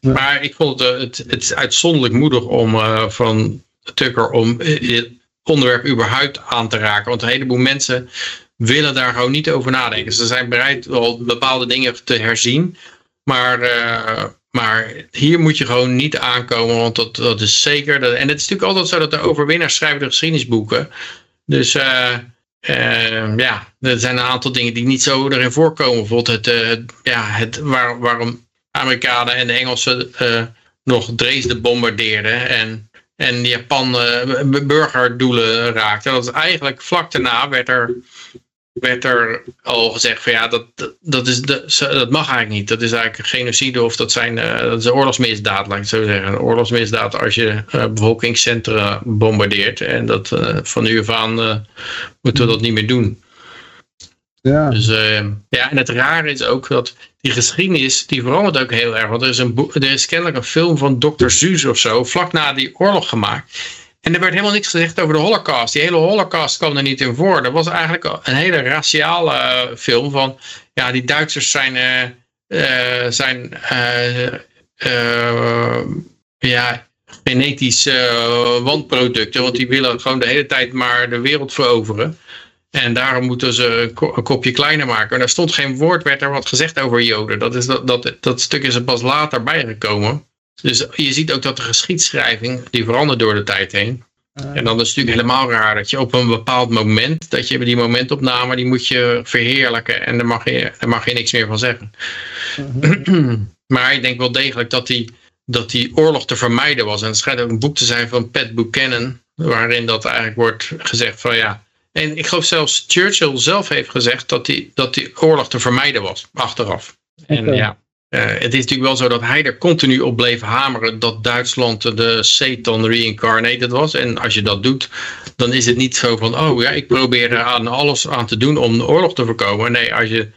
Maar ik vond het, eh, het, uitzonderlijk moedig om uh, van Tucker om het onderwerp überhaupt aan te raken. Want een heleboel mensen willen daar gewoon niet over nadenken. Ze zijn bereid wel bepaalde dingen te herzien. Maar, maar hier moet je gewoon niet aankomen, want dat, dat is zeker. En het is natuurlijk altijd zo dat de overwinnaars schrijven de geschiedenisboeken. Dus ja, er zijn een aantal dingen die niet zo erin voorkomen. Bijvoorbeeld het, ja, het, waar, waarom Amerikanen en de Engelsen nog Dresden bombardeerden en, en Japan burgerdoelen raakten. Dat is eigenlijk vlak daarna werd er werd er al gezegd van ja, dat, dat, is de, dat mag eigenlijk niet. Dat is eigenlijk genocide of dat, zijn, uh, dat is een oorlogsmisdaad, laat ik het zo zeggen. Een oorlogsmisdaad als je uh, bevolkingscentra bombardeert. En dat uh, van nu af aan moeten we dat niet meer doen. Ja. Dus ja, en het rare is ook dat die geschiedenis, die verandert ook heel erg. Want er is, een er is kennelijk een film van Dr. Zeus of zo, vlak na die oorlog gemaakt. En er werd helemaal niks gezegd over de holocaust. Die hele holocaust kwam er niet in voor. Dat was eigenlijk een hele raciale film van... Ja, die Duitsers zijn... Uh, uh, zijn ja, genetische wandproducten. Want die willen gewoon de hele tijd maar de wereld veroveren. En daarom moeten ze een kopje kleiner maken. En daar stond geen woord, werd er wat gezegd over Joden. Dat, is dat, dat, dat stuk is er pas later bijgekomen. Dus je ziet ook dat de geschiedschrijving, die verandert door de tijd heen. En dan is het natuurlijk helemaal raar dat je op een bepaald moment, dat je die momentopname, die moet je verheerlijken en daar mag je, daar mag je niks meer van zeggen. maar ik denk wel degelijk dat die, dat die oorlog te vermijden was. En het schijnt ook een boek te zijn van Pat Buchanan, waarin dat eigenlijk wordt gezegd van ja. En ik geloof zelfs Churchill zelf heeft gezegd dat die, dat die oorlog te vermijden was, achteraf. En ja, uh, het is natuurlijk wel zo dat hij er continu op bleef hameren dat Duitsland de Satan reincarnated was. En als je dat doet, dan is het niet zo van, oh ja, ik probeer er aan alles aan te doen om de oorlog te voorkomen. Nee, als je,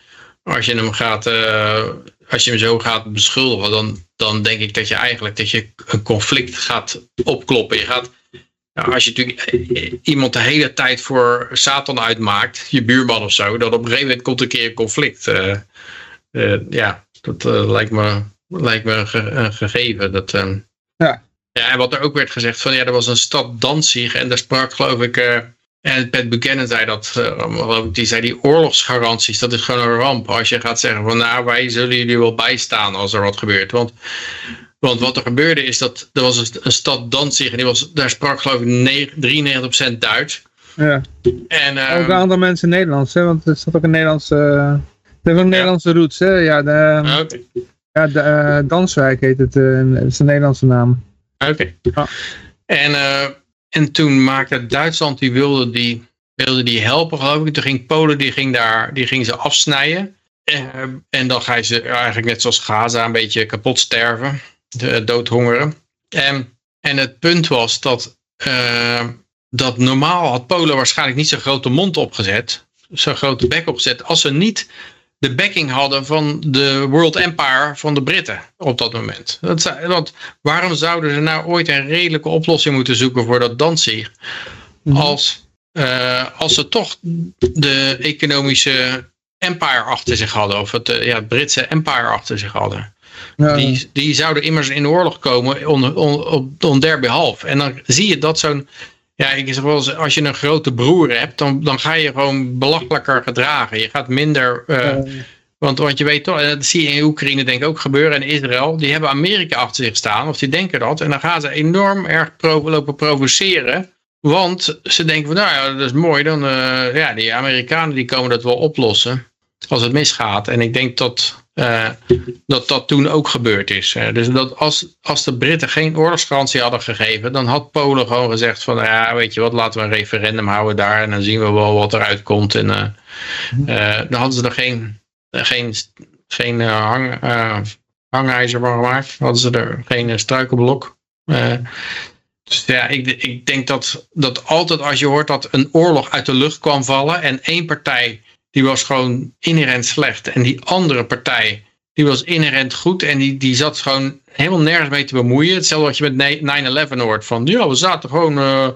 als je hem gaat, uh, als je hem zo gaat beschuldigen, dan, dan denk ik dat je eigenlijk dat je een conflict gaat opkloppen. Je gaat, nou, als je natuurlijk iemand de hele tijd voor Satan uitmaakt, je buurman of zo, dan op een gegeven moment komt een keer een conflict. Uh, ja, dat uh, lijkt me, lijkt me een, ge een gegeven. Dat, uh, ja. ja. En wat er ook werd gezegd, van ja, er was een stad Danzig en daar sprak geloof ik, en Pat Buchanan zei dat, die zei die oorlogsgaranties, dat is gewoon een ramp. Als je gaat zeggen van nou, wij zullen jullie wel bijstaan als er wat gebeurt. Want, want wat er gebeurde is dat, er was een, een stad Danzig en die was, daar sprak geloof ik 93% Duits. Ja. En, ook een aantal mensen Nederlands, hè? want er staat ook een Nederlandse... Het heeft ook Nederlandse roots, hè? Ja, de, okay. ja, de, uh, Danswijk heet het, uh, dat is een Nederlandse naam. Oké. Okay. En, uh, en toen maakte Duitsland, die wilde die, wilde die helpen, geloof ik. Toen ging Polen, die ging, daar, die ging ze afsnijden. en dan ga je ze eigenlijk net zoals Gaza een beetje kapot sterven, doodhongeren. En, en het punt was dat, dat normaal had Polen waarschijnlijk niet zo'n grote mond opgezet, zo'n grote bek opgezet, als ze niet de backing hadden van de World Empire van de Britten op dat moment. Dat, want waarom zouden ze nou ooit een redelijke oplossing moeten zoeken voor dat Danzig? Als, uh, als ze toch de economische empire achter zich hadden, of het, uh, ja, het Britse empire achter zich hadden. Ja. Die, die zouden immers in de oorlog komen on, on, op on der behalf. En dan zie je dat zo'n ja, ik zeg wel eens, als je een grote broer hebt, dan, dan ga je gewoon belachelijker gedragen. Je gaat minder, uh, uh. Want, want je weet toch, en dat zie je in Oekraïne denk ik ook gebeuren, en Israël, die hebben Amerika achter zich staan, of die denken dat, en dan gaan ze enorm erg pro lopen provoceren, want ze denken van, nou ja, dat is mooi, dan, uh, ja, die Amerikanen die komen dat wel oplossen, als het misgaat. En ik denk dat uh, dat dat toen ook gebeurd is. dus dat als, als de Britten geen oorlogsgarantie hadden gegeven, dan had Polen gewoon gezegd van, ja, weet je wat, laten we een referendum houden daar en dan zien we wel wat eruit komt. En uh, uh, dan hadden ze er geen, geen, geen hang, hangijzer van gemaakt, hadden ze er geen struikelblok. dus ja, ik, ik denk dat, dat altijd als je hoort dat een oorlog uit de lucht kwam vallen en één partij die was gewoon inherent slecht. En die andere partij, die was inherent goed en die, die zat gewoon helemaal nergens mee te bemoeien. Hetzelfde wat je met 9-11 hoort. Van ja, we zaten gewoon uh,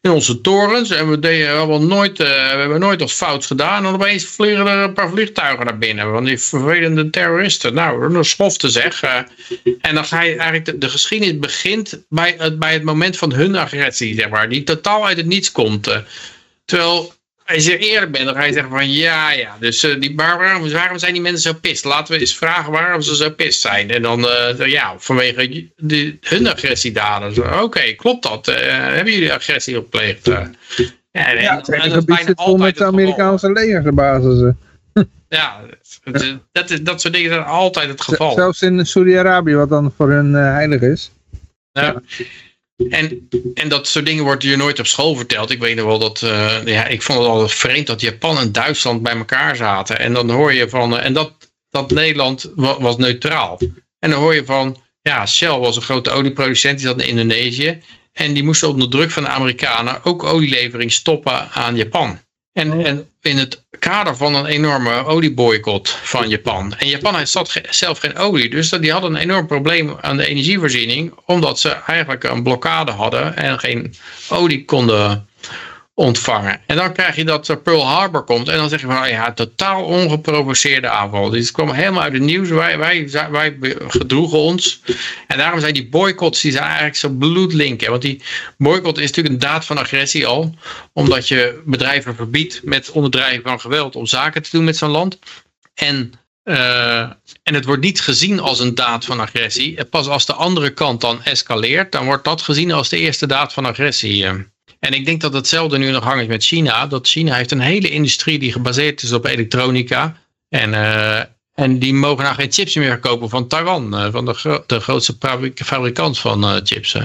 in onze torens en we deden nooit, uh, we hebben nooit wat fout gedaan. En opeens vliegen er een paar vliegtuigen naar binnen. Van die vervelende terroristen. Nou, een schofte zeg. Uh, en dan ga je eigenlijk, de, de, geschiedenis begint bij, bij het moment van hun agressie, zeg maar. Die totaal uit het niets komt. terwijl als je eerlijk bent, dan ga je zeggen van ja, ja. Dus uh, die, waarom, waarom zijn die mensen zo pist? Laten we eens vragen waarom ze zo pist zijn. En dan, uh, ja, vanwege die, hun agressiedaden. Oké, klopt dat? Uh, hebben jullie agressie gepleegd? ja, en, dat bijna altijd met de Amerikaanse legerbasis. ja, dat, dat, dat soort dingen zijn altijd het geval. Zelfs in Saudi-Arabië, wat dan voor hun heilig is. Ja. En, en dat soort dingen wordt je nooit op school verteld. Ik weet nog wel dat, uh, ja, ik vond het altijd vreemd dat Japan en Duitsland bij elkaar zaten. En dan hoor je van, uh, en dat, dat Nederland was, neutraal. En dan hoor je van, ja, Shell was een grote olieproducent, die zat in Indonesië. En die moesten onder druk van de Amerikanen ook olielevering stoppen aan Japan. En, en in het kader van een enorme olieboycott van Japan. En Japan heeft zelf geen olie, dus die hadden een enorm probleem aan de energievoorziening, omdat ze eigenlijk een blokkade hadden en geen olie konden ontvangen. En dan krijg je dat Pearl Harbor komt en dan zeg je van ja, totaal ongeprovoceerde aanval. Het kwam helemaal uit het nieuws. Wij, wij, wij gedroegen ons. En daarom zijn die boycotts die zijn eigenlijk zo bloedlinken. Want die boycott is natuurlijk een daad van agressie al. Omdat je bedrijven verbiedt met onderdrijven van geweld om zaken te doen met zo'n land. En uh, en het wordt niet gezien als een daad van agressie. Pas als de andere kant dan escaleert, dan wordt dat gezien als de eerste daad van agressie. En ik denk dat hetzelfde nu nog hangt met China. Dat China heeft een hele industrie die gebaseerd is op elektronica. En, uh, en die mogen nou geen chips meer kopen van Taiwan. Uh, van de, de grootste fabrikant van uh, chips.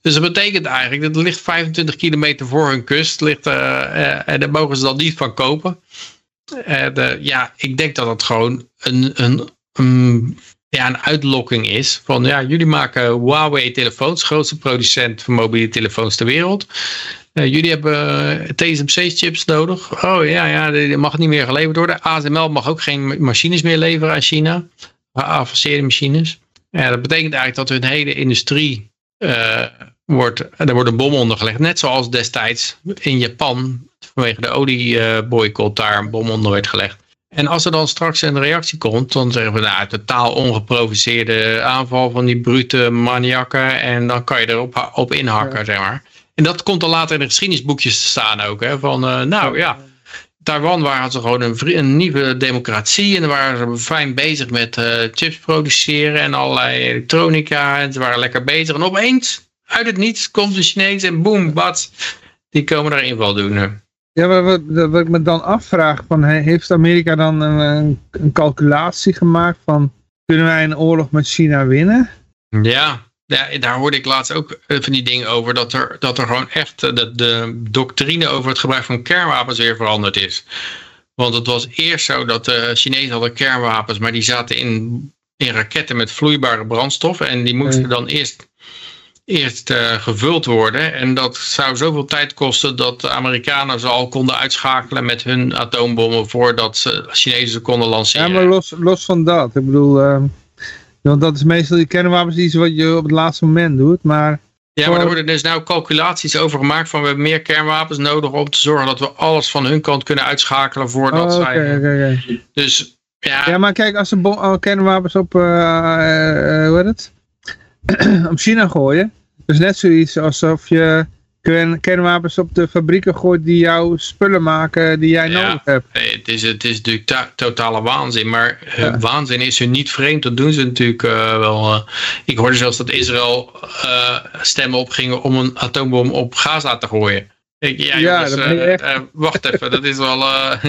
Dus dat betekent eigenlijk dat ligt 25 kilometer voor hun kust. Ligt, en daar mogen ze dan niet van kopen. De, ja, ik denk dat het gewoon een, een, een ja, een uitlokking is. Van ja, jullie maken Huawei telefoons, grootste producent van mobiele telefoons ter wereld. Uh, jullie hebben eh, TSMC chips nodig. Oh ja, ja, die mag niet meer geleverd worden. ASML mag ook geen machines meer leveren aan China. Geavanceerde machines. Ja, dat betekent eigenlijk dat hun hele industrie uh, wordt, er wordt een bom ondergelegd. Net zoals destijds in Japan vanwege de olieboycott daar een bom onder werd gelegd. En als er dan straks een reactie komt, dan zeggen we nou, totaal ongeprovoceerde aanval van die brute maniakken. En dan kan je erop op inhakken, zeg maar. En dat komt dan later in de geschiedenisboekjes te staan ook. Hè, van, uh, nou ja, Taiwan waren ze gewoon een, een, nieuwe democratie. En dan waren ze fijn bezig met uh, chips produceren en allerlei elektronica. En ze waren lekker bezig. En opeens, uit het niets, komt de Chinees en boem, bats. Die komen daar inval doen. Ja, wat, wat, ik me dan afvraag, van, heeft Amerika dan een, een, calculatie gemaakt van kunnen wij een oorlog met China winnen? Ja, ja, daar hoorde ik laatst ook eh, van die dingen over, dat er, dat er gewoon echt eh, de, de doctrine over het gebruik van kernwapens weer veranderd is. Want het was eerst zo dat de Chinezen hadden kernwapens, maar die zaten in, in raketten met vloeibare brandstof. En die moesten dan eerst eerst uh, gevuld worden. En dat zou zoveel tijd kosten dat de Amerikanen ze al konden uitschakelen met hun atoombommen voordat ze Chinezen ze konden lanceren. Ja, maar los, los van dat. Ik bedoel, uh, want dat is meestal die kernwapens iets wat je op het laatste moment doet. Maar ja, maar er worden dus nou calculaties over gemaakt van we hebben meer kernwapens nodig om te zorgen dat we alles van hun kant kunnen uitschakelen voordat oh, okay, zij... Okay, okay. Dus ja... Ja, maar kijk, als ze oh, kernwapens op, uh, uh, hoe heet het? op China gooien, is net zoiets alsof je kernwapens op de fabrieken gooit die jouw spullen maken die jij nodig hebt. Het is, het is natuurlijk totale waanzin, maar ja. waanzin is hun niet vreemd. Dat doen ze natuurlijk uh, wel. Uh, ik hoorde zelfs dat Israël uh, stemmen opgingen om een atoombom op Gaza te gooien. Ik, ja, ja jongens, dat echt... wacht even, dat is wel... ja,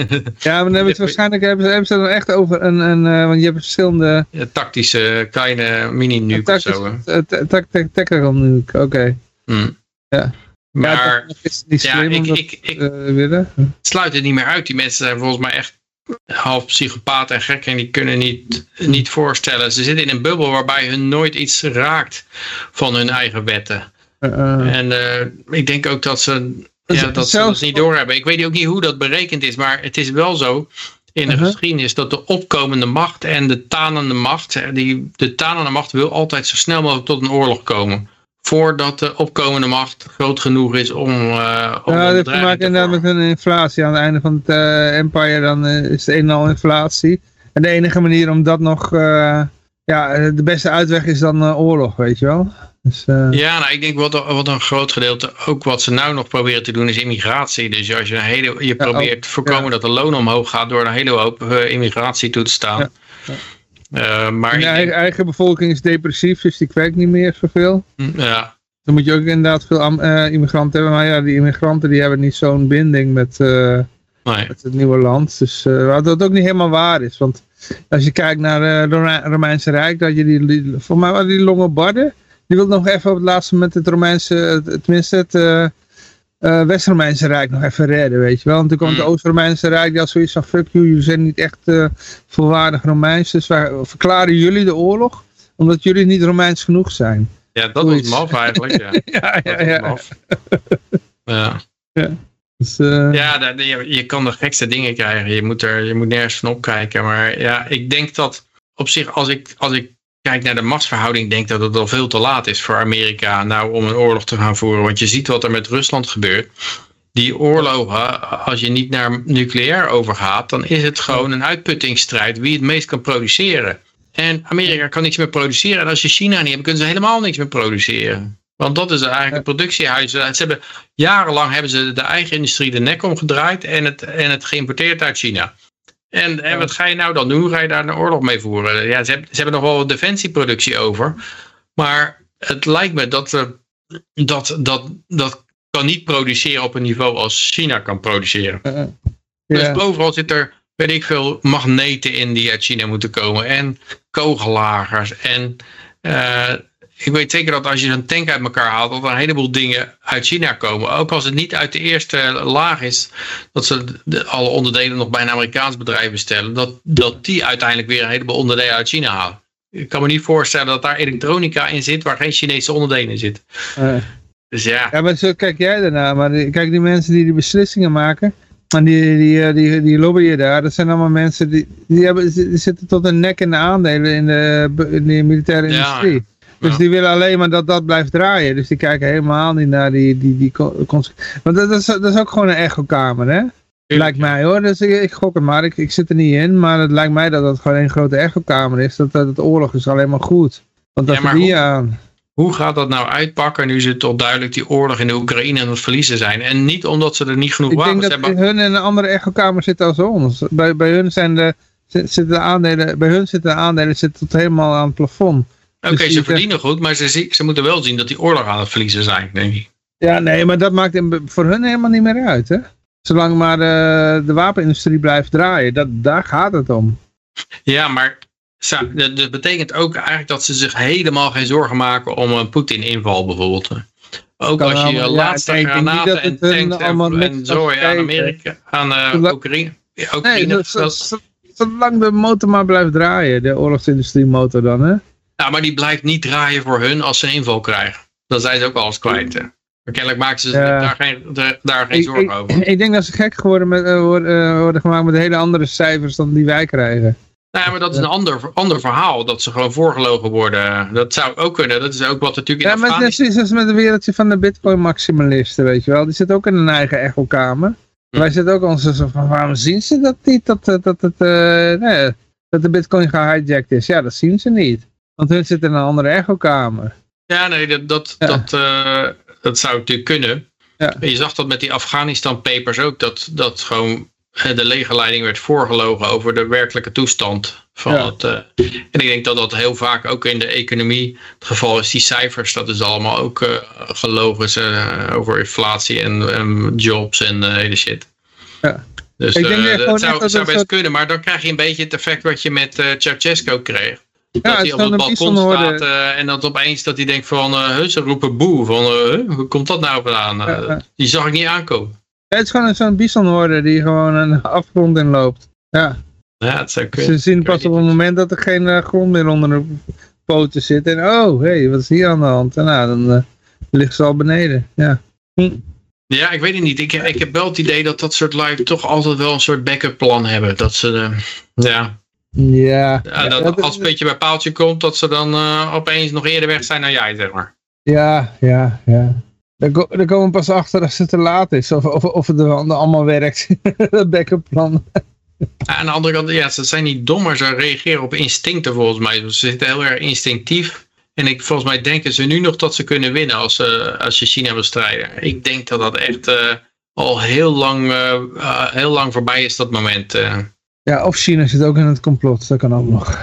maar dan hebben het waarschijnlijk hebben ze, hebben ze dan echt over een, een want je hebt verschillende... Ja, tactische kleine mini-nuke of zo. Tactical nuke, oké. Hmm. Ja. Maar ja, ik, ik, ik willen. sluit het niet meer uit. Die mensen zijn volgens mij echt half psychopaat en gek en die kunnen niet, niet voorstellen. Ze zitten in een bubbel waarbij hun nooit iets raakt van hun eigen wetten. Uh. En uh, ik denk ook dat ze ja, dat ze dat niet doorhebben. Ik weet ook niet hoe dat berekend is, maar het is wel zo. in de Uh-huh. geschiedenis dat de opkomende macht en de tanende macht, die, de tanende macht wil altijd zo snel mogelijk tot een oorlog komen. Voordat de opkomende macht groot genoeg is om, eh om Ja, dat te inderdaad met een inflatie. Aan het einde van het eh, empire dan eh, is het een en al inflatie. En de enige manier om dat nog... ja, de beste uitweg is dan oorlog, weet je wel. Dus, eh, Ja, nou, ik denk wat, wat een groot gedeelte, ook wat ze nou nog proberen te doen, is immigratie. Dus als je, een hele, je probeert te voorkomen ja. dat de loon omhoog gaat door een hele hoop eh, immigratie toe te staan. Ja. Eh, maar ik eigen, bevolking is depressief, dus die kweekt niet meer zoveel. ja, Dan moet je ook inderdaad veel immigranten hebben. Maar ja, die immigranten die hebben niet zo'n binding met, nee. met het nieuwe land. Dus eh, wat dat ook niet helemaal waar is. Want als je kijkt naar het Rome- Romeinse Rijk, dat je die, die voor mij waren die Longobarden, die wilden nog even op het laatste moment het Romeinse, het- tenminste het eh, eh, West-Romeinse Rijk nog even redden, weet je wel. En toen kwam het Mm. Oost-Romeinse Rijk, die had zoiets van, fuck you, jullie zijn niet echt eh, volwaardig Romeins, dus wij verklaren jullie de oorlog, omdat jullie niet Romeins genoeg zijn. ja, dat was Zoiets. maf eigenlijk. Ja. ja, Dat ja, was ja. maf. Ja. Dus, eh, Ja, dat- je, je kan de gekste dingen krijgen. Je moet, er, je moet nergens van opkijken. Maar ja, ik denk dat op zich, als ik, als ik kijk naar de machtsverhouding, denk dat het al veel te laat is voor Amerika nou om een oorlog te gaan voeren. Want je ziet wat er met Rusland gebeurt. Die oorlogen, als je niet naar nucleair overgaat, dan is het gewoon een uitputtingsstrijd wie het meest kan produceren. En Amerika kan niks meer produceren. En als je China niet hebt, kunnen ze helemaal niks meer produceren. Want dat is eigenlijk een productiehuis. Ze hebben, jarenlang hebben ze de eigen industrie de nek omgedraaid en het, en het geïmporteerd uit China. En, en wat ga je nou dan doen? Ga je daar een oorlog mee voeren? Ja, ze, hebben, ze hebben nog wel wat defensieproductie over. Maar het lijkt me dat, eh, dat, dat, dat kan niet produceren op een niveau als China kan produceren. eh, Dus ja. overal zit er, weet ik veel, magneten in die uit China moeten komen. En kogellagers. En eh, ik weet zeker dat als je zo'n tank uit elkaar haalt, dat er een heleboel dingen uit China komen. Ook als het niet uit de eerste laag is, dat ze de, alle onderdelen nog bij een Amerikaans bedrijf bestellen. Dat, dat die uiteindelijk weer een heleboel onderdelen uit China halen. Ik kan me niet voorstellen dat daar elektronica in zit waar geen Chinese onderdelen in zitten. Dus ja, Ja, maar zo kijk jij daarna. Maar die- kijk, die mensen die die beslissingen maken, en die, die, eh, die, die lobbyen daar, dat zijn allemaal mensen die, die, hebben, die zitten tot een nek in de aandelen in de, in de militaire Ja, industrie. Dus die willen alleen maar dat dat blijft draaien. Dus die kijken helemaal niet naar die... die, die Want dat is, dat is ook gewoon een echokamer, hè? Lijkt mij hoor. Dus ik, ik gok het maar. Ik, ik zit er niet in. Maar het lijkt mij dat dat gewoon een grote echokamer is. Dat, dat het oorlog is alleen maar goed. Want daar Ja, hoe- aan. Hoe gaat dat nou uitpakken nu ze toch duidelijk die oorlog in de Oekraïne aan het verliezen zijn? En niet omdat ze er niet genoeg Ik denk wapens dat hebben. hun in een andere echokamer zitten als ons. Bij, bij hun zijn de, zi- zitten de aandelen, bij hun zitten de aandelen zitten tot helemaal aan het plafond. Oké, dus ze die- verdienen goed, maar ze, ze moeten wel zien dat die oorlog aan het verliezen zijn, denk ik. Ja, nee, maar dat maakt hem voor hun helemaal niet meer uit, hè? Zolang maar de, de wapenindustrie blijft draaien, dat, daar gaat het om. Ja, maar dat betekent ook eigenlijk dat ze zich helemaal geen zorgen maken om een Poetin-inval bijvoorbeeld. Ook Kan als je allemaal- ja, laatste niet granaten en tanks en, en zooi aan. Amerika, aan eh, Zolang- Oekraïne. Ja, Nee, Oekraïne dat- dat- zo- zolang de motor maar blijft draaien, de oorlogsindustriemotor dan, hè? Ja, maar die blijft niet draaien voor hun als ze een inval krijgen. Dan zijn ze ook alles kwijt. hè. Maar kennelijk maken ze daar geen, daar, daar geen zorgen ik, over. ik denk dat ze gek geworden met, eh, worden, eh, worden gemaakt met hele andere cijfers dan die wij krijgen. Nou, ja, maar dat is een ander, ander verhaal. Dat ze gewoon voorgelogen worden. Dat zou ook kunnen. Dat is ook wat natuurlijk in Ja, maar het is als met het wereldje van de bitcoin-maximalisten, weet je wel. Die zit ook in een eigen echokamer. Hm. Wij zitten ook onze zo van, waarom zien ze dat niet? Dat, dat, dat, eh, nee, dat de bitcoin gehijacked is. Ja, dat zien ze niet. Want hun zitten in een andere echokamer. Ja, nee, dat, dat, Ja. dat, eh, dat zou natuurlijk kunnen. Ja. Je zag dat met die Afghanistan papers ook. Dat, dat gewoon eh, de legerleiding werd voorgelogen over de werkelijke toestand. Van Ja. het, eh, en ik denk dat dat heel vaak ook in de economie het geval is. Die cijfers, dat is allemaal ook eh, gelogen over inflatie en, jobs en hele shit. Ja. Dus Ik denk dat echt zou, zou het best soort- kunnen, maar dan krijg je een beetje het effect wat je met eh Ceausescu kreeg. Ja, dat hij op het balkon staat eh, en dat opeens dat hij denkt van, huh, ze roepen boe, van eh, hoe komt dat nou vandaan? Die zag ik niet aankomen. Ja, het is gewoon zo'n bisonhorde die gewoon een afgrond in loopt. Ja, Ja, het zou kunnen. ze zien pas op het moment dat er geen grond meer onder de poten zit. En oh, hé, hey, wat is hier aan de hand? En nou, dan ligt ze al beneden. Ja. Ja, ik weet het niet. Ik, ik heb wel het idee dat dat soort live toch altijd wel een soort backup plan hebben. Dat ze, ja, Ja, ja, dat, dat- als het een beetje bij paaltje komt, dat ze dan eh, opeens nog eerder weg zijn dan jij, zeg maar. ja, ja, ja. Daar, daar komen we pas achter als het te laat is. Of, of, of het er dan allemaal werkt. Dat backup plan. Ja, aan de andere kant, ja, ze zijn niet dom, maar ze reageren op instincten volgens mij. Ze zitten heel erg instinctief. En ik, volgens mij denken ze nu nog dat ze kunnen winnen als, ze als je China bestrijden. Ik denk dat dat echt eh, al heel lang, eh, heel lang voorbij is, dat moment. Ja, of China zit ook in het complot. Dat kan ook nog.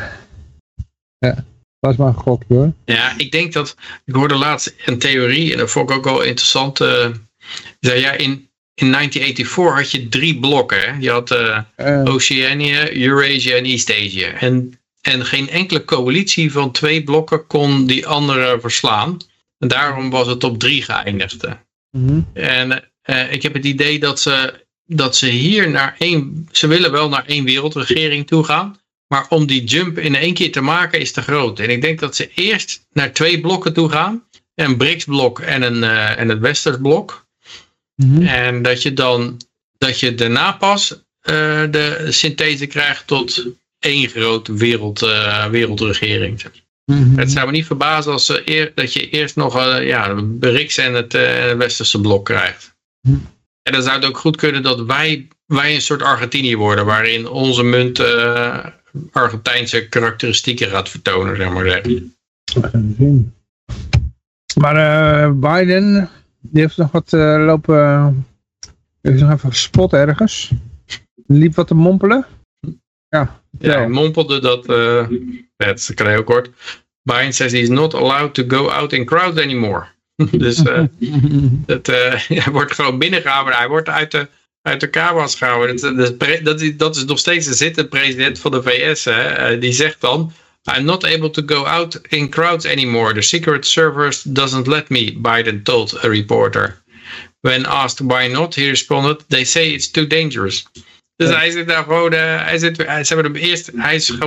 Ja, was maar een hoor. Ja, ik denk dat, ik hoorde laatst een theorie, en dat vond ik ook wel interessant. die zei, ja, in, in 1984 had je drie blokken. Hè? Je had Eh, Oceania, Eurasia en East Asia. En, en geen enkele coalitie van twee blokken kon die andere verslaan. En daarom was het op drie geëindigd. mhm. En ik heb het idee dat ze, dat ze hier naar één... Ze willen wel naar één wereldregering toe gaan. Maar om die jump in één keer te maken is te groot. En ik denk dat ze eerst naar twee blokken toe gaan. Een BRICS-blok en, een, eh, en het Westers blok. Mhm. En dat je dan dat je daarna pas eh, de synthese krijgt tot één grote wereld, eh, wereldregering. Mhm. Het zou me niet verbazen als ze eer, dat je eerst nog ja, BRICS en het, het westerse blok krijgt. Hm. En dan zou het ook goed kunnen dat wij, wij een soort Argentinië worden, waarin onze munt eh, Argentijnse karakteristieken gaat vertonen, zeg maar zeggen. Maar eh, Biden, die heeft nog wat eh, lopen, heeft nog even gespot ergens. Liep wat te mompelen. Ja, Ja, hij mompelde dat, het is heel kort, Biden says he's not allowed to go out in crowds anymore. dus Het, hij wordt gewoon binnengehouden. Hij wordt uit de, uit de kamers gehouden. Dat, dat, is dat, is, nog steeds de zittende president van de VS. Hè? Eh, die zegt dan... I'm not able to go out in crowds anymore. The Secret Service doesn't let me, Biden told a reporter. When asked why not, he responded, they say it's too dangerous. Dus hij zit daar gewoon... hij zit, hij, ze hebben hem eerst... Hij is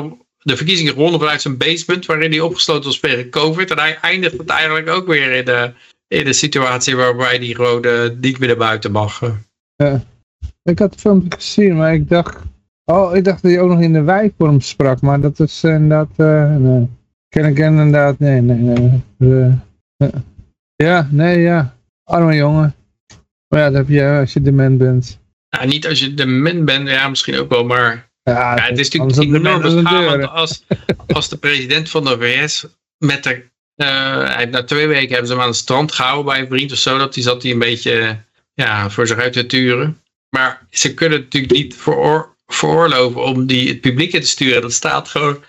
de verkiezingen gewonnen vanuit zijn basement... waarin hij opgesloten was tegen COVID. En hij eindigt het eigenlijk ook weer in de in een situatie waarbij die gewoon eh, niet meer naar buiten mag. Ik had het filmpje gezien, maar ik dacht... Oh, ik dacht dat hij ook nog in de wijvorm sprak, maar dat is inderdaad... eh nee. Ken ik inderdaad, nee, nee, nee. Eh, eh. ja, nee, ja. Arme jongen. Maar ja, dat heb je als je dement bent. Nou, niet als je dement bent, ja, misschien ook wel, maar Ja, ja, het is natuurlijk op de enorm mensen beschamend deuren. als, als de president van de VS met de. eh, hij na twee weken hebben ze hem aan het strand gehouden bij een vriend of zo. Dat die zat hij een beetje ja, voor zich uit te turen. Maar ze kunnen het natuurlijk niet veroor, veroorloven om die het publiek in te sturen. Dat staat gewoon.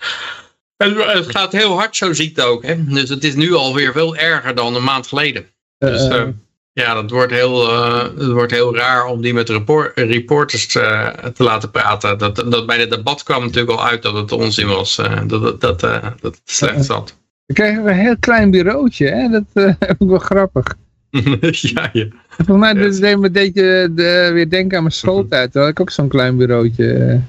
Het, het gaat heel hard, zo'n ziekte ook. Hè? Dus het is nu alweer veel erger dan een maand geleden. Dus Eh, eh, ja, dat wordt, heel, eh, het wordt heel raar om die met repor- reporters eh, te laten praten. Dat, dat bij het debat kwam natuurlijk al uit dat het onzin was. eh, dat, dat, dat, eh, dat het slecht zat. We kregen een heel klein bureautje, hè? dat eh, heb ik wel grappig. ja, ja. Volgens mij Ja. deed me deed je de, weer denken aan mijn schooltijd. Toen had ik ook zo'n klein bureautje.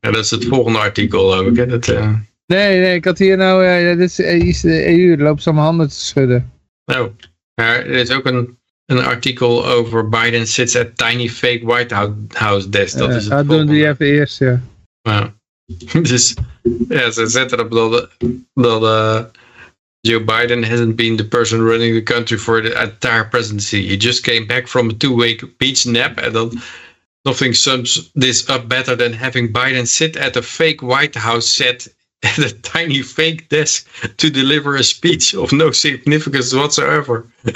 ja, dat is het volgende artikel ook. Dat, eh, Nee, nee, ik had hier nou, dit is de is de EU, lopen ze allemaal handen te schudden. nou, maar er is ook een, een artikel over Biden sits at tiny fake White House- House desk. Dat is het doen die even eerst, ja. Ja. Dus ja, ze zetten erop dat, dat eh, Joe Biden hasn't been the person running the country for the entire presidency. He just came back from a two-week beach nap. En dan nothing sums this up better than having Biden sit at a fake White House set at a tiny fake desk to deliver a speech of no significance whatsoever.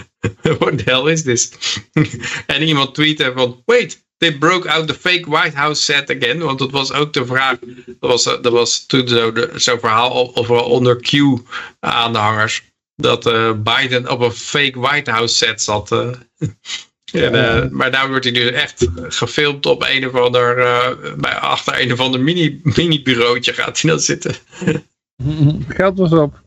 What the hell is this? en iemand tweette van, wait, they broke out the fake White House set again. Want dat was ook de vraag. Dat was, dat was toen zo zo'n verhaal op- of wel onder Q-aanhangers. Dat eh, Biden op een fake White House set zat. eh. en, eh, maar daar wordt hij nu echt gefilmd op een of ander. bij, achter een of ander mini, mini-bureautje gaat hij dan zitten. Geld was op.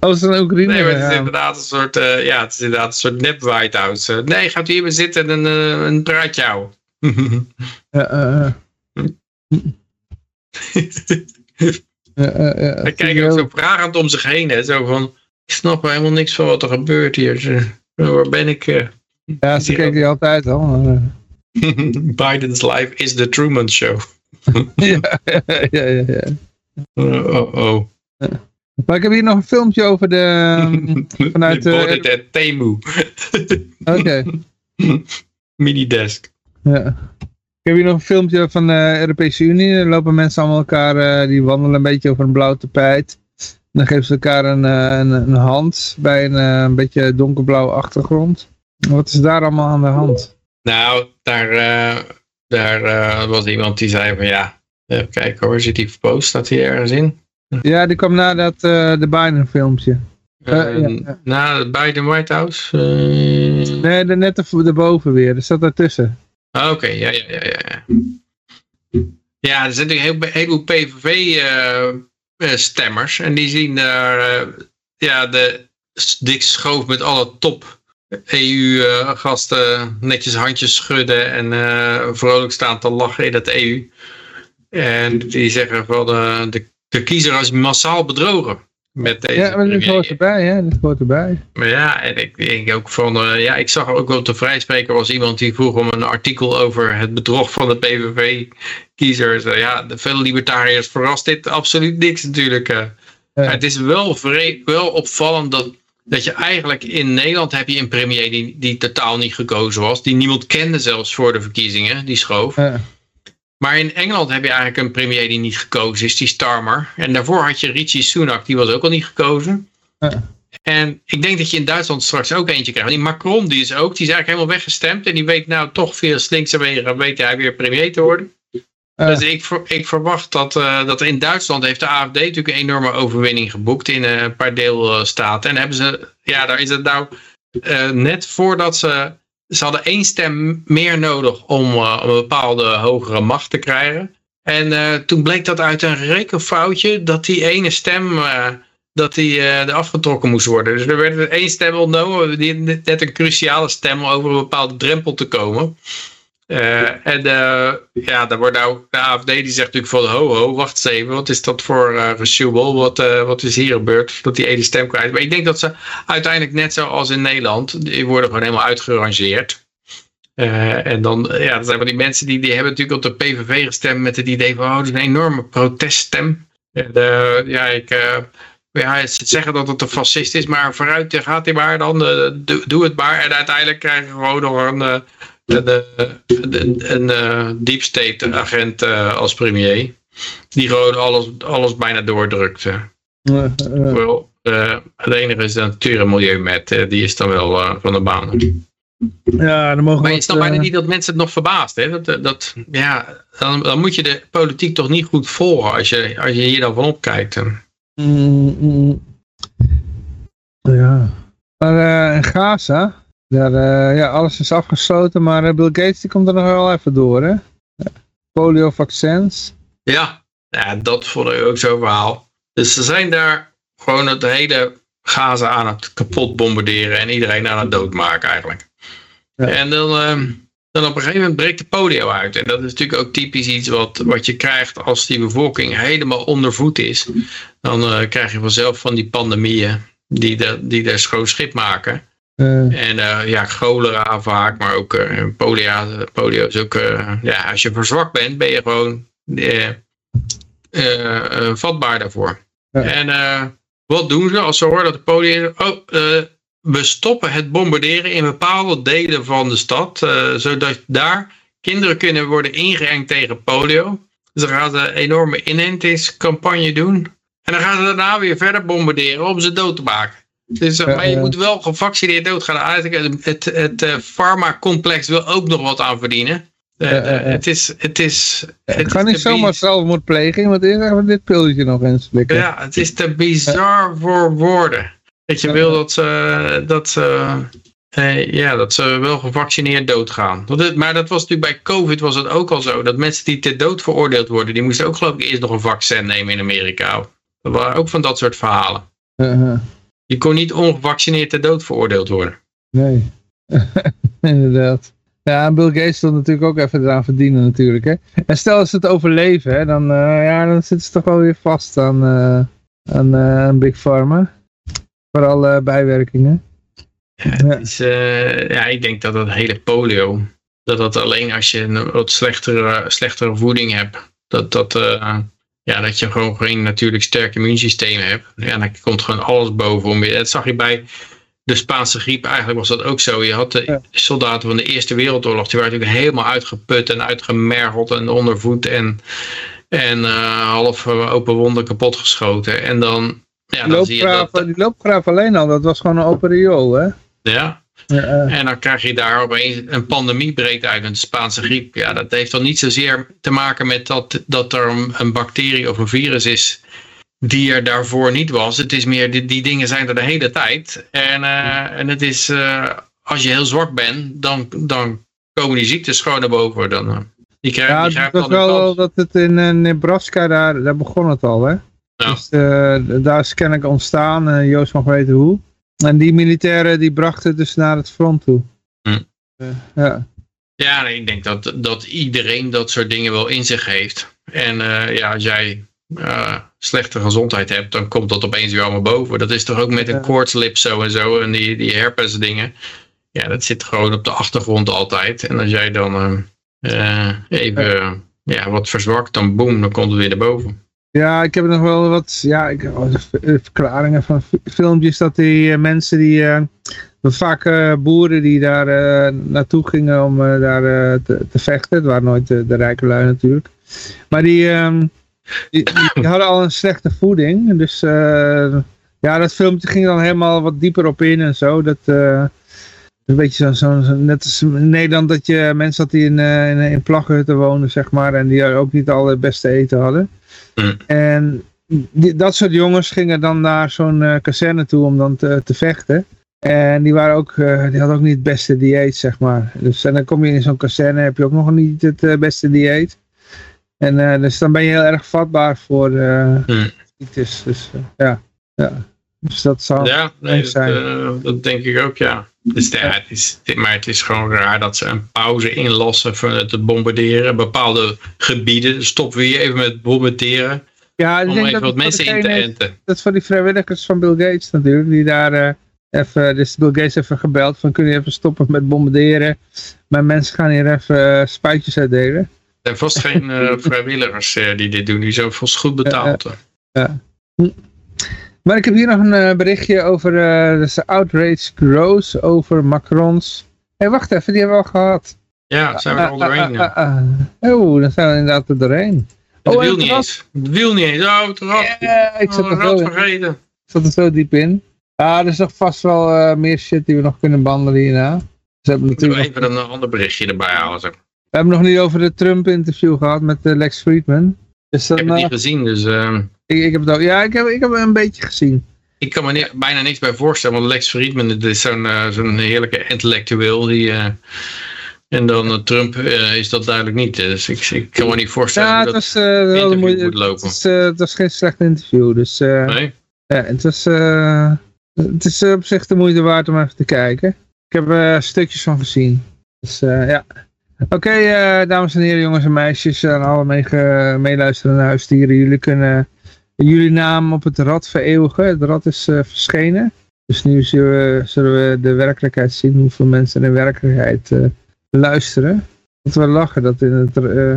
Als ze dan ook Nee, maar het is inderdaad een soort. eh, ja, het is inderdaad een soort nep White House. Nee, gaat u hier maar zitten en een, een praatje houden. Hij kijkt ook zo vragend om zich heen. Hè? Zo van, ik snap helemaal niks van wat er gebeurt hier. Waar ben ik? Eh? Ja, ze keek die altijd al. maar, Biden's life is the Truman Show. ja, ja, ja, ja. Uh, oh, oh. Maar ik heb hier nog een filmpje over de... Vanuit, eh, bought it at Temu. Oké. Minidesk. Ja. Ik heb hier nog een filmpje van de Europese Unie. Er lopen mensen allemaal elkaar, eh, die wandelen een beetje over een blauw tapijt. En dan geven ze elkaar een, eh, een, een hand bij een, eh, een beetje donkerblauwe achtergrond. Wat is daar allemaal aan de hand? Nou, daar, eh, daar eh, was iemand die zei van ja, even kijken hoor, zit die post, staat hier ergens in? Ja, die kwam na dat eh, de Biden filmpje. Ja, ja. Na het Biden White House? Nee, de, net erboven weer. Er staat daartussen. Ah, Oké, ja, ja, ja, ja. ja. Ja, er zijn natuurlijk een heleboel PVV-stemmers. en die zien daar ja, de dik schoof met alle top EU-gasten netjes handjes schudden en eh, vrolijk staan te lachen in het EU. En die zeggen van de, de, de kiezer is massaal bedrogen met deze Ja, maar dit hoort erbij, hè? Dit hoort erbij. Maar ja, en ik denk ook van, eh, ja, ik zag ook wel de Vrijspreker was iemand die vroeg om een artikel over het bedrog van de PVV-kiezers. ja, de vele libertariërs verrast dit absoluut niks natuurlijk. eh. Maar het is wel, wel opvallend dat, dat je eigenlijk in Nederland heb je een premier die, die totaal niet gekozen was. Die niemand kende zelfs voor de verkiezingen, die schoof. Ja. Maar in Engeland heb je eigenlijk een premier die niet gekozen is, die Starmer. En daarvoor had je Richie Sunak, die was ook al niet gekozen. Ja. En ik denk dat je in Duitsland straks ook eentje krijgt. Die Macron, die is ook, die is eigenlijk helemaal weggestemd. En die weet nou toch via slinkse wegen, weet hij weer premier te worden. Dus ik, ik verwacht dat, eh, dat in Duitsland heeft de AFD natuurlijk een enorme overwinning geboekt in eh, een paar deelstaten. En hebben ze, ja, daar is het nou eh, net voordat ze, ze hadden één stem meer nodig om een bepaalde hogere macht te krijgen. En toen bleek dat uit een rekenfoutje dat die ene stem, dat die er afgetrokken moest worden. Dus er werd er één stem ontnomen, net een cruciale stem om over een bepaalde drempel te komen. Eh, en eh, ja, daar wordt nou, de AFD die zegt natuurlijk van, ho ho, wacht eens even, wat is dat voor uh, wat, wat is hier gebeurd, dat die ene stem kwijt. Maar ik denk dat ze uiteindelijk net zoals in Nederland, die worden gewoon helemaal uitgerangeerd. En dan, ja, dat zijn van die mensen die, die hebben natuurlijk op de PVV gestemd met het idee van, oh, is een enorme proteststem. En, ja, ik, ja, ze zeggen dat het een fascist is, maar vooruit gaat hij maar dan, doe, doe het maar. En uiteindelijk krijgen we gewoon nog een, een, eh, een, een, eh, deep state agent eh, als premier. Die gewoon alles, alles bijna doordrukte. Ja, ja. Wel, eh, het enige is de natuur- en milieumet, eh, die is dan wel eh, van de baan. Ja, dan mogen Maar je snapt wat, bijna niet dat mensen het nog verbaast. Hè? Dat, dat, ja, dan, dan moet je de politiek toch niet goed volgen als je, als je hier dan van opkijkt. mm, mm. Ja. Maar eh, in Gaza, daar, ja, alles is afgesloten, maar eh, Bill Gates die komt er nog wel even door, hè? Polio-vaccins. Ja, ja, dat vond ik ook zo'n verhaal. Dus ze zijn daar gewoon het hele Gaza aan het kapot bombarderen en iedereen aan het doodmaken eigenlijk. Ja. En dan, ehm, dan op een gegeven moment breekt de polio uit. En dat is natuurlijk ook typisch iets wat, wat je krijgt als die bevolking helemaal onder voet is. Dan eh, krijg je vanzelf van die pandemieën die de, die de schoon schip maken. Eh, En eh, ja, cholera vaak, maar ook eh, polio, polio is ook... ja, als je verzwakt bent, ben je gewoon vatbaar daarvoor. Ja. En wat doen ze als ze horen dat de polio... Oh, we stoppen het bombarderen in bepaalde delen van de stad, zodat daar kinderen kunnen worden ingeënt tegen polio. Dus dan gaan ze een enorme inentingscampagne doen. En dan gaan ze daarna weer verder bombarderen om ze dood te maken. Dus, eh, maar je ja. moet wel gevaccineerd doodgaan. Het, het, het eh, farmacomplex wil ook nog wat aan verdienen. Eh. Het is... Het is het ga niet zomaar zelfmoord plegen, want eerst even dit pilletje nog eens slikken. Ja, het is te bizar voor woorden. Dat je wil dat ze, dat, ze, eh, ja, dat ze wel gevaccineerd doodgaan. Het, maar dat was natuurlijk bij COVID was het ook al zo. Dat mensen die ter dood veroordeeld worden, die moesten ook geloof ik eerst nog een vaccin nemen in Amerika. Dat waren ook van dat soort verhalen. Eh, eh, Je kon niet ongevaccineerd ter dood veroordeeld worden. nee, inderdaad. Ja, en Bill Gates wil natuurlijk ook even eraan verdienen natuurlijk. Hè? En stel dat ze het overleven, hè, dan, eh, ja, dan zitten ze toch wel weer vast aan, eh, aan, aan Big Pharma. Voor alle bijwerkingen. is, eh, ja, ik denk dat dat hele polio, dat dat alleen als je een wat slechtere, slechtere voeding hebt, dat, dat, ja, dat je gewoon geen natuurlijk sterk immuunsysteem hebt. Ja, dan komt gewoon alles bovenom. Dat zag je bij de Spaanse griep, eigenlijk was dat ook zo. Je had de Ja. soldaten van de Eerste Wereldoorlog, die waren natuurlijk helemaal uitgeput en uitgemergeld en ondervoed en, en eh, half eh, open wonden kapotgeschoten. En dan, ja, dan zie je dat, die loopgraaf alleen al, dat was gewoon een open riool, hè? ja, Eh, en dan krijg je daar opeens een pandemie breekt uit, een Spaanse griep. Ja, dat heeft dan niet zozeer te maken met dat, dat er een, een bacterie of een virus is die er daarvoor niet was. Het is meer, die, die dingen zijn er de hele tijd. En, eh, en het is, eh, als je heel zwak bent, dan, dan komen die ziektes gewoon naar boven. Dan, die krijgen, ja, die was wel dat het in Nebraska, daar, daar begon het al, hè? Ja. Dus daar is kennelijk ontstaan, Joost mag weten hoe. En die militairen die brachten dus naar het front toe. Hm. Eh, ja. Ja, nee, ik denk dat, dat iedereen dat soort dingen wel in zich heeft. En eh, ja, als jij eh, slechte gezondheid hebt, dan komt dat opeens weer allemaal boven. Dat is toch ook met een koortslip zo en zo. En die, die herpes dingen. Ja, dat zit gewoon op de achtergrond altijd. En als jij dan even ja, wat verzwakt, dan boem, dan komt het weer naar boven. Ja, ik heb nog wel wat ja, ik, oh, verklaringen van filmpjes dat die eh, mensen die, eh, vaak eh, boeren die daar naartoe gingen om daar te, te vechten. Het waren nooit de, rijke lui natuurlijk. Maar die, ehm, die, die hadden al een slechte voeding. Dus ja, dat filmpje ging dan helemaal wat dieper op in en zo. Dat, een beetje zo, zo, zo- net als in Nederland dat je mensen had die in, in, in plaggenhutten woonden, zeg maar. En die ook niet al het beste eten hadden. En die, dat soort jongens gingen dan naar zo'n eh, kazerne toe om dan te, te vechten. En die, waren ook, eh, die hadden ook niet het beste dieet, zeg maar. Dus en dan kom je in zo'n kazerne, heb je ook nog niet het eh, beste dieet. En dus dan ben je heel erg vatbaar voor Hmm. ziektes. Dus ja, ja. Dus dat zal... Ja, nee, leuk dat, zijn. dat denk ik ook, ja. Dus ja, het is, maar het is gewoon raar dat ze een pauze inlassen voor het te bombarderen. Bepaalde gebieden stoppen we hier even met bombarderen. ja, ik Om denk even dat wat mensen in te enten. Dat is van die vrijwilligers van Bill Gates natuurlijk, die daar eh, even, dus Bill Gates even gebeld van kun je even stoppen met bombarderen. Maar mensen gaan hier even eh, spuitjes uitdelen. Er zijn vast geen eh, vrijwilligers die dit doen. Die zijn vast goed betaald. Maar ik heb hier nog een eh, berichtje over eh dus de outrage grows over Macrons. Hé, wacht even, die hebben we al gehad. ja, zijn we er al doorheen. Ah, ah, ah. Oh, dan zijn we inderdaad er doorheen. Het Oh, wil en niet eens. Het wil niet eens. Oh. Ja, ik zat Oh, er zo vergeten. Ik zat er zo diep in. Ah, er is nog vast wel eh, meer shit die we nog kunnen behandelen hierna. Dus we hebben natuurlijk nog, even een ander berichtje erbij halen. zeg. we hebben nog niet over de Trump-interview gehad met eh, Lex Friedman. Dus Ik dan, heb het eh, niet gezien, dus eh, ik, ik heb het ook, ja, ik heb, ik heb het een beetje gezien. ik kan me bijna niks bij voorstellen. Want Lex Friedman is zo'n eh, zo'n heerlijke intellectueel. Die, eh, en dan eh, Trump is dat duidelijk niet. Dus ik, ik kan me niet voorstellen Ja, het dat... was, moeite- moet lopen. Het, is, het was geen slecht interview. Dus Nee? ja, het, was, het is op zich de moeite waard om even te kijken. Ik heb er stukjes van gezien. Dus ja. Oké, dames en heren, jongens en meisjes, en alle meeluisterende huisdieren. Jullie kunnen jullie naam op het rad vereeuwigen. Het rad is eh, verschenen. Dus nu zullen we, zullen we de werkelijkheid zien, hoeveel mensen in werkelijkheid eh, luisteren. Dat we lachen. Dat in het, eh,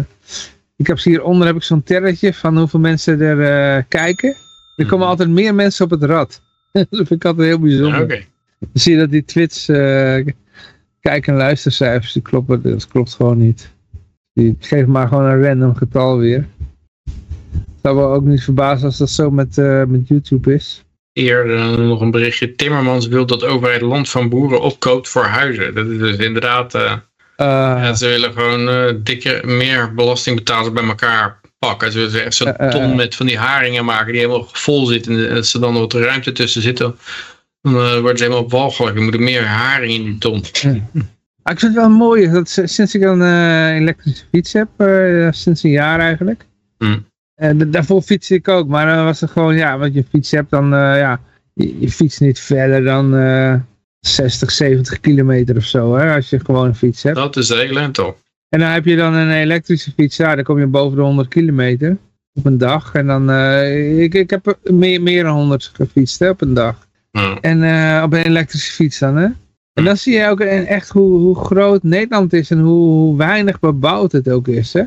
ik heb hieronder heb ik zo'n terretje van hoeveel mensen er kijken. Er komen Mhm. altijd meer mensen op het rad. dat vind ik altijd heel bijzonder. Oké. Dan zie je dat die Twits kijk- en luistercijfers, die kloppen, dat klopt gewoon niet. Die geven maar gewoon een random getal weer. Zou me ook niet verbazen als dat zo met, eh, met YouTube is. Eerder eh, nog een berichtje. Timmermans wil dat de overheid land van boeren opkoopt voor huizen. Dat is dus inderdaad... eh, Eh, Ja, ze willen gewoon eh, dikke, meer belastingbetalers bij elkaar pakken. Ze willen echt zo'n ton met van die haringen maken die helemaal vol zitten. En als er dan wat ruimte tussen zitten, dan eh, wordt het helemaal walgelijk. Er moet meer haring in die ton. ah, ik vind het wel mooi, dat ze- sinds ik een elektrische fiets heb, sinds een jaar eigenlijk. Hmm. Eh, da- daarvoor fietste ik ook, maar dan was het gewoon, ja, wat je fiets hebt, dan, eh, ja, je, je fietst niet verder dan eh 60, 70 kilometer of zo, hè, als je gewoon een fiets hebt. Dat is heel lent toch? En dan heb je dan een elektrische fiets, ja, dan kom je boven de 100 kilometer op een dag. En dan, eh, ik, ik heb meer, meer dan 100 gefietst hè, op een dag. En eh, op een elektrische fiets dan, hè. En dan zie je ook echt hoe, hoe groot Nederland is en hoe, hoe weinig bebouwd het ook is. Hè?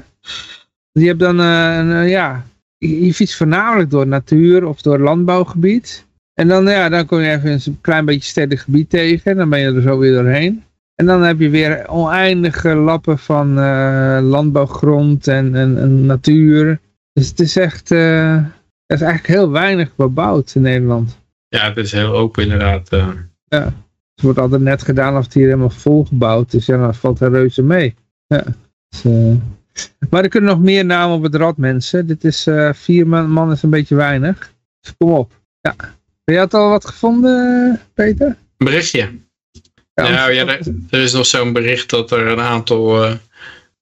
Je hebt dan, een, ja, je, fietst voornamelijk door natuur of door landbouwgebied. En dan, ja, dan kom je even een klein beetje stedelijk gebied tegen. Dan ben je er zo weer doorheen. En dan heb je weer oneindige lappen van uh, landbouwgrond en, en, en, natuur. Dus het is echt, uh, er is eigenlijk heel weinig bebouwd in Nederland. Ja, het is heel open inderdaad. Uh. Ja, het wordt altijd net gedaan of het hier helemaal volgebouwd is. Ja, dan valt er reuze mee. Ja. Dus, maar er kunnen nog meer namen op het rad, mensen. Dit is vier man, man is een beetje weinig. Dus kom op. Ja. Je had al wat gevonden, Peter? Een berichtje. Ja, nou ja, er, er, is nog zo'n bericht dat er een aantal, uh,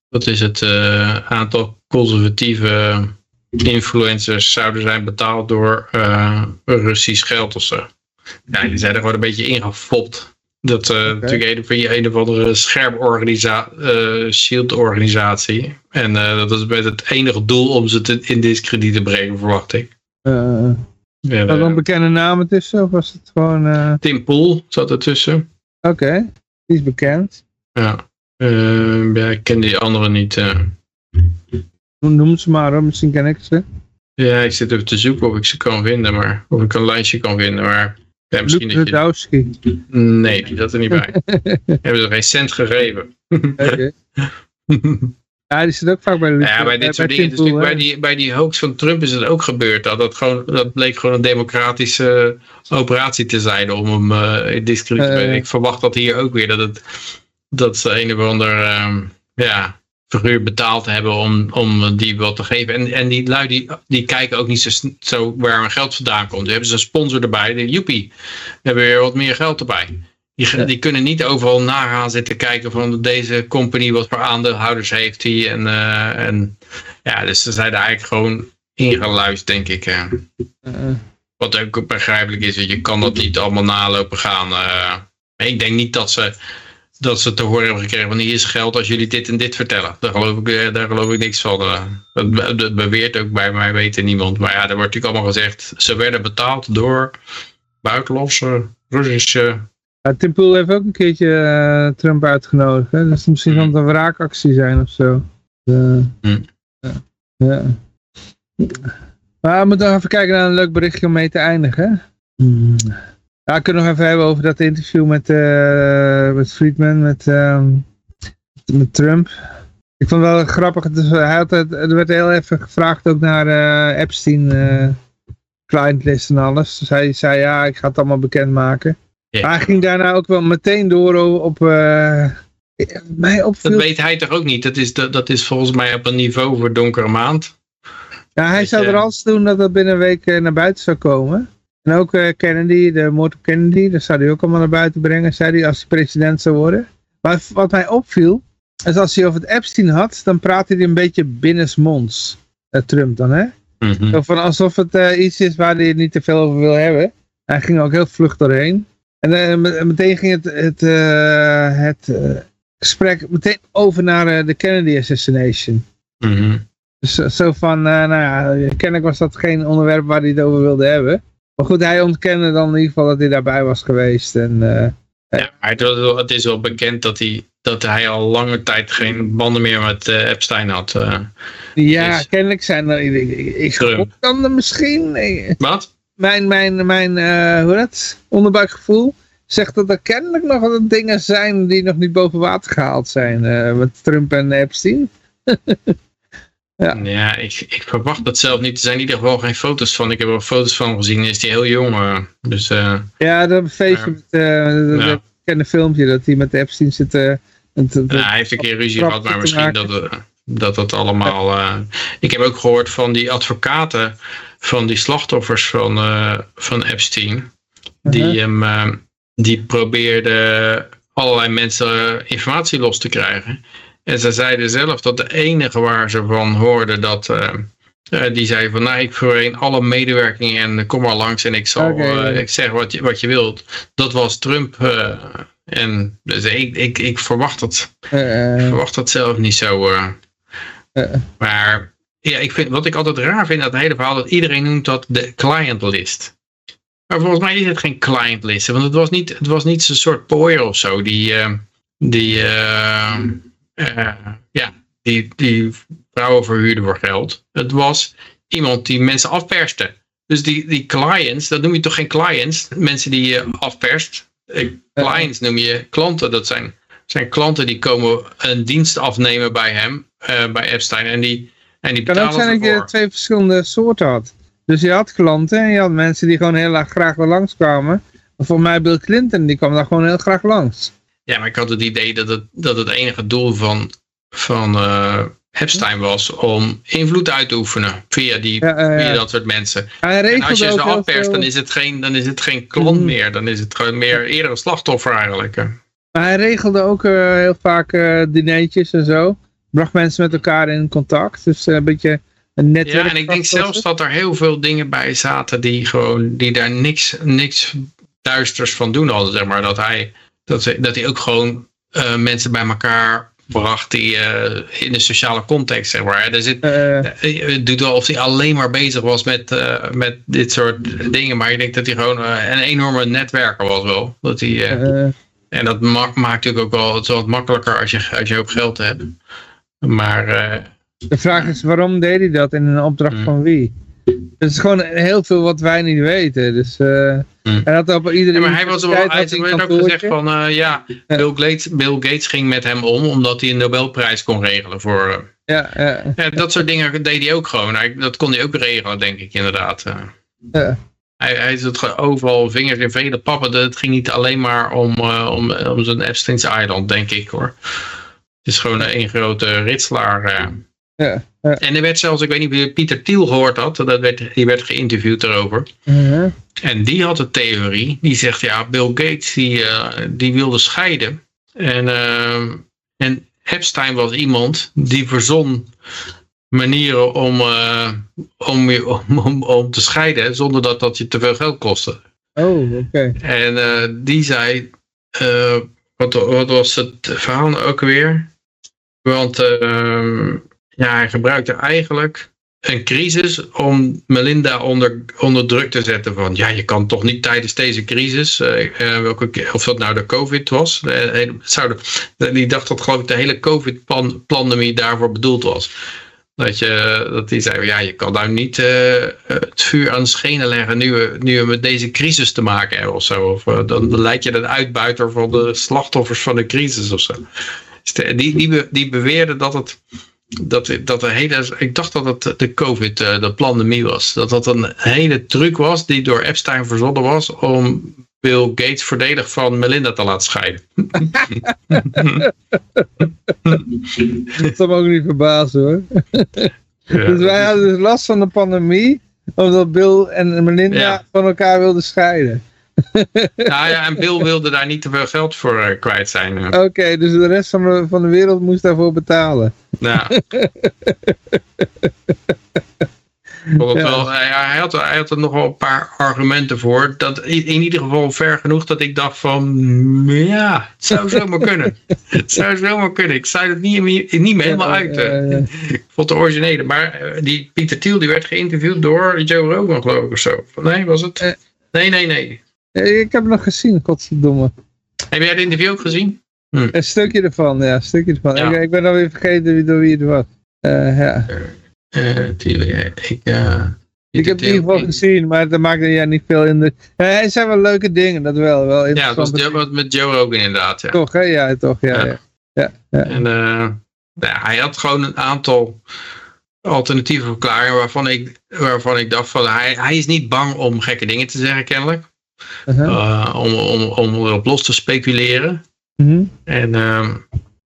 wat is het, uh, aantal conservatieve influencers zouden zijn betaald door Russisch geld of zo. Ja, die zijn er gewoon een beetje ingefopt. Dat uh, okay. natuurlijk een, een of andere schermorganisatie, shield-organisatie. En dat is met het enige doel om ze te, in discrediet te brengen, verwacht ik. Ja, er een bekende namen tussen? Of was het gewoon... Uh... Tim Pool zat ertussen. Oké, okay. die is bekend. Ja. Uh, ja, ik ken die andere niet. Uh. Noem ze maar, hoor. misschien ken ik ze. Ja, ik zit even te zoeken of ik ze kan vinden, maar of ik een lijstje kan vinden, maar ja, misschien dat je... Nee, die zat er niet bij. Hebben ze geen cent gegeven. Oké. Ja, die zit ook vaak bij de Ja, bij dit soort dingen. Dus bij, die, bij die hoax van Trump is het ook gebeurd. Dat, dat, gewoon, dat bleek gewoon een democratische operatie te zijn om hem uh, discrediet te brengen. Ik verwacht dat hier ook weer. Dat, het, dat ze een of ander um, ja, figuur betaald hebben om, om die wat te geven. En, en die lui die, die kijken ook niet zo, zo waar hun geld vandaan komt. Die hebben ze een sponsor erbij. De joepie, hebben weer wat meer geld erbij. Die, die, kunnen niet overal nagaan zitten kijken van deze company wat voor aandeelhouders heeft die. En, uh, en ja, dus ze zijn er eigenlijk gewoon ingeluisterd, denk ik. Uh. Uh. Wat ook begrijpelijk is, je kan dat niet allemaal nalopen gaan. ik denk niet dat ze, dat ze te horen hebben gekregen van hier is geld als jullie dit en dit vertellen. Daar geloof ik, daar geloof ik niks van. Dat, dat beweert ook bij mij, weten niemand. Maar ja, er wordt natuurlijk allemaal gezegd, ze werden betaald door buitenlandse Russische ja, Tim heeft ook een keertje uh, Trump uitgenodigd. Hè? Dus misschien kan het een wraakactie zijn of zo. Uh, mm. ja. ja. Maar we moeten nog even kijken naar een leuk berichtje om mee te eindigen. Mm. Ja, we kunnen nog even hebben over dat interview met, uh, met Friedman, met, met Trump. Ik vond het wel grappig. Dus hij had het, er werd heel even gevraagd ook naar Epstein clientlist en alles. Dus hij zei ja, ik ga het allemaal bekendmaken. Yeah. hij ging daarna ook wel meteen door op... Uh, mij opviel... Dat weet hij toch ook niet? Dat is, dat, dat is volgens mij op een niveau voor donkere maand. Ja, hij zou er alles doen dat dat binnen een week uh, naar buiten zou komen. En ook uh, Kennedy, de moord op Kennedy, dat zou hij ook allemaal naar buiten brengen, zei hij, als hij president zou worden. Maar wat mij opviel, is als hij over het Epstein had, dan praatte hij een beetje binnensmonds. Trump dan, hè? Mm -hmm. van alsof het iets is waar hij niet te veel over wil hebben. Hij ging ook heel vlug doorheen. En meteen ging het, het, het gesprek meteen over naar de Kennedy assassination. Mm -hmm. Dus zo van, nou ja, kennelijk was dat geen onderwerp waar hij het over wilde hebben. Maar goed, hij ontkende dan in ieder geval dat hij daarbij was geweest. En, ja, maar het, het, is wel bekend dat hij, dat hij al lange tijd geen banden meer met Epstein had. ja, dus, kennelijk zijn er, ik, ik dan er misschien... Wat? mijn, mijn, mijn uh, hoe dat, onderbuikgevoel zegt dat er kennelijk nog wat dingen zijn die nog niet boven water gehaald zijn. Uh, met Trump en Epstein. ja, ja ik, ik, verwacht dat zelf niet. Er zijn in ieder geval geen foto's van. Ik heb er foto's van gezien. Is die heel jong. Uh, dus, ja, dat feestje met uh, ja. een filmpje dat hij met Epstein zit. Te, ja, hij heeft een keer ruzie gehad, maar misschien dat, dat dat allemaal... ik heb ook gehoord van die advocaten van die slachtoffers van, van Epstein. Die, uh -huh. hem, die probeerden allerlei mensen informatie los te krijgen. En ze zeiden zelf dat de enige waar ze van hoorden dat... die zei van, nou, ik verleen alle medewerking en kom maar langs en ik zal okay. ik zeg wat je, wat je wilt. Dat was Trump. en dus ik, ik, ik verwacht dat, ik verwacht dat zelf niet zo. maar ja, ik vind, wat ik altijd raar vind aan het hele verhaal, dat iedereen noemt dat de client list. Maar volgens mij is het geen client list. Want het was niet, het was niet zo'n soort pooier of zo. Die, eh, die, eh, eh, ja, die, die vrouwen verhuurde voor geld. Het was iemand die mensen afperste. Dus die, die clients, dat noem je toch geen clients? Mensen die je afperst. Eh, Clients noem je klanten. Dat zijn, zijn klanten die komen een dienst afnemen bij hem, eh, bij Epstein. En die, en die Het kan ook betalen zijn dat je twee verschillende soorten had. Dus je had klanten en je had mensen die gewoon heel graag wel langskwamen. Voor mij Bill Clinton, die kwam daar gewoon heel graag langs. Ja, maar ik had het idee dat het, dat het enige doel van, van Epstein was om invloed uit te oefenen via, die, Ja, via dat soort mensen. En als je ze afperst, dan is het geen, dan is het geen klant Mhm. meer. Dan is het gewoon meer eerder een slachtoffer eigenlijk. Maar hij regelde ook eh, heel vaak eh dineetjes en zo. Bracht mensen met elkaar in contact. Dus een beetje een netwerk. Ja, en ik denk zelfs dat er heel veel dingen bij zaten die gewoon, die daar niks, niks duisters van doen hadden, zeg maar. Dat hij, dat, hij- dat hij ook gewoon eh, mensen bij elkaar bracht die eh, in een sociale context, zeg maar. Er zit, Eh, het doet wel of hij alleen maar bezig was met, met dit soort dingen, maar ik denk dat hij gewoon een enorme netwerker was wel. Dat hij, en dat ma maakt natuurlijk ook wel het wat makkelijker als je, als je ook geld hebt. Maar de vraag is waarom deed hij dat in een opdracht Hmm. van wie? Het is gewoon heel veel wat wij niet weten. Dus eh Hmm. hij had op iedere Ja, maar hij was wel, hij had ook gezegd van, eh, ja, Bill Gates, Bill Gates ging met hem om omdat hij een Nobelprijs kon regelen voor... eh, Ja, ja, ja, dat soort dingen deed hij ook gewoon. Hij, dat kon hij ook regelen, denk ik inderdaad. eh. ja. Hij, hij zat gewoon overal vingers in vele pappen. Het ging niet alleen maar om, eh, om, om zijn Epstein's Island, denk ik hoor. Het is gewoon een grote ritselaar. Eh. Ja, ja. En er werd zelfs, ik weet niet of je Pieter Thiel gehoord had, dat werd, die werd geïnterviewd erover. Uh-huh. En die had een theorie. Die zegt, ja, Bill Gates die, eh, die wilde scheiden. En, ehm, en Epstein was iemand die verzon manieren om, eh, om, je- om, om, te scheiden zonder dat dat je te veel geld kostte. Oh, oké. En eh, die zei, eh, wat, wat was het verhaal nou ook weer? Want ehm, ja, hij gebruikte eigenlijk een crisis om Melinda onder, onder druk te zetten. Van ja, je kan toch niet tijdens deze crisis, eh, eh, welke, of dat nou de COVID was, eh, die dacht dat geloof ik de hele COVID-pandemie daarvoor bedoeld was. Dat, je, dat die zei, ja, je kan nou niet het vuur aan de schenen leggen nu we, nu met deze crisis te maken hebben of zo. Of dan, dan lijkt je een uitbuiter van de slachtoffers van de crisis of zo. Dus die, die, die beweerde dat het, dat, dat de hele, ik dacht dat het de COVID, eh, de pandemie was. Dat dat een hele truc was die door Epstein verzonnen was om Bill Gates voordelig van Melinda te laten scheiden. Dat zou me ook niet verbazen hoor. Dus wij hadden dus last van de pandemie. Omdat Bill en Melinda Ja. van elkaar wilden scheiden. Nou ja, en Bill wilde daar niet te veel geld voor eh, kwijt zijn. eh. Oké, dus de rest van de, van de wereld moest daarvoor betalen. Ja. Het Ja. wel, hij, had, hij had er nog wel een paar argumenten voor. Dat, in, ieder geval ver genoeg dat ik dacht van, ja, het zou zomaar kunnen. Het zou zomaar kunnen. Ik sluit het niet, niet meer helemaal uit. eh. Eh, eh, Ik vond de originele. Maar eh, die Pieter Thiel die werd geïnterviewd door Joe Rogan geloof ik of zo. Nee, was het? Eh. Nee, nee, nee. Eh, ik heb het nog gezien, godverdomme. Heb jij het interview ook gezien? Een stukje ervan, ja, een stukje ervan. Ja. Ik, ik ben alweer vergeten wie, door wie het was. Eh, ja. Eh, die, eh, ik, Ik heb het in ieder geval gezien, maar dat maakte ja, niet veel in de... Ja, hij zei wel leuke dingen, dat wel. wel Ja, het was met Joe Rogan inderdaad. Ja. Toch, hè? Ja, toch, ja. Ja. ja. ja, ja. En eh, ja, hij had gewoon een aantal alternatieve verklaringen waarvan ik, waarvan ik dacht van hij, hij is niet bang om gekke dingen te zeggen kennelijk. Uh-huh. Eh, om, om, om erop los te speculeren. Mhm. En ehm,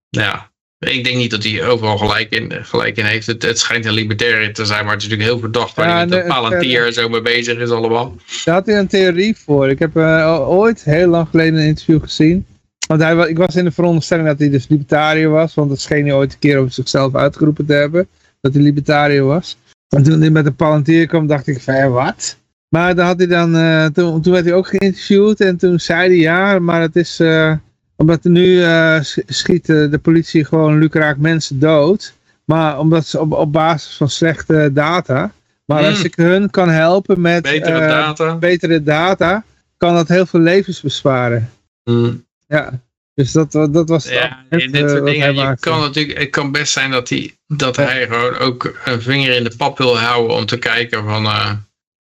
ja, ik denk niet dat hij overal gelijk in, gelijk in heeft. Het, het schijnt een libertair te zijn, maar het is natuurlijk heel verdacht waar Ja, hij met een palantier en zo mee bezig is allemaal. Daar had hij een theorie voor. Ik heb eh, ooit, heel lang geleden, een interview gezien. Want hij, ik was in de veronderstelling dat hij dus libertariër was. Want dat scheen hij ooit een keer over zichzelf uitgeroepen te hebben. Dat hij libertariër was. En toen hij met de palantier kwam, dacht ik van, ja, wat? Maar dan had hij dan, eh, toen, toen werd hij ook geïnterviewd. En toen zei hij, ja, maar het is... eh, omdat nu sch- schiet de politie gewoon lucraak mensen dood. Maar omdat ze op, op basis van slechte data. Maar als Hmm. ik hun kan helpen met Betere data. betere data, kan dat heel veel levens besparen. Hmm. Ja, dus dat, dat was het Ja, dit soort dingen. Je kan natuurlijk, het kan best zijn dat, hij, dat Ja. hij gewoon ook een vinger in de pap wil houden om te kijken van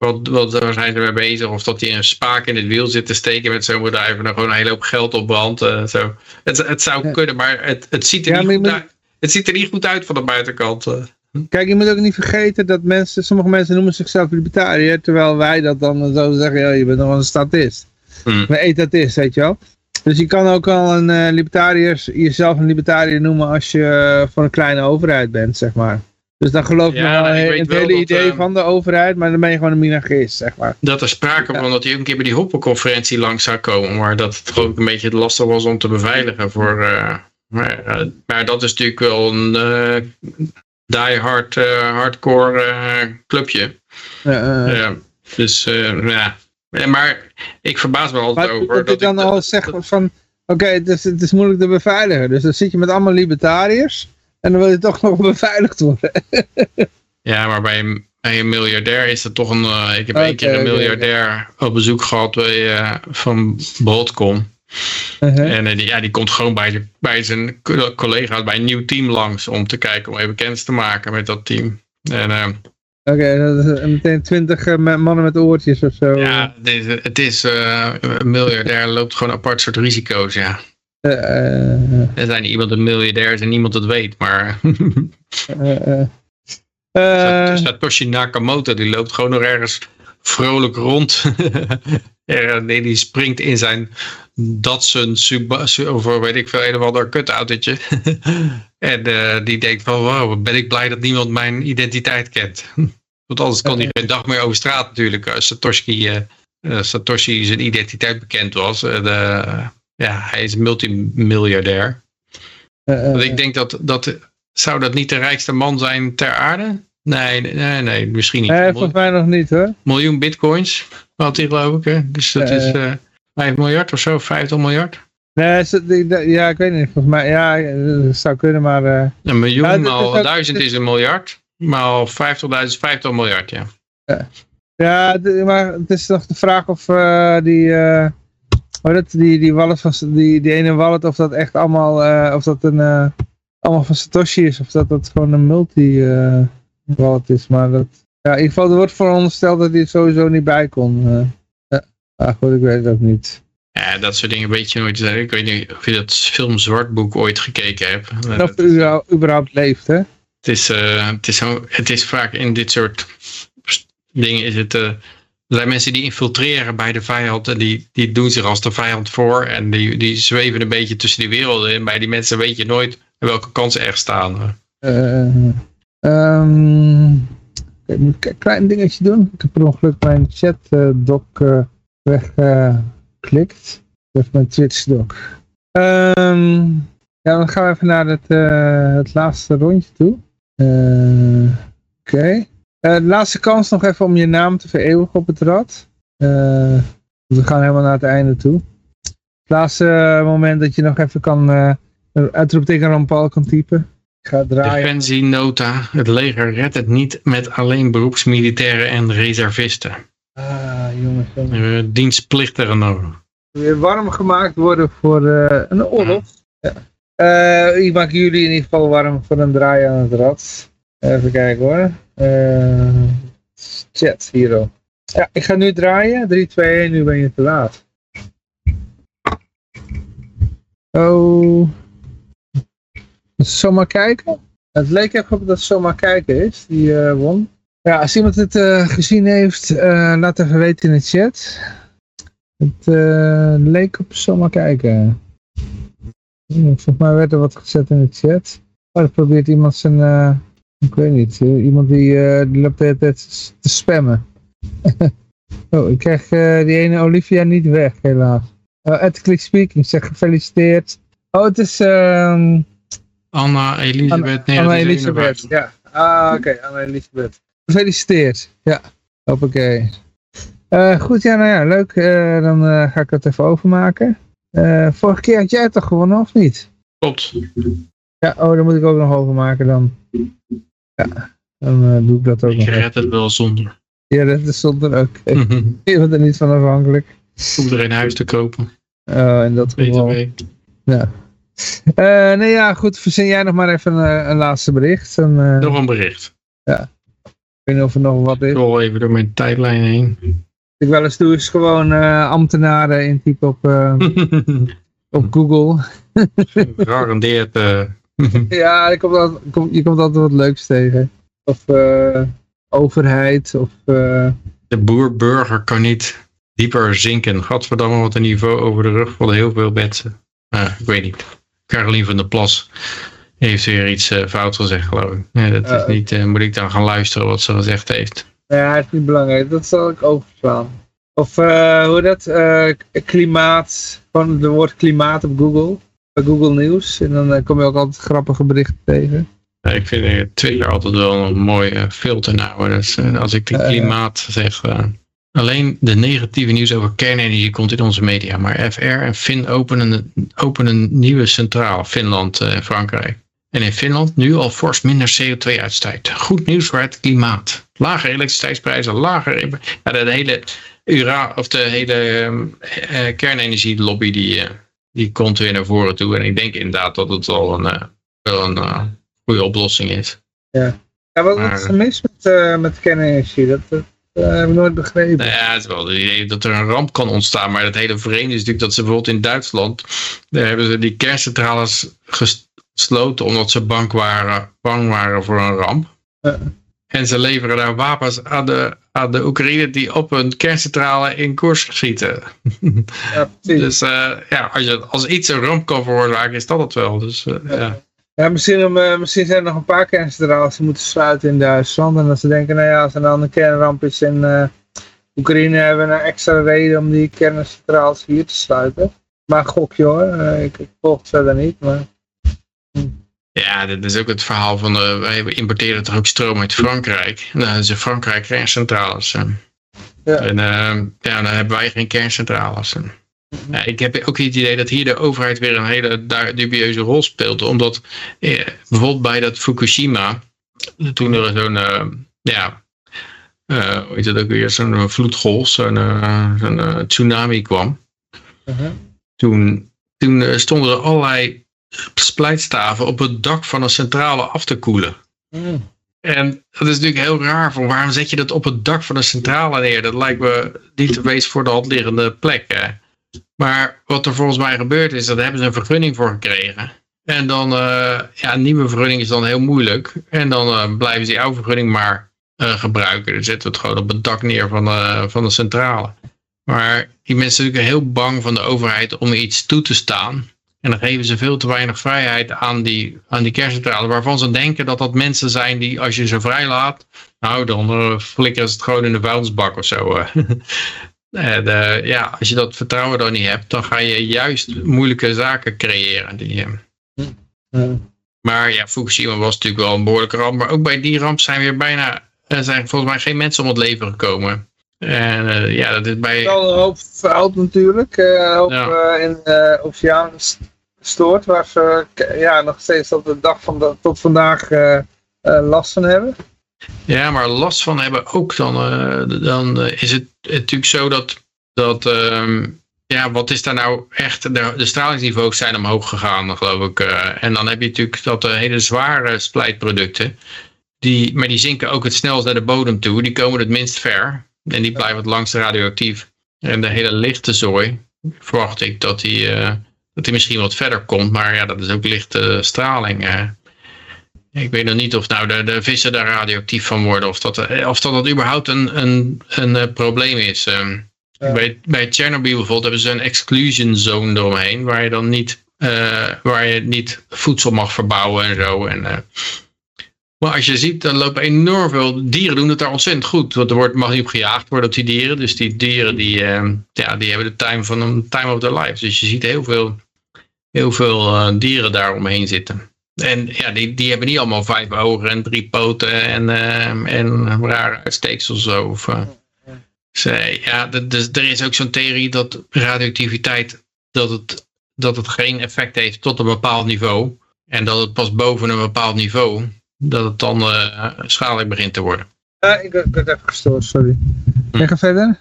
wat, wat, waar zijn ze mee bezig. Of dat hij een spaak in het wiel zit te steken met zo'n bedrijf en er gewoon een hele hoop geld op brandt. eh, zo. het, het zou Ja. kunnen, maar het, het, ziet er Ja, niet goed moet- uit. Het ziet er niet goed uit van de buitenkant. eh. Kijk, je moet ook niet vergeten dat mensen, sommige mensen noemen zichzelf libertariër, terwijl wij dat dan zo zeggen, ja, je bent nog een statist. Hmm. Een etatist, weet je wel. Dus je kan ook al een eh, libertariër, jezelf een libertariër noemen als je eh, voor een kleine overheid bent, zeg maar. Dus dan geloof je Ja, wel weet het wel hele dat, idee eh, van de overheid, maar dan ben je gewoon een minarchist, zeg maar. Dat er sprake van dat hij ook een keer bij die hoppenconferentie langs zou komen. Maar dat het gewoon een beetje lastig was om te beveiligen. Voor, eh, maar, eh, maar dat is natuurlijk wel een eh die-hard, eh, hardcore eh, clubje. Ja, dus eh, ja. Ja, Maar ik verbaas me altijd Maar over. dat je Dat dan ik, al zegt van, oké, het is moeilijk te beveiligen. Dus dan zit je met allemaal libertariërs en dan wil je toch nog beveiligd worden. ja, maar bij een, bij een miljardair is dat toch een... eh, ik heb één Oké, keer een miljardair op bezoek gehad bij, eh, van Broadcom. Uh-huh. En eh, die, ja, die komt gewoon bij, de- bij zijn co- collega's bij een nieuw team langs om te kijken, om even kennis te maken met dat team. En Oké, dat is meteen twintig mannen met oortjes of zo. ja, het is, het is een miljardair loopt gewoon apart soort risico's, ja. Eh, Er zijn iemand een miljardair en niemand het weet, maar. Eh, Satoshi Nakamoto die loopt gewoon nog ergens vrolijk rond. Nee, die springt in zijn Datsun Suba- Su- of weet ik veel, een of ander kutautootje. en eh, die denkt van, wow, ben ik blij dat niemand mijn identiteit kent. Want anders kan hij geen dag meer over straat natuurlijk. Als Satoshi, eh, Satoshi zijn identiteit bekend was. En, ja, hij is multimiljardair. eh, eh, Want ik denk dat, dat, zou dat niet de rijkste man zijn ter aarde? Nee, nee, nee, misschien niet. nee, volgens mij nog niet hoor. miljoen bitcoins had hij geloof ik. Hè? Dus dat Eh. is eh 5 miljard of zo, 50 miljard. Nee, ja, ik weet niet. Volgens mij, ja, dat zou kunnen, maar... Een miljoen Ja, is maal ook- duizend is een miljard. Maal 50.000 50 miljard, ja. Ja, maar het is toch de vraag of die, hoe dat, die, die wallet van, die, die ene wallet, of dat echt allemaal, eh, of dat een, eh, allemaal van Satoshi is, of dat dat gewoon een multi eh, wallet is. Maar dat, ja, in ieder geval, er wordt verondersteld dat hij er sowieso niet bij kon. ja, maar goed, ik weet het ook niet. Ja, dat soort dingen weet je nooit. Ik weet niet of je dat film Zwartboek ooit gekeken hebt. Of hij überhaupt- leeft, hè? Het is, het, is zo, het is vaak in dit soort dingen is het... er zijn mensen die infiltreren bij de vijand en die, die doen zich als de vijand voor en die, die zweven een beetje tussen die werelden in. Bij die mensen weet je nooit welke ze echt staan. Eh, ehm, ik moet een klein dingetje doen. Ik heb per ongeluk mijn chat eh, doc eh, weggeklikt. Is mijn Twitch doc. Ehm, ja, dan gaan we even naar het, het laatste rondje toe. Oké. Eh, de laatste kans nog even om je naam te vereeuwigen op het rad. Eh, we gaan helemaal naar het einde toe. Het laatste eh, moment dat je nog even kan uh, uitroepteken Paul kan typen. Ik ga draaien. Defensienota. Het leger redt het niet met alleen beroepsmilitairen en reservisten. Ah, jongens. jongens. Dienstplichtigen nodig. Weer warm gemaakt worden voor een oorlog. Ja. Ik maak jullie in ieder geval warm voor een draai aan het rad. Even kijken hoor. Eh, chat, hier. Ja, ik ga nu draaien. 3, 2, 1, nu ben je te laat. Oh. Zomaar kijken. Het leek even op dat zomaar kijken is. Die eh, won. Ja, als iemand het uh, gezien heeft, laat even weten in de chat. Het leek op zomaar kijken. Volgens mij werd er wat gezet in de chat. Oh, probeert iemand zijn... Ik weet niet. iemand die, die loopt de hele tijd te spammen. oh, ik krijg die ene Olivia niet weg, helaas. Uh, ethically speaking, zeg gefeliciteerd. Oh, het is... Um, Anna Elisabeth. Anna, Anna Elisabeth, ja. Ah, oké, okay, Anna Elisabeth. Gefeliciteerd. Ja, hoppakee. Uh, goed, ja, nou ja, leuk. Uh, dan uh, ga ik het even overmaken. vorige keer had jij het toch gewonnen, of niet? Klopt. Ja, oh, dan moet ik ook nog overmaken dan. Ja. Dan eh, doe ik dat ook Ik nog. red het wel zonder. Ja, dat is zonder ook. Je bent er niet van afhankelijk. Hoef er een huis te kopen. Oh, in dat geval. Ja. Eh, nee, ja, goed. Verzin jij nog maar even een, een laatste bericht. En, eh, Nog een bericht. ik weet niet of er nog wat Ik is. rol even door mijn tijdlijn heen. Wat ik wel eens doe is gewoon eh, ambtenaren intypen op, eh, op Google. Gegarandeerd. Ja, er komt altijd, je komt altijd wat leuks tegen. Of eh, overheid, of... eh, de boer-burger kan niet dieper zinken. Gadverdamme, wat een niveau over de rug van heel veel mensen. Ah, ik weet niet. Carolien van der Plas heeft weer iets eh, fout gezegd, geloof ik. Nee, dat is Uh-oh. niet, moet ik dan gaan luisteren wat ze gezegd heeft. ja, het is niet belangrijk. Dat zal ik overslaan. Of hoe dat? klimaat. Gewoon het woord klimaat op Google. Bij Google Nieuws. En dan eh, kom je ook altijd grappige berichten tegen. Ja, ik vind eh, Twitter altijd wel een mooi eh, filter nou. Dus, als ik de klimaat zeg... alleen de negatieve nieuws over kernenergie komt in onze media. Maar FR en Fin openen, openen een nieuwe centraal. Finland en Frankrijk. En in Finland nu al fors minder CO2-uitstoot. Goed nieuws voor het klimaat. Lage elektriciteitsprijzen, lager... Ja, de, hele, ura, of de hele eh, kernenergielobby die, die komt weer naar voren toe. En ik denk inderdaad dat het wel een, eh, wel een eh, goede oplossing is. Ja, wat, wat Maar- is er mis met, eh met kernenergie? Dat, dat eh, heb ik nooit begrepen. Nou ja, het is wel het idee dat er een ramp kan ontstaan. Maar het hele vreemde is natuurlijk dat ze bijvoorbeeld in Duitsland... daar hebben ze die kerncentrales gesloten omdat ze bang waren, bang waren voor een ramp. En ze leveren daar wapens aan de, aan de Oekraïne die op een kerncentrale in koers schieten. Ja, precies. Dus eh, ja, als, je, als iets een ramp kan veroorzaken, is dat het wel. Dus eh, ja. Ja, misschien, eh, misschien zijn er nog een paar kerncentrales die moeten sluiten in Duitsland. En dat ze denken, nou ja, als er dan een kernramp is in Oekraïne, hebben we een extra reden om die kerncentrales hier te sluiten. Maar gok hoor, eh, ik, ik volg het verder niet. Maar Ja, dit is ook het verhaal van, eh, wij importeren toch ook stroom uit Frankrijk. Nou, dat is in Frankrijk kerncentrales. eh. Ja. En eh, ja, dan hebben wij geen kerncentrales. eh. Ja, ik heb ook het idee dat hier de overheid weer een hele du- dubieuze rol speelt. Omdat eh, bijvoorbeeld bij dat Fukushima, toen er zo'n, eh, ja, eh, hoe heet het ook weer, zo'n vloedgolf, zo'n eh, eh, tsunami kwam. Mhm. Toen, toen eh, stonden er allerlei splijtstaven op het dak van een centrale af te koelen. Mm. En dat is natuurlijk heel raar. Van waarom zet je dat op het dak van een centrale neer? Dat lijkt me niet de meest voor de hand liggende plek. Hè? Maar wat er volgens mij gebeurd is, dat hebben ze een vergunning voor gekregen. En dan, eh, ja, een nieuwe vergunning is dan heel moeilijk. En dan eh, blijven ze die oude vergunning maar eh, gebruiken. Dan zetten we het gewoon op het dak neer van de, van de centrale. Maar die mensen zijn natuurlijk heel bang van de overheid om iets toe te staan. En dan geven ze veel te weinig vrijheid aan die, aan die kerncentrale. Waarvan ze denken dat dat mensen zijn die als je ze vrijlaat. Nou dan eh, flikkeren ze het gewoon in de vuilnisbak of zo. eh. En, eh, ja, als je dat vertrouwen dan niet hebt. Dan ga je juist moeilijke zaken creëren. Die. Ja. Maar ja, Fukushima was natuurlijk wel een behoorlijke ramp. Maar ook bij die ramp zijn weer bijna. Er zijn volgens mij geen mensen om het leven gekomen. En eh, ja, dat is bij. Wel een hoop fout natuurlijk. eh, een hoop Ja. eh, in de oceaan st- gestoord. Waar ze ja, nog steeds tot de dag van de, tot vandaag last van hebben. Ja, maar last van hebben ook dan, dan is het natuurlijk zo dat, dat ehm, ja, wat is daar nou echt, de, de stralingsniveaus zijn omhoog gegaan, geloof ik. en dan heb je natuurlijk dat hele zware splijtproducten, die, maar die zinken ook het snelst naar de bodem toe, die komen het minst ver en die blijven het langst radioactief. En de hele lichte zooi, verwacht ik dat die, eh, dat die misschien wat verder komt, maar ja, dat is ook lichte straling. Ik weet nog niet of nou de, de vissen daar radioactief van worden. Of dat, eh, of dat, dat überhaupt een, een, een eh, probleem is. Ehm, Ja. bij, bij Chernobyl bijvoorbeeld hebben ze een exclusion zone eromheen. Waar je dan niet, waar je niet voedsel mag verbouwen en zo. En, maar als je ziet, dan lopen enorm veel dieren doen het daar ontzettend goed. Want er wordt, mag niet op gejaagd worden op die dieren. Dus die dieren die, ehm, ja, die hebben de time van een time of their lives. Dus je ziet heel veel, heel veel eh, dieren daar omheen zitten. En ja, die, die hebben niet allemaal vijf ogen en drie poten en, eh, en rare uitsteeksels zo. Of, eh. Dus, eh, ja, dus er is ook zo'n theorie dat radioactiviteit dat het, dat het geen effect heeft tot een bepaald niveau. En dat het pas boven een bepaald niveau dat het dan uh, schadelijk begint te worden. Uh, ik, werd even gestoord, sorry. Hm. ga verder?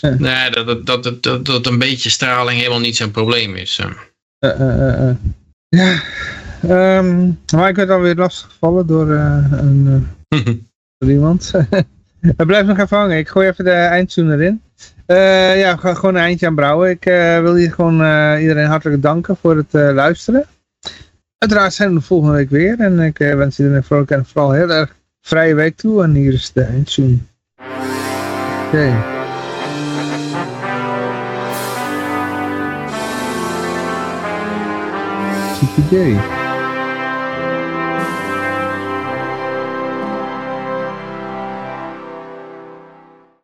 Nee, dat, dat, dat, dat, dat een beetje straling helemaal niet zo'n probleem is. Uh, ja, um, maar ik werd alweer lastiggevallen door, een, door iemand. Hij blijft nog even hangen. Ik gooi even de eindtune erin. Uh, ja, gewoon een eindje aan brouwen. Ik uh, wil hier gewoon uh, iedereen hartelijk danken voor het luisteren. Uiteraard zijn we de volgende week weer. En ik wens iedereen vrolijk en vooral heel erg vrije week toe. En hier is de eindtune. Oké. Okay.